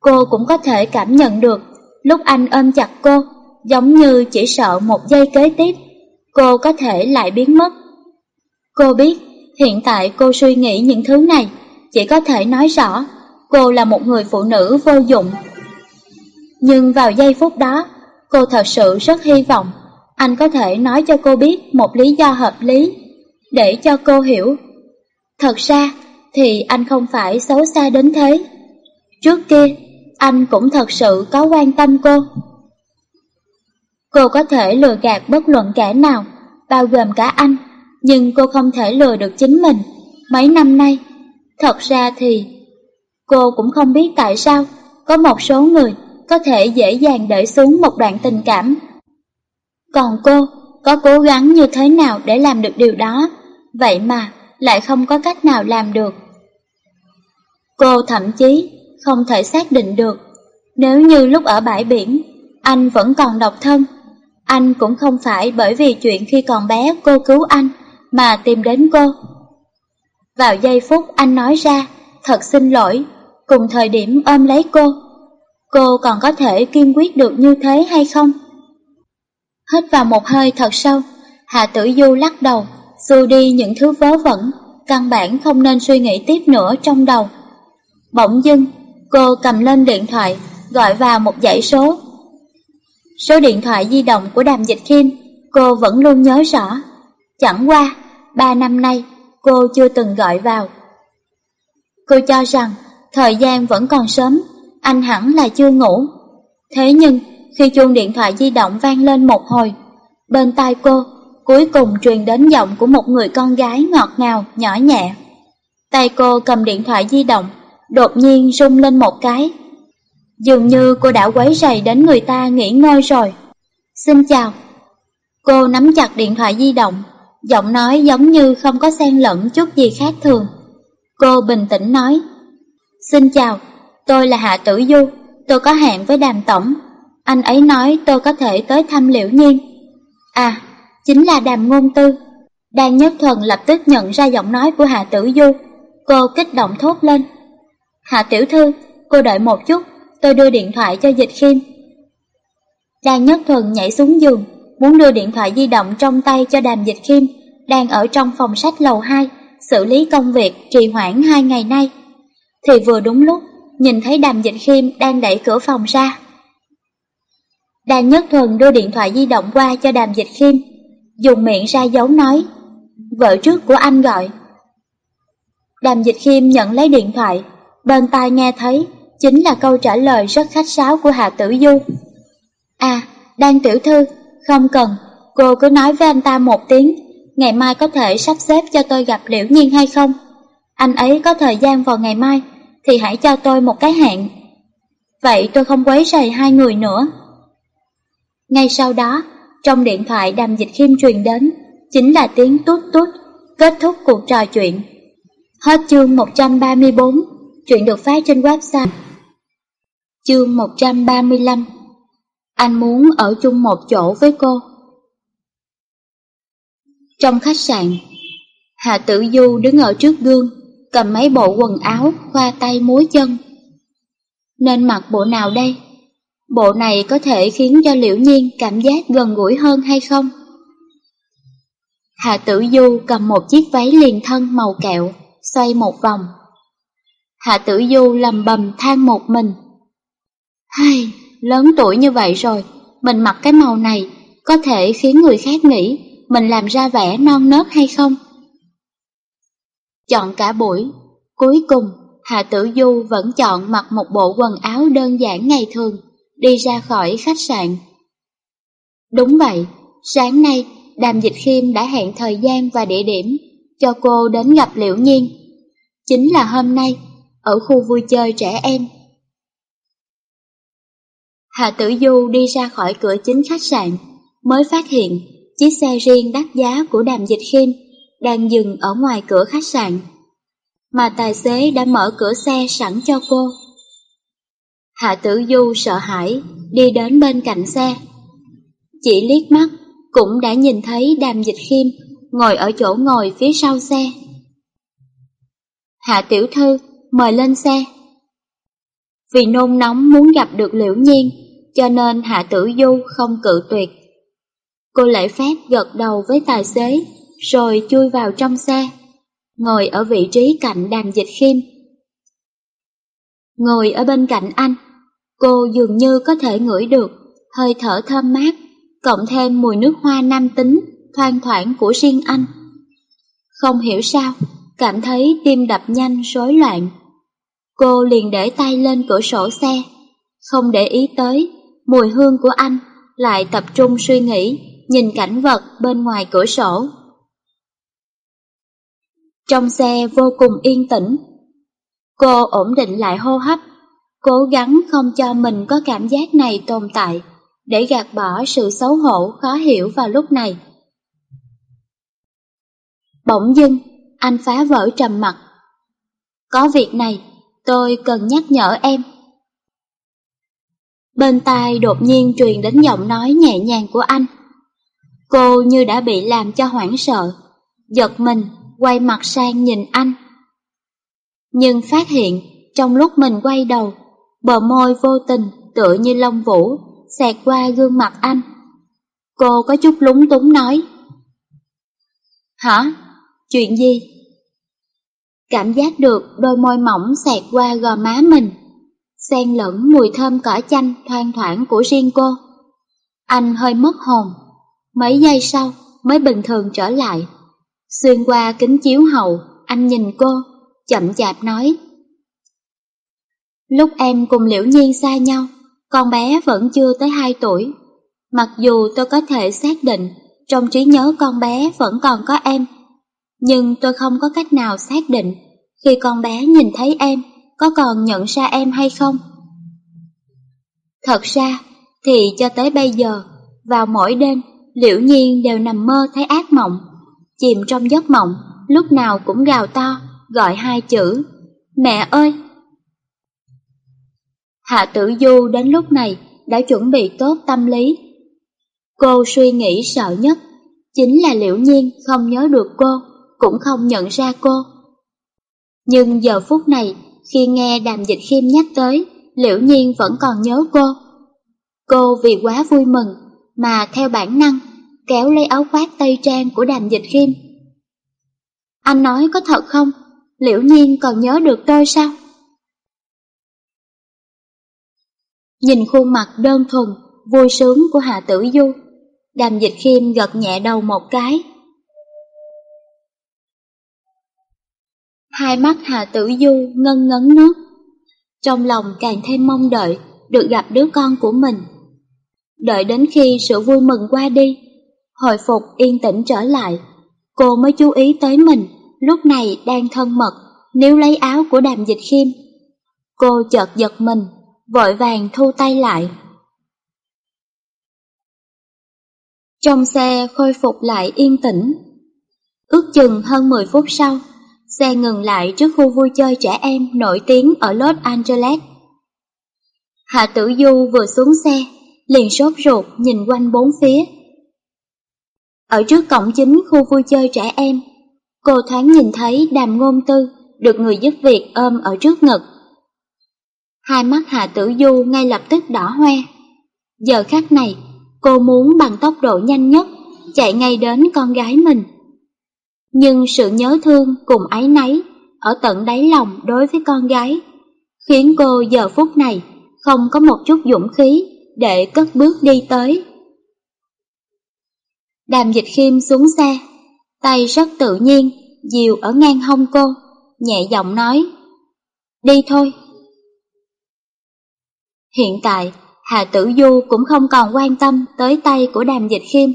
Cô cũng có thể cảm nhận được lúc anh ôm chặt cô, giống như chỉ sợ một giây kế tiếp, cô có thể lại biến mất. Cô biết, hiện tại cô suy nghĩ những thứ này, chỉ có thể nói rõ, cô là một người phụ nữ vô dụng. Nhưng vào giây phút đó, Cô thật sự rất hy vọng anh có thể nói cho cô biết một lý do hợp lý, để cho cô hiểu. Thật ra thì anh không phải xấu xa đến thế. Trước kia, anh cũng thật sự có quan tâm cô. Cô có thể lừa gạt bất luận kẻ nào, bao gồm cả anh, nhưng cô không thể lừa được chính mình. Mấy năm nay, thật ra thì cô cũng không biết tại sao có một số người có thể dễ dàng để xuống một đoạn tình cảm. Còn cô, có cố gắng như thế nào để làm được điều đó, vậy mà lại không có cách nào làm được. Cô thậm chí không thể xác định được, nếu như lúc ở bãi biển, anh vẫn còn độc thân, anh cũng không phải bởi vì chuyện khi còn bé cô cứu anh mà tìm đến cô. Vào giây phút anh nói ra, thật xin lỗi, cùng thời điểm ôm lấy cô, cô còn có thể kiên quyết được như thế hay không? Hít vào một hơi thật sâu, Hạ Tử Du lắc đầu, xua đi những thứ vớ vẩn, căn bản không nên suy nghĩ tiếp nữa trong đầu. Bỗng dưng, cô cầm lên điện thoại, gọi vào một dãy số. Số điện thoại di động của Đàm Dịch Khiêm, cô vẫn luôn nhớ rõ. Chẳng qua, ba năm nay, cô chưa từng gọi vào. Cô cho rằng, thời gian vẫn còn sớm, anh hẳn là chưa ngủ. Thế nhưng, khi chuông điện thoại di động vang lên một hồi, bên tai cô cuối cùng truyền đến giọng của một người con gái ngọt ngào, nhỏ nhẹ. Tay cô cầm điện thoại di động, đột nhiên rung lên một cái. Dường như cô đã quấy rầy đến người ta nghỉ ngơi rồi. Xin chào. Cô nắm chặt điện thoại di động, giọng nói giống như không có xen lẫn chút gì khác thường. Cô bình tĩnh nói, Xin chào, tôi là Hạ Tử Du, tôi có hẹn với đàm tổng. Anh ấy nói tôi có thể tới thăm liễu nhiên. À, chính là đàm ngôn tư. Đan Nhất Thuần lập tức nhận ra giọng nói của Hạ Tử Du. Cô kích động thốt lên. Hạ Tiểu Thư, cô đợi một chút, tôi đưa điện thoại cho Dịch Khiêm. Đan Nhất Thuần nhảy xuống giường, muốn đưa điện thoại di động trong tay cho đàm Dịch Khiêm, đang ở trong phòng sách lầu 2, xử lý công việc trì hoãn hai ngày nay. Thì vừa đúng lúc, nhìn thấy đàm Dịch Khiêm đang đẩy cửa phòng ra. Đan Nhất Thuần đưa điện thoại di động qua cho đàm Dịch Khiêm, dùng miệng ra dấu nói, vợ trước của anh gọi. Đàm Dịch Khiêm nhận lấy điện thoại, bên tai nghe thấy chính là câu trả lời rất khách sáo của Hạ Tử Du. À, đang tiểu thư, không cần, cô cứ nói với anh ta một tiếng, ngày mai có thể sắp xếp cho tôi gặp Liễu Nhiên hay không? Anh ấy có thời gian vào ngày mai, thì hãy cho tôi một cái hẹn. Vậy tôi không quấy rầy hai người nữa. Ngay sau đó, trong điện thoại đàm dịch khiêm truyền đến, chính là tiếng tút tút, kết thúc cuộc trò chuyện. Hết chương 134, chuyện được phát trên website. Chương 135 Anh muốn ở chung một chỗ với cô. Trong khách sạn, Hạ Tử Du đứng ở trước gương, cầm mấy bộ quần áo, khoa tay múa chân. Nên mặc bộ nào đây? Bộ này có thể khiến cho Liễu Nhiên cảm giác gần gũi hơn hay không? Hạ Tử Du cầm một chiếc váy liền thân màu kẹo, xoay một vòng. Hạ Tử Du lầm bầm than một mình. Hai, lớn tuổi như vậy rồi, mình mặc cái màu này có thể khiến người khác nghĩ mình làm ra vẻ non nớt hay không? Chọn cả buổi, cuối cùng Hạ Tử Du vẫn chọn mặc một bộ quần áo đơn giản ngày thường đi ra khỏi khách sạn. Đúng vậy, sáng nay Đàm Dịch Khiêm đã hẹn thời gian và địa điểm cho cô đến gặp Liễu Nhiên. Chính là hôm nay, ở khu vui chơi trẻ em. Hạ Tử Du đi ra khỏi cửa chính khách sạn, mới phát hiện chiếc xe riêng đắt giá của Đàm Dịch Khiêm đang dừng ở ngoài cửa khách sạn. Mà tài xế đã mở cửa xe sẵn cho cô. Hạ tử du sợ hãi, đi đến bên cạnh xe. Chỉ liếc mắt, cũng đã nhìn thấy đàm dịch khiêm ngồi ở chỗ ngồi phía sau xe. Hạ tiểu thư, mời lên xe. Vì nôn nóng muốn gặp được liễu nhiên, cho nên Hạ tử du không cự tuyệt. Cô lễ phép gật đầu với tài xế, rồi chui vào trong xe, ngồi ở vị trí cạnh đàm dịch khiêm. Ngồi ở bên cạnh anh, cô dường như có thể ngửi được hơi thở thơm mát, cộng thêm mùi nước hoa nam tính, thoang thoảng của riêng anh. Không hiểu sao, cảm thấy tim đập nhanh rối loạn. Cô liền để tay lên cửa sổ xe, không để ý tới mùi hương của anh, lại tập trung suy nghĩ, nhìn cảnh vật bên ngoài cửa sổ. Trong xe vô cùng yên tĩnh, cô ổn định lại hô hấp, cố gắng không cho mình có cảm giác này tồn tại, để gạt bỏ sự xấu hổ khó hiểu vào lúc này. Bỗng dưng, anh phá vỡ trầm mặt. Có việc này, tôi cần nhắc nhở em. Bên tai đột nhiên truyền đến giọng nói nhẹ nhàng của anh. Cô như đã bị làm cho hoảng sợ, giật mình, quay mặt sang nhìn anh. Nhưng phát hiện, trong lúc mình quay đầu, bờ môi vô tình tựa như lông vũ, xẹt qua gương mặt anh. Cô có chút lúng túng nói. Hả? Chuyện gì? Cảm giác được đôi môi mỏng xẹt qua gò má mình, xen lẫn mùi thơm cỏ chanh thoang thoảng của riêng cô. Anh hơi mất hồn, mấy giây sau mới bình thường trở lại. Xuyên qua kính chiếu hậu, anh nhìn cô, chậm chạp nói. Lúc em cùng Liễu Nhiên xa nhau, con bé vẫn chưa tới 2 tuổi. Mặc dù tôi có thể xác định trong trí nhớ con bé vẫn còn có em, nhưng tôi không có cách nào xác định khi con bé nhìn thấy em có còn nhận ra em hay không. Thật ra thì cho tới bây giờ, vào mỗi đêm, Liễu Nhiên đều nằm mơ thấy ác mộng, chìm trong giấc mộng, lúc nào cũng gào to, gọi hai chữ, mẹ ơi! Hạ tử du đến lúc này đã chuẩn bị tốt tâm lý. Cô suy nghĩ sợ nhất, chính là liễu nhiên không nhớ được cô, cũng không nhận ra cô. Nhưng giờ phút này, khi nghe đàm dịch khiêm nhắc tới, liễu nhiên vẫn còn nhớ cô. Cô vì quá vui mừng, mà theo bản năng, kéo lấy áo khoác tây trang của đàm dịch khiêm. Anh nói có thật không? Liễu nhiên còn nhớ được tôi sao? Nhìn khuôn mặt đơn thuần, vui sướng của Hạ Tử Du, đàm dịch khiêm gật nhẹ đầu một cái. Hai mắt hà Tử Du ngân ngấn nước, trong lòng càng thêm mong đợi được gặp đứa con của mình. Đợi đến khi sự vui mừng qua đi, hồi phục yên tĩnh trở lại, cô mới chú ý tới mình, lúc này đang thân mật, nếu lấy áo của đàm dịch khiêm. Cô chợt giật mình, vội vàng thu tay lại. Trong xe khôi phục lại yên tĩnh. Ước chừng hơn 10 phút sau, xe ngừng lại trước khu vui chơi trẻ em nổi tiếng ở Los Angeles. Hạ Tử Du vừa xuống xe, liền sốt ruột nhìn quanh bốn phía. Ở trước cổng chính khu vui chơi trẻ em, cô thoáng nhìn thấy đàm ngôn tư được người giúp việc ôm ở trước ngực. Hai mắt Hạ Tử Du ngay lập tức đỏ hoe. Giờ khắc này, cô muốn bằng tốc độ nhanh nhất chạy ngay đến con gái mình. Nhưng sự nhớ thương cùng ái náy ở tận đáy lòng đối với con gái khiến cô giờ phút này không có một chút dũng khí để cất bước đi tới. Đàm dịch khiêm xuống xe, tay rất tự nhiên, dìu ở ngang hông cô, nhẹ giọng nói, đi thôi. Hiện tại, Hà Tử Du cũng không còn quan tâm tới tay của đàm dịch khiêm.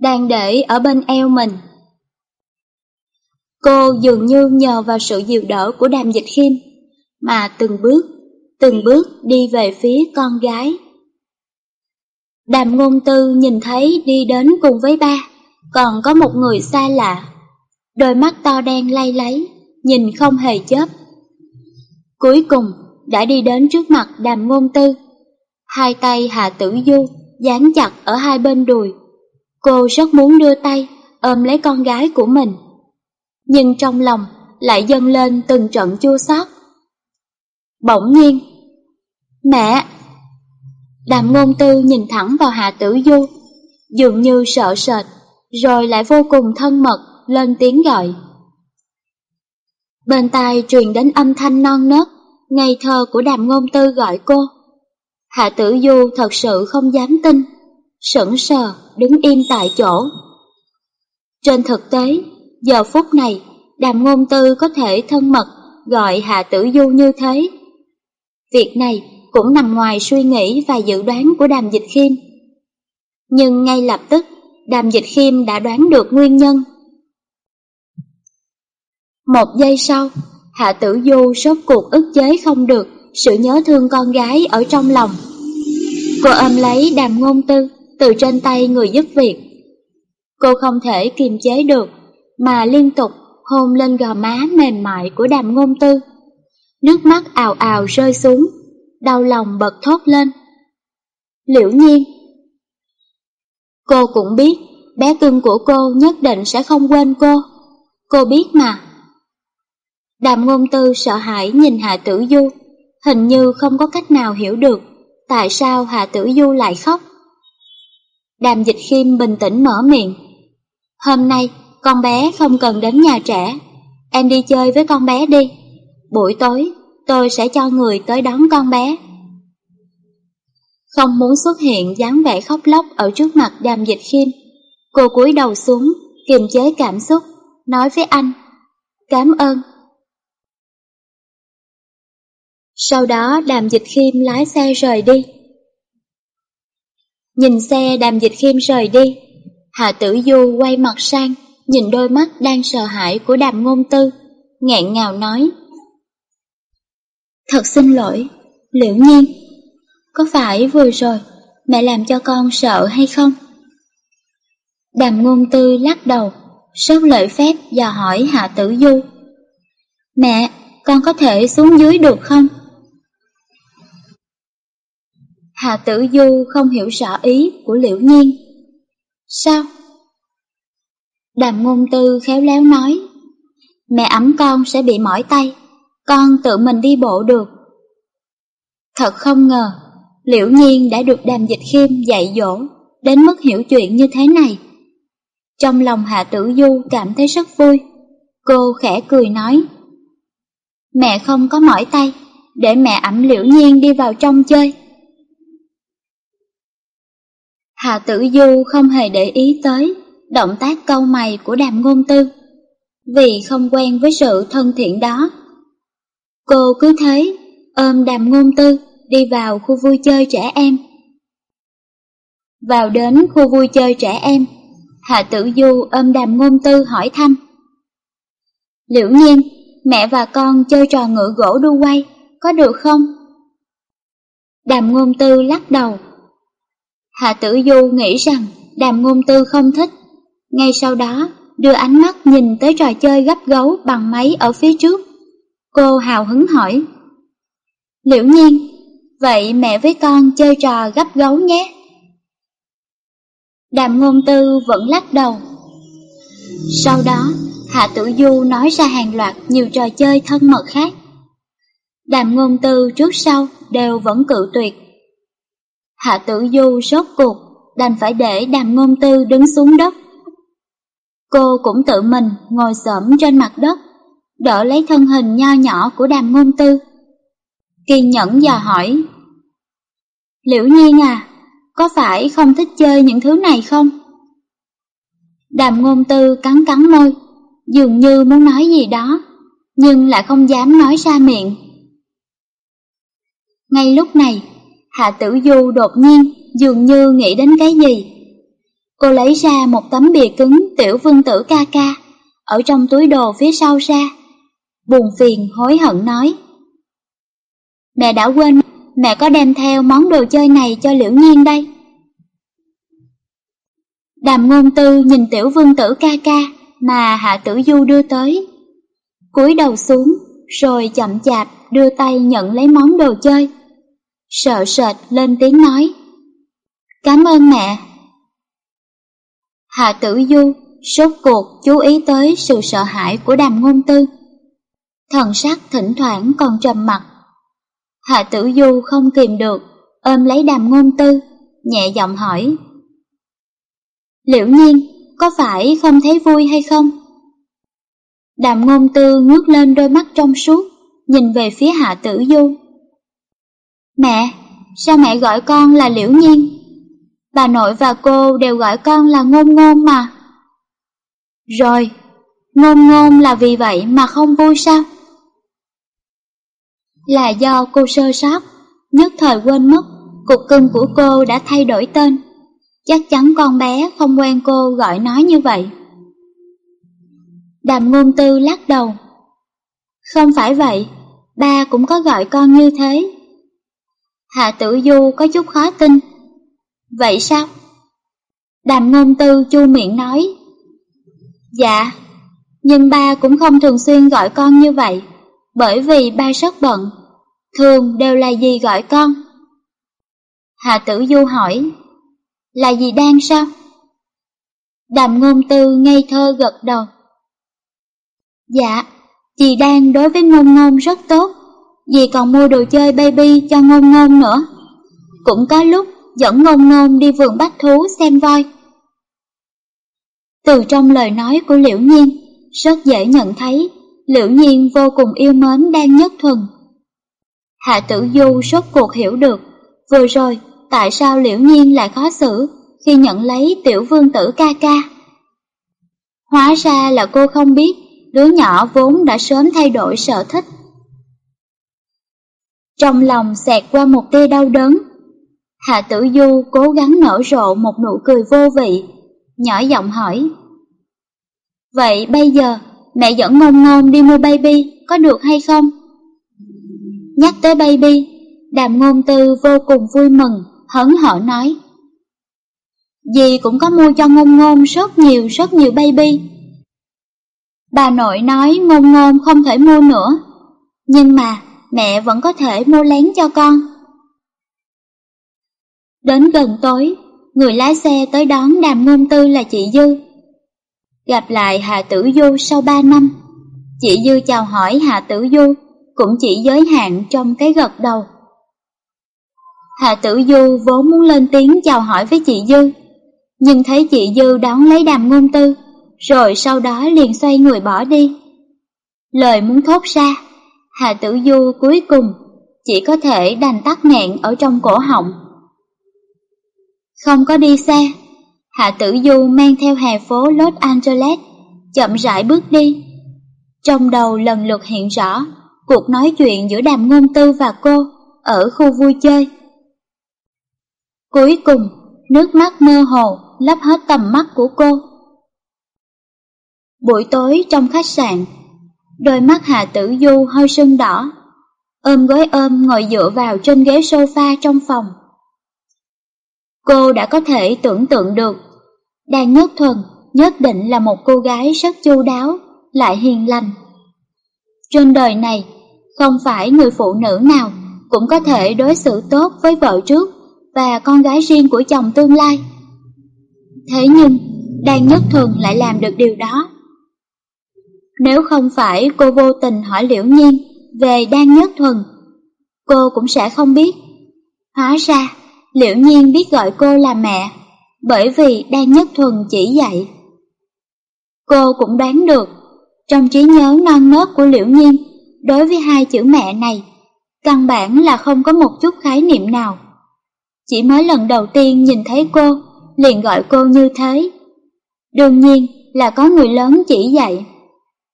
Đang để ở bên eo mình. Cô dường như nhờ vào sự dịu đỡ của đàm dịch khiêm, mà từng bước, từng bước đi về phía con gái. Đàm ngôn tư nhìn thấy đi đến cùng với ba, còn có một người xa lạ. Đôi mắt to đen lay lấy, nhìn không hề chớp. Cuối cùng, đã đi đến trước mặt đàm ngôn tư. Hai tay Hạ Tử Du dán chặt ở hai bên đùi. Cô rất muốn đưa tay ôm lấy con gái của mình. Nhưng trong lòng lại dâng lên từng trận chua xót. Bỗng nhiên, Mẹ! Đàm ngôn tư nhìn thẳng vào Hạ Tử Du, dường như sợ sệt, rồi lại vô cùng thân mật, lên tiếng gọi. Bên tai truyền đến âm thanh non nớt ngây thơ của đàm ngôn tư gọi cô. Hạ tử du thật sự không dám tin, sững sờ, đứng im tại chỗ. Trên thực tế, giờ phút này, đàm ngôn tư có thể thân mật gọi hạ tử du như thế. Việc này cũng nằm ngoài suy nghĩ và dự đoán của đàm dịch khiêm. Nhưng ngay lập tức, đàm dịch khiêm đã đoán được nguyên nhân. Một giây sau, Hạ Tử Du sốt cuộc ức chế không được sự nhớ thương con gái ở trong lòng. Cô ôm lấy đàm ngôn tư từ trên tay người giúp việc. Cô không thể kiềm chế được mà liên tục hôn lên gò má mềm mại của đàm ngôn tư. Nước mắt ào ào rơi xuống, đau lòng bật thốt lên. Liễu nhiên Cô cũng biết bé cưng của cô nhất định sẽ không quên cô. Cô biết mà. Đàm ngôn tư sợ hãi nhìn Hạ Tử Du, hình như không có cách nào hiểu được tại sao Hạ Tử Du lại khóc. Đàm Dịch Khiêm bình tĩnh mở miệng. Hôm nay, con bé không cần đến nhà trẻ, em đi chơi với con bé đi. Buổi tối, tôi sẽ cho người tới đón con bé. Không muốn xuất hiện dáng vẻ khóc lóc ở trước mặt Đàm Dịch Khiêm, cô cúi đầu xuống, kiềm chế cảm xúc, nói với anh, cảm ơn. Sau đó Đàm Dịch Khiêm lái xe rời đi. Nhìn xe Đàm Dịch Khiêm rời đi, Hạ Tử Du quay mặt sang, nhìn đôi mắt đang sợ hãi của Đàm Ngôn Tư, nghẹn ngào nói. Thật xin lỗi, Liễu Nhiên, có phải vừa rồi mẹ làm cho con sợ hay không? Đàm Ngôn Tư lắc đầu, sốt lợi phép dò hỏi Hạ Tử Du. Mẹ, con có thể xuống dưới được không? Hạ Tử Du không hiểu rõ ý của Liễu Nhiên. Sao? Đàm ngôn tư khéo léo nói, mẹ ấm con sẽ bị mỏi tay, con tự mình đi bộ được. Thật không ngờ, Liễu Nhiên đã được đàm dịch khiêm dạy dỗ, đến mức hiểu chuyện như thế này. Trong lòng Hạ Tử Du cảm thấy rất vui, cô khẽ cười nói, Mẹ không có mỏi tay, để mẹ ẩm Liễu Nhiên đi vào trong chơi. Hạ Tử Du không hề để ý tới động tác câu mày của đàm ngôn tư, vì không quen với sự thân thiện đó. Cô cứ thế, ôm đàm ngôn tư đi vào khu vui chơi trẻ em. Vào đến khu vui chơi trẻ em, Hạ Tử Du ôm đàm ngôn tư hỏi thăm. Liễu nhiên, mẹ và con chơi trò ngựa gỗ đu quay, có được không? Đàm ngôn tư lắc đầu. Hạ Tử Du nghĩ rằng đàm ngôn tư không thích. Ngay sau đó, đưa ánh mắt nhìn tới trò chơi gấp gấu bằng máy ở phía trước. Cô hào hứng hỏi. Liễu nhiên, vậy mẹ với con chơi trò gấp gấu nhé. Đàm ngôn tư vẫn lắc đầu. Sau đó, Hạ Tử Du nói ra hàng loạt nhiều trò chơi thân mật khác. Đàm ngôn tư trước sau đều vẫn cự tuyệt. Hạ Tử Du sốt cuộc, đành phải để đàm ngôn tư đứng xuống đất. Cô cũng tự mình ngồi xổm trên mặt đất, đỡ lấy thân hình nho nhỏ của đàm ngôn tư. Kiên nhẫn dò hỏi. Liễu nhiên à, có phải không thích chơi những thứ này không? Đàm ngôn tư cắn cắn môi, dường như muốn nói gì đó, nhưng lại không dám nói ra miệng. Ngay lúc này, Hạ Tử Du đột nhiên dường như nghĩ đến cái gì. Cô lấy ra một tấm bìa cứng tiểu vương tử ca ca, ở trong túi đồ phía sau ra. Buồn phiền hối hận nói. Mẹ đã quên, mẹ có đem theo món đồ chơi này cho Liễu Nhiên đây. Đàm ngôn tư nhìn tiểu vương tử ca ca mà Hạ Tử Du đưa tới. cúi đầu xuống, rồi chậm chạp đưa tay nhận lấy món đồ chơi. Sợ sệt lên tiếng nói. Cảm ơn mẹ. Hạ Tử Du sốt cuộc chú ý tới sự sợ hãi của đàm ngôn tư. Thần sắc thỉnh thoảng còn trầm mặt. Hạ Tử Du không kìm được, ôm lấy đàm ngôn tư, nhẹ giọng hỏi. Liễu nhiên, có phải không thấy vui hay không? Đàm ngôn tư ngước lên đôi mắt trong suốt, nhìn về phía hạ tử du. Mẹ, sao mẹ gọi con là liễu nhiên? Bà nội và cô đều gọi con là ngôn ngôn mà. Rồi, ngôn ngôn là vì vậy mà không vui sao? Là do cô sơ sót, nhất thời quên mất, cục cưng của cô đã thay đổi tên. Chắc chắn con bé không quen cô gọi nói như vậy. Đàm ngôn tư lắc đầu. Không phải vậy, ba cũng có gọi con như thế. Hạ tử du có chút khó tin. Vậy sao? Đàm ngôn tư chu miệng nói. Dạ, nhưng ba cũng không thường xuyên gọi con như vậy, bởi vì ba rất bận. Thường đều là gì gọi con? Hạ tử du hỏi. Là gì đang sao? Đàm ngôn tư ngây thơ gật đầu. Dạ, chị đang đối với ngôn ngôn rất tốt, dì còn mua đồ chơi baby cho ngôn ngôn nữa. cũng có lúc dẫn ngôn ngôn đi vườn bách thú xem voi. Từ trong lời nói của Liễu Nhiên, rất dễ nhận thấy Liễu Nhiên vô cùng yêu mến Đan Nhất Thuần. Hạ Tử Du rốt cuộc hiểu được, vừa rồi tại sao Liễu Nhiên lại khó xử khi nhận lấy tiểu vương tử ca ca. Hóa ra là cô không biết đứa nhỏ vốn đã sớm thay đổi sở thích. Trong lòng xẹt qua một tia đau đớn, Hạ Tử Du cố gắng nở rộ một nụ cười vô vị, nhỏ giọng hỏi. Vậy bây giờ mẹ dẫn ngôn ngôn đi mua baby có được hay không? Nhắc tới baby, đàm ngôn tư vô cùng vui mừng, hớn hở nói. Dì cũng có mua cho ngôn ngôn rất nhiều rất nhiều baby. Bà nội nói ngôn ngôn không thể mua nữa, nhưng mà mẹ vẫn có thể mua lén cho con. Đến gần tối, người lái xe tới đón đàm ngôn tư là chị Dư. Gặp lại Hạ Tử Du sau ba năm, chị Dư chào hỏi Hạ Tử Du cũng chỉ giới hạn trong cái gật đầu. Hạ Tử Du vốn muốn lên tiếng chào hỏi với chị Dư, nhưng thấy chị Dư đón lấy đàm ngôn tư, rồi sau đó liền xoay người bỏ đi. Lời muốn thốt ra, hà Tử Du cuối cùng chỉ có thể đành tắt nghẹn ở trong cổ họng. Không có đi xe, Hạ Tử Du mang theo hè phố Los Angeles, chậm rãi bước đi. Trong đầu lần lượt hiện rõ cuộc nói chuyện giữa đàm ngôn tư và cô ở khu vui chơi. Cuối cùng, nước mắt mơ hồ lấp hết tầm mắt của cô. Buổi tối trong khách sạn, đôi mắt Hà Tử Du hơi sưng đỏ, ôm gối ôm ngồi dựa vào trên ghế sofa trong phòng. Cô đã có thể tưởng tượng được, Đan Nhất Thuần nhất định là một cô gái rất chu đáo, lại hiền lành. Trên đời này, không phải người phụ nữ nào cũng có thể đối xử tốt với vợ trước và con gái riêng của chồng tương lai. Thế nhưng, Đan Nhất Thuần lại làm được điều đó. Nếu không phải cô vô tình hỏi Liễu Nhiên về Đan Nhất Thuần, cô cũng sẽ không biết. Hóa ra, Liễu Nhiên biết gọi cô là mẹ, bởi vì đang Nhất Thuần chỉ dạy. Cô cũng đoán được, trong trí nhớ non nớt của Liễu Nhiên, đối với hai chữ mẹ này, căn bản là không có một chút khái niệm nào. Chỉ mới lần đầu tiên nhìn thấy cô, liền gọi cô như thế. Đương nhiên là có người lớn chỉ dạy,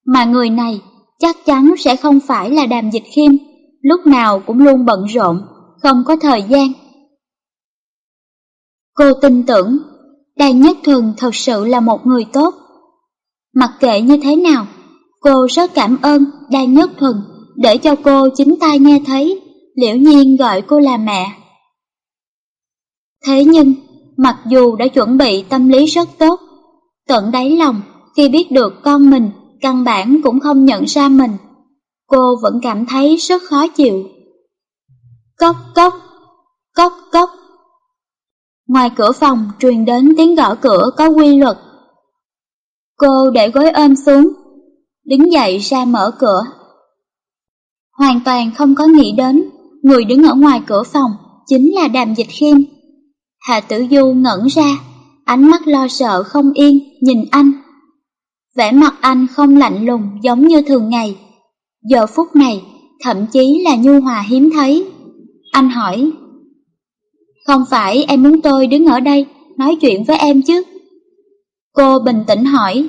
mà người này chắc chắn sẽ không phải là đàm dịch khiêm, lúc nào cũng luôn bận rộn, không có thời gian. Cô tin tưởng, Đan Nhất Thuần thật sự là một người tốt. Mặc kệ như thế nào, cô rất cảm ơn Đan Nhất Thuần để cho cô chính tay nghe thấy Liễu Nhiên gọi cô là mẹ. Thế nhưng, mặc dù đã chuẩn bị tâm lý rất tốt, tận đáy lòng khi biết được con mình căn bản cũng không nhận ra mình, cô vẫn cảm thấy rất khó chịu. Cốc cốc, cốc cốc. Ngoài cửa phòng truyền đến tiếng gõ cửa có quy luật. Cô để gối ôm xuống, đứng dậy ra mở cửa. Hoàn toàn không có nghĩ đến, người đứng ở ngoài cửa phòng chính là Đàm Dịch Khiêm. Hạ Tử Du ngẩn ra, ánh mắt lo sợ không yên nhìn anh. Vẻ mặt anh không lạnh lùng giống như thường ngày. Giờ phút này, thậm chí là nhu hòa hiếm thấy. Anh hỏi, không phải em muốn tôi đứng ở đây nói chuyện với em chứ? Cô bình tĩnh hỏi,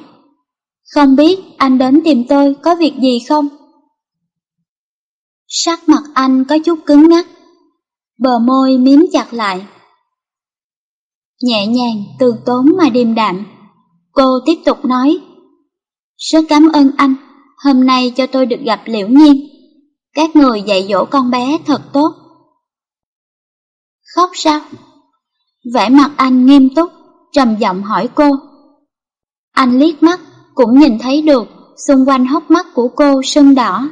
Không biết anh đến tìm tôi có việc gì không? Sắc mặt anh có chút cứng ngắc, bờ môi miếm chặt lại. Nhẹ nhàng, từ tốn mà điềm đạm, cô tiếp tục nói. Rất cảm ơn anh, hôm nay cho tôi được gặp Liễu Nhiên. Các người dạy dỗ con bé thật tốt. Khóc sao? Vẻ mặt anh nghiêm túc, trầm giọng hỏi cô. Anh liếc mắt, cũng nhìn thấy được xung quanh hốc mắt của cô sưng đỏ.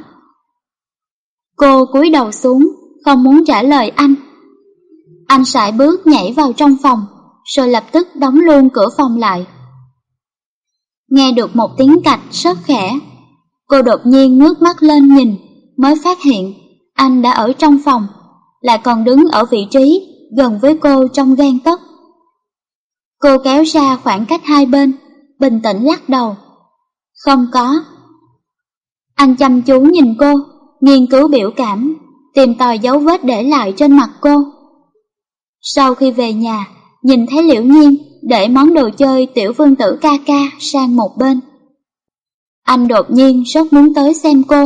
Cô cúi đầu xuống, không muốn trả lời anh. Anh sải bước nhảy vào trong phòng, rồi lập tức đóng luôn cửa phòng lại. Nghe được một tiếng cạch rất khẽ, cô đột nhiên ngước mắt lên nhìn, mới phát hiện anh đã ở trong phòng, lại còn đứng ở vị trí gần với cô trong gan tấc. Cô kéo ra khoảng cách hai bên, bình tĩnh lắc đầu. Không có. Anh chăm chú nhìn cô, nghiên cứu biểu cảm, tìm tòi dấu vết để lại trên mặt cô. Sau khi về nhà, nhìn thấy liễu nhiên để món đồ chơi tiểu vương tử ca ca sang một bên. Anh đột nhiên rất muốn tới xem cô,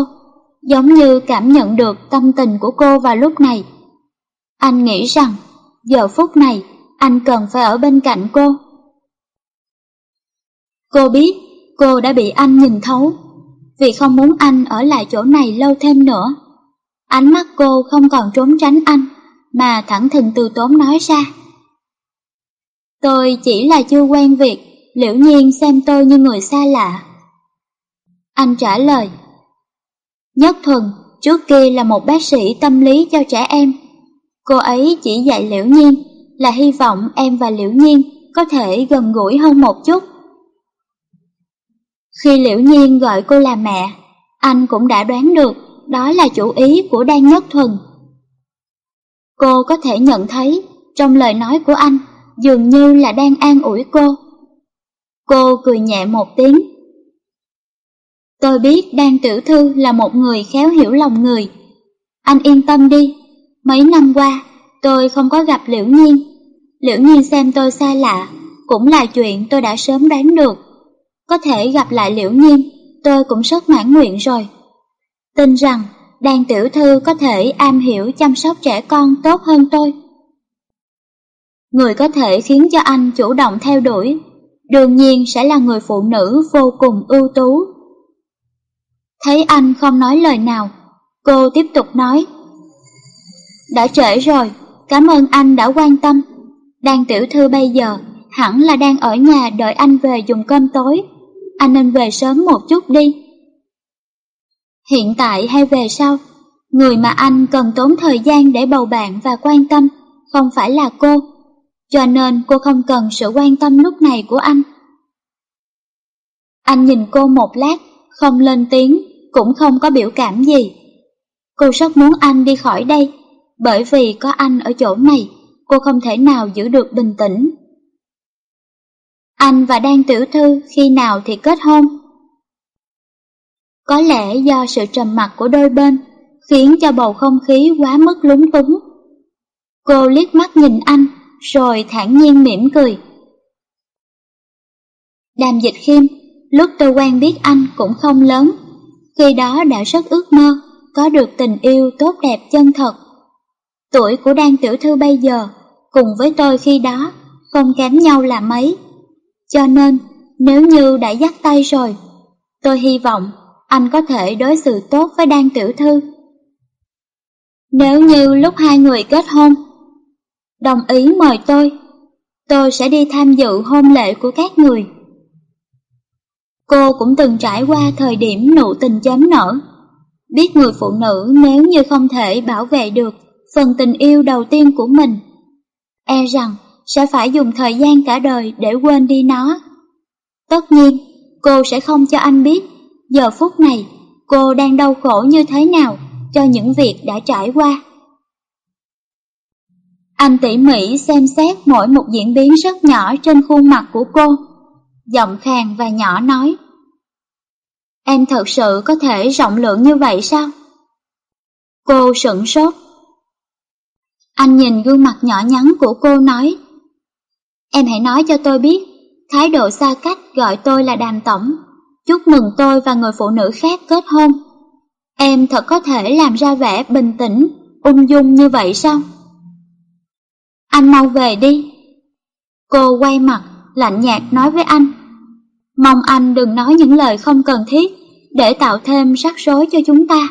giống như cảm nhận được tâm tình của cô vào lúc này. Anh nghĩ rằng, giờ phút này, anh cần phải ở bên cạnh cô. Cô biết cô đã bị anh nhìn thấu, vì không muốn anh ở lại chỗ này lâu thêm nữa. Ánh mắt cô không còn trốn tránh anh, mà thẳng thừng từ tốn nói ra. Tôi chỉ là chưa quen việc, liễu nhiên xem tôi như người xa lạ. Anh trả lời. Nhất thuần, trước kia là một bác sĩ tâm lý cho trẻ em. Cô ấy chỉ dạy liễu nhiên là hy vọng em và liễu nhiên có thể gần gũi hơn một chút. Khi liễu nhiên gọi cô là mẹ, anh cũng đã đoán được đó là chủ ý của Đan Nhất Thuần. Cô có thể nhận thấy trong lời nói của anh dường như là đang an ủi cô. Cô cười nhẹ một tiếng. Tôi biết Đan Tiểu Thư là một người khéo hiểu lòng người. Anh yên tâm đi, mấy năm qua tôi không có gặp Liễu Nhiên. Liễu Nhiên xem tôi xa lạ, cũng là chuyện tôi đã sớm đoán được. Có thể gặp lại Liễu Nhiên, tôi cũng rất mãn nguyện rồi. Tin rằng Đan Tiểu Thư có thể am hiểu chăm sóc trẻ con tốt hơn tôi. Người có thể khiến cho anh chủ động theo đuổi, đương nhiên sẽ là người phụ nữ vô cùng ưu tú. Thấy anh không nói lời nào, cô tiếp tục nói. Đã trễ rồi, cảm ơn anh đã quan tâm. Đang tiểu thư bây giờ hẳn là đang ở nhà đợi anh về dùng cơm tối. Anh nên về sớm một chút đi. Hiện tại hay về sau, người mà anh cần tốn thời gian để bầu bạn và quan tâm không phải là cô cho nên cô không cần sự quan tâm lúc này của anh. Anh nhìn cô một lát, không lên tiếng, cũng không có biểu cảm gì. Cô rất muốn anh đi khỏi đây, bởi vì có anh ở chỗ này, cô không thể nào giữ được bình tĩnh. Anh và Đan Tiểu Thư khi nào thì kết hôn? Có lẽ do sự trầm mặc của đôi bên, khiến cho bầu không khí quá mức lúng túng. Cô liếc mắt nhìn anh, rồi thản nhiên mỉm cười. Đàm dịch khiêm, lúc tôi quen biết anh cũng không lớn, khi đó đã rất ước mơ, có được tình yêu tốt đẹp chân thật. Tuổi của đan tiểu thư bây giờ, cùng với tôi khi đó, không kém nhau là mấy. Cho nên, nếu như đã dắt tay rồi, tôi hy vọng anh có thể đối xử tốt với đan tiểu thư. Nếu như lúc hai người kết hôn, đồng ý mời tôi. Tôi sẽ đi tham dự hôn lễ của các người. Cô cũng từng trải qua thời điểm nụ tình chấm nở. Biết người phụ nữ nếu như không thể bảo vệ được phần tình yêu đầu tiên của mình, e rằng sẽ phải dùng thời gian cả đời để quên đi nó. Tất nhiên, cô sẽ không cho anh biết giờ phút này cô đang đau khổ như thế nào cho những việc đã trải qua. Anh tỉ mỉ xem xét mỗi một diễn biến rất nhỏ trên khuôn mặt của cô. Giọng khàn và nhỏ nói. Em thật sự có thể rộng lượng như vậy sao? Cô sửng sốt. Anh nhìn gương mặt nhỏ nhắn của cô nói. Em hãy nói cho tôi biết, thái độ xa cách gọi tôi là đàm tổng. Chúc mừng tôi và người phụ nữ khác kết hôn. Em thật có thể làm ra vẻ bình tĩnh, ung dung như vậy sao? Anh mau về đi. Cô quay mặt, lạnh nhạt nói với anh. Mong anh đừng nói những lời không cần thiết để tạo thêm rắc rối cho chúng ta.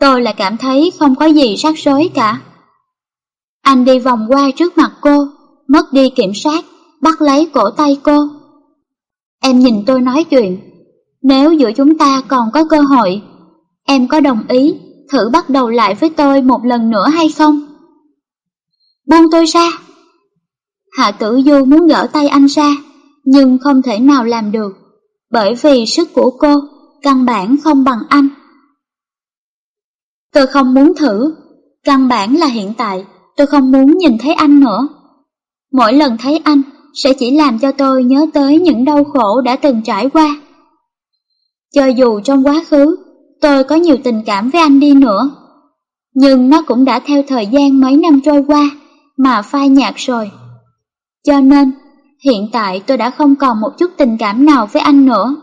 Tôi lại cảm thấy không có gì rắc rối cả. Anh đi vòng qua trước mặt cô, mất đi kiểm soát, bắt lấy cổ tay cô. Em nhìn tôi nói chuyện, nếu giữa chúng ta còn có cơ hội, em có đồng ý thử bắt đầu lại với tôi một lần nữa hay không? Buông tôi ra! Hạ tử du muốn gỡ tay anh ra, nhưng không thể nào làm được, bởi vì sức của cô căn bản không bằng anh. Tôi không muốn thử, căn bản là hiện tại, tôi không muốn nhìn thấy anh nữa. Mỗi lần thấy anh sẽ chỉ làm cho tôi nhớ tới những đau khổ đã từng trải qua. Cho dù trong quá khứ tôi có nhiều tình cảm với anh đi nữa, nhưng nó cũng đã theo thời gian mấy năm trôi qua mà phai nhạt rồi. Cho nên, hiện tại tôi đã không còn một chút tình cảm nào với anh nữa.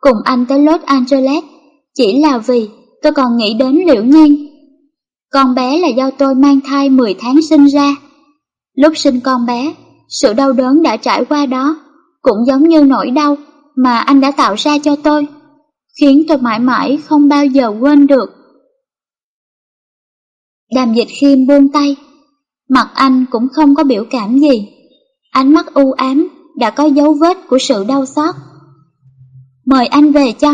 Cùng anh tới Los Angeles chỉ là vì tôi còn nghĩ đến Liễu Nhiên. Con bé là do tôi mang thai 10 tháng sinh ra. Lúc sinh con bé, sự đau đớn đã trải qua đó cũng giống như nỗi đau mà anh đã tạo ra cho tôi, khiến tôi mãi mãi không bao giờ quên được. Đàm dịch khiêm buông tay, mặt anh cũng không có biểu cảm gì. Ánh mắt u ám đã có dấu vết của sự đau xót. Mời anh về cho.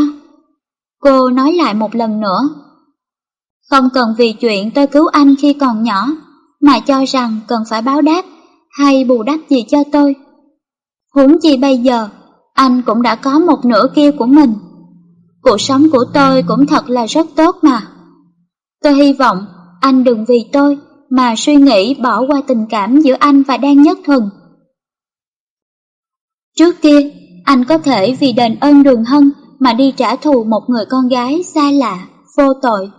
Cô nói lại một lần nữa. Không cần vì chuyện tôi cứu anh khi còn nhỏ, mà cho rằng cần phải báo đáp hay bù đắp gì cho tôi. Huống chi bây giờ, anh cũng đã có một nửa kia của mình. Cuộc sống của tôi cũng thật là rất tốt mà. Tôi hy vọng anh đừng vì tôi mà suy nghĩ bỏ qua tình cảm giữa anh và Đan Nhất Thuần. Trước kia, anh có thể vì đền ơn đường hân mà đi trả thù một người con gái xa lạ, vô tội.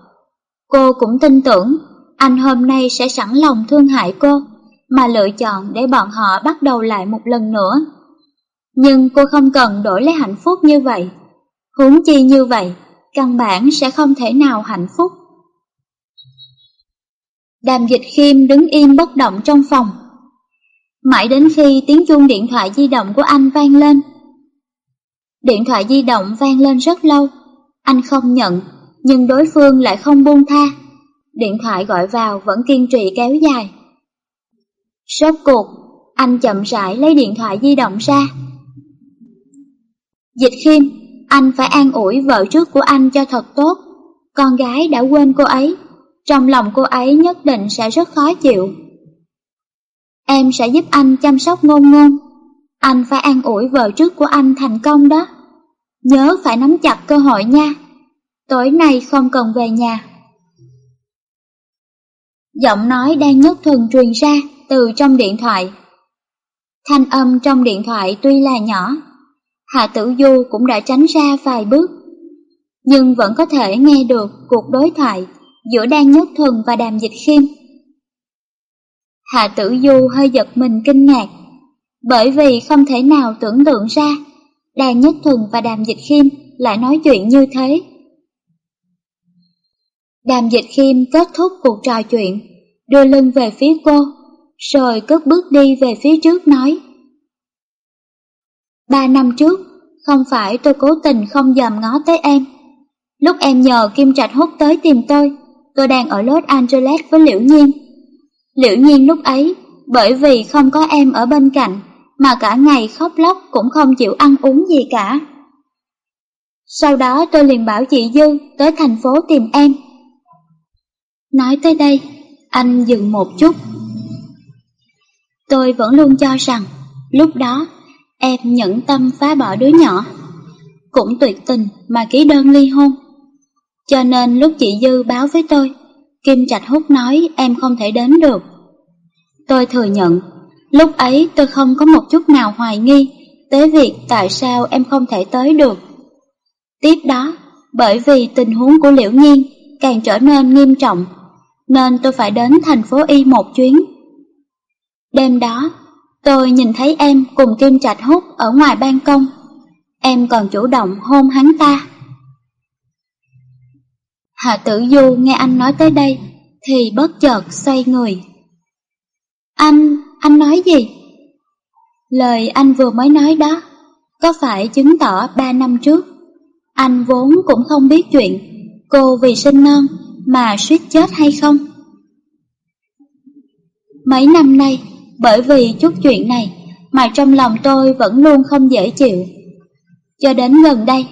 Cô cũng tin tưởng anh hôm nay sẽ sẵn lòng thương hại cô, mà lựa chọn để bọn họ bắt đầu lại một lần nữa. Nhưng cô không cần đổi lấy hạnh phúc như vậy. Huống chi như vậy, căn bản sẽ không thể nào hạnh phúc. Đàm dịch khiêm đứng im bất động trong phòng. Mãi đến khi tiếng chuông điện thoại di động của anh vang lên. Điện thoại di động vang lên rất lâu, anh không nhận, nhưng đối phương lại không buông tha. Điện thoại gọi vào vẫn kiên trì kéo dài. Sốt cuộc, anh chậm rãi lấy điện thoại di động ra. Dịch khiêm, anh phải an ủi vợ trước của anh cho thật tốt. Con gái đã quên cô ấy, trong lòng cô ấy nhất định sẽ rất khó chịu. Em sẽ giúp anh chăm sóc ngôn ngôn. Anh phải an ủi vợ trước của anh thành công đó. Nhớ phải nắm chặt cơ hội nha. Tối nay không cần về nhà. Giọng nói đang nhất thuần truyền ra từ trong điện thoại. Thanh âm trong điện thoại tuy là nhỏ, Hạ Tử Du cũng đã tránh ra vài bước, nhưng vẫn có thể nghe được cuộc đối thoại giữa Đan Nhất Thuần và Đàm Dịch Khiêm. Hạ Tử Du hơi giật mình kinh ngạc, bởi vì không thể nào tưởng tượng ra Đan Nhất Thuần và Đàm Dịch Khiêm lại nói chuyện như thế. Đàm Dịch Khiêm kết thúc cuộc trò chuyện, đưa lưng về phía cô, rồi cất bước đi về phía trước nói. Ba năm trước, không phải tôi cố tình không dòm ngó tới em. Lúc em nhờ Kim Trạch hút tới tìm tôi, tôi đang ở Los Angeles với Liễu Nhiên. Liễu Nhiên lúc ấy, bởi vì không có em ở bên cạnh, mà cả ngày khóc lóc cũng không chịu ăn uống gì cả. Sau đó tôi liền bảo chị Dư tới thành phố tìm em. Nói tới đây, anh dừng một chút. Tôi vẫn luôn cho rằng, lúc đó em nhẫn tâm phá bỏ đứa nhỏ. Cũng tuyệt tình mà ký đơn ly hôn. Cho nên lúc chị Dư báo với tôi, Kim Trạch Hút nói em không thể đến được. Tôi thừa nhận, lúc ấy tôi không có một chút nào hoài nghi tới việc tại sao em không thể tới được. Tiếp đó, bởi vì tình huống của Liễu Nhiên càng trở nên nghiêm trọng, nên tôi phải đến thành phố Y một chuyến. Đêm đó, tôi nhìn thấy em cùng Kim Trạch Hút ở ngoài ban công. Em còn chủ động hôn hắn ta. Hạ tử du nghe anh nói tới đây, thì bất chợt xoay người. Anh, anh nói gì? Lời anh vừa mới nói đó, có phải chứng tỏ ba năm trước, anh vốn cũng không biết chuyện cô vì sinh non mà suýt chết hay không? Mấy năm nay, bởi vì chút chuyện này mà trong lòng tôi vẫn luôn không dễ chịu. Cho đến gần đây,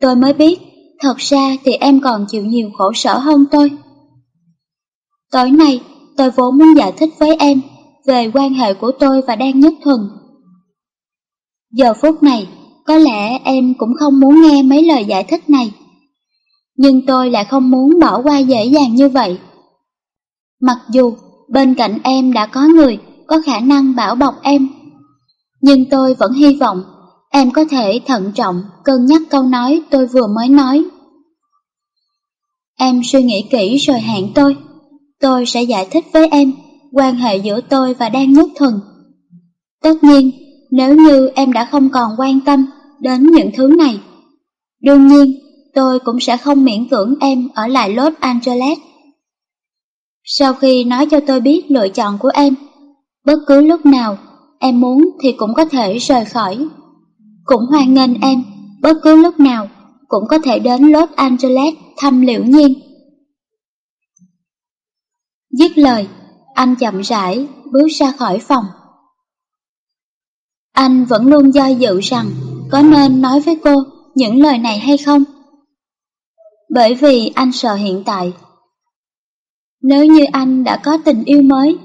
tôi mới biết thật ra thì em còn chịu nhiều khổ sở hơn tôi. Tối nay, tôi vốn muốn giải thích với em về quan hệ của tôi và Đan Nhất Thuần. Giờ phút này, có lẽ em cũng không muốn nghe mấy lời giải thích này. Nhưng tôi lại không muốn bỏ qua dễ dàng như vậy. Mặc dù bên cạnh em đã có người có khả năng bảo bọc em. Nhưng tôi vẫn hy vọng em có thể thận trọng cân nhắc câu nói tôi vừa mới nói. Em suy nghĩ kỹ rồi hẹn tôi. Tôi sẽ giải thích với em quan hệ giữa tôi và Đan Nhất Thuần. Tất nhiên, nếu như em đã không còn quan tâm đến những thứ này, đương nhiên tôi cũng sẽ không miễn cưỡng em ở lại Los Angeles. Sau khi nói cho tôi biết lựa chọn của em, bất cứ lúc nào em muốn thì cũng có thể rời khỏi. Cũng hoan nghênh em, bất cứ lúc nào cũng có thể đến Los Angeles thăm Liễu Nhiên. Dứt lời, anh chậm rãi bước ra khỏi phòng. Anh vẫn luôn do dự rằng có nên nói với cô những lời này hay không. Bởi vì anh sợ hiện tại. Nếu như anh đã có tình yêu mới,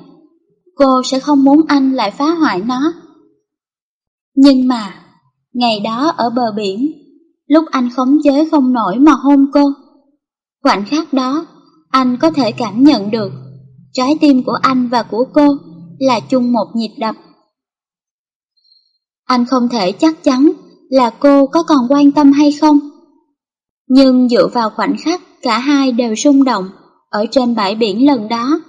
cô sẽ không muốn anh lại phá hoại nó. Nhưng mà, ngày đó ở bờ biển, lúc anh khống chế không nổi mà hôn cô, khoảnh khắc đó, anh có thể cảm nhận được trái tim của anh và của cô là chung một nhịp đập. Anh không thể chắc chắn là cô có còn quan tâm hay không. Nhưng dựa vào khoảnh khắc cả hai đều rung động ở trên bãi biển lần đó,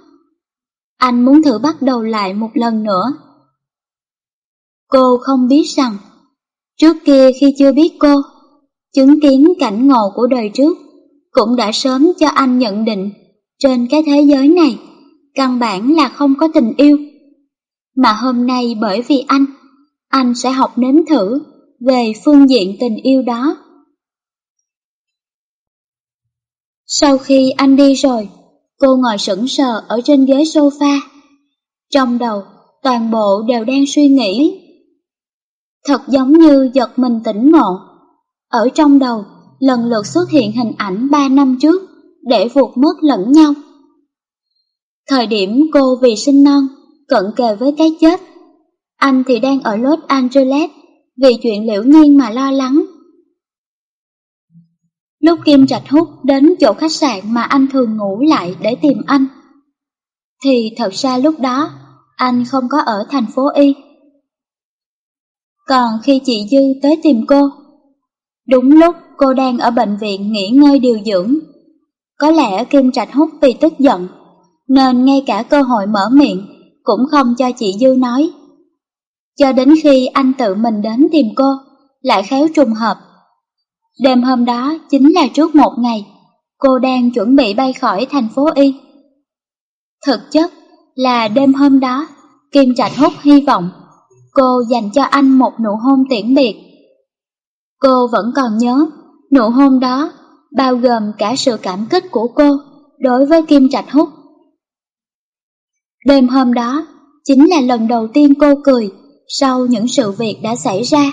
anh muốn thử bắt đầu lại một lần nữa. Cô không biết rằng, trước kia khi chưa biết cô, chứng kiến cảnh ngộ của đời trước cũng đã sớm cho anh nhận định trên cái thế giới này căn bản là không có tình yêu. Mà hôm nay bởi vì anh, anh sẽ học nếm thử về phương diện tình yêu đó. Sau khi anh đi rồi, cô ngồi sững sờ ở trên ghế sofa. Trong đầu, toàn bộ đều đang suy nghĩ. Thật giống như giật mình tỉnh ngộ. Ở trong đầu, lần lượt xuất hiện hình ảnh ba năm trước để vụt mất lẫn nhau. Thời điểm cô vì sinh non, cận kề với cái chết. Anh thì đang ở Los Angeles vì chuyện liễu nhiên mà lo lắng. Lúc Kim Trạch Hút đến chỗ khách sạn mà anh thường ngủ lại để tìm anh, thì thật ra lúc đó anh không có ở thành phố Y. Còn khi chị Dư tới tìm cô, đúng lúc cô đang ở bệnh viện nghỉ ngơi điều dưỡng, có lẽ Kim Trạch Hút vì tức giận nên ngay cả cơ hội mở miệng cũng không cho chị Dư nói. Cho đến khi anh tự mình đến tìm cô, lại khéo trùng hợp. Đêm hôm đó chính là trước một ngày, cô đang chuẩn bị bay khỏi thành phố Y. Thực chất là đêm hôm đó, Kim Trạch Hút hy vọng cô dành cho anh một nụ hôn tiễn biệt. Cô vẫn còn nhớ, nụ hôn đó bao gồm cả sự cảm kích của cô đối với Kim Trạch Hút Đêm hôm đó, chính là lần đầu tiên cô cười sau những sự việc đã xảy ra.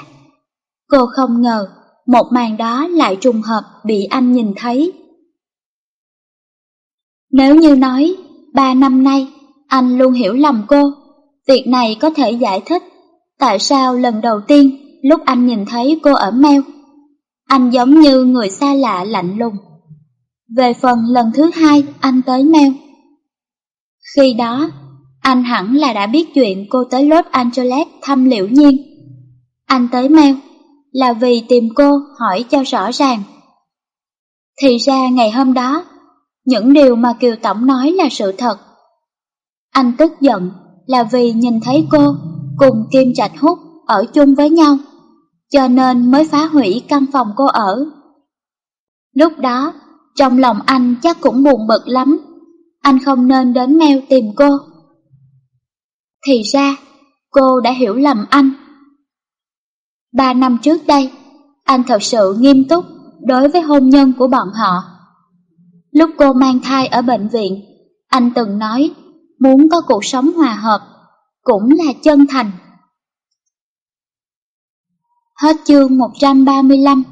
Cô không ngờ một màn đó lại trùng hợp bị anh nhìn thấy. Nếu như nói, ba năm nay anh luôn hiểu lầm cô, việc này có thể giải thích tại sao lần đầu tiên lúc anh nhìn thấy cô ở meo, anh giống như người xa lạ lạnh lùng. Về phần lần thứ hai anh tới meo, khi đó, anh hẳn là đã biết chuyện cô tới Los Angeles thăm Liễu Nhiên. Anh tới mail là vì tìm cô hỏi cho rõ ràng. Thì ra ngày hôm đó, những điều mà Kiều Tổng nói là sự thật. Anh tức giận là vì nhìn thấy cô cùng Kim Trạch Hút ở chung với nhau, cho nên mới phá hủy căn phòng cô ở. Lúc đó, trong lòng anh chắc cũng buồn bực lắm anh không nên đến meo tìm cô. Thì ra, cô đã hiểu lầm anh. Ba năm trước đây, anh thật sự nghiêm túc đối với hôn nhân của bọn họ. Lúc cô mang thai ở bệnh viện, anh từng nói muốn có cuộc sống hòa hợp, cũng là chân thành. Hết chương 135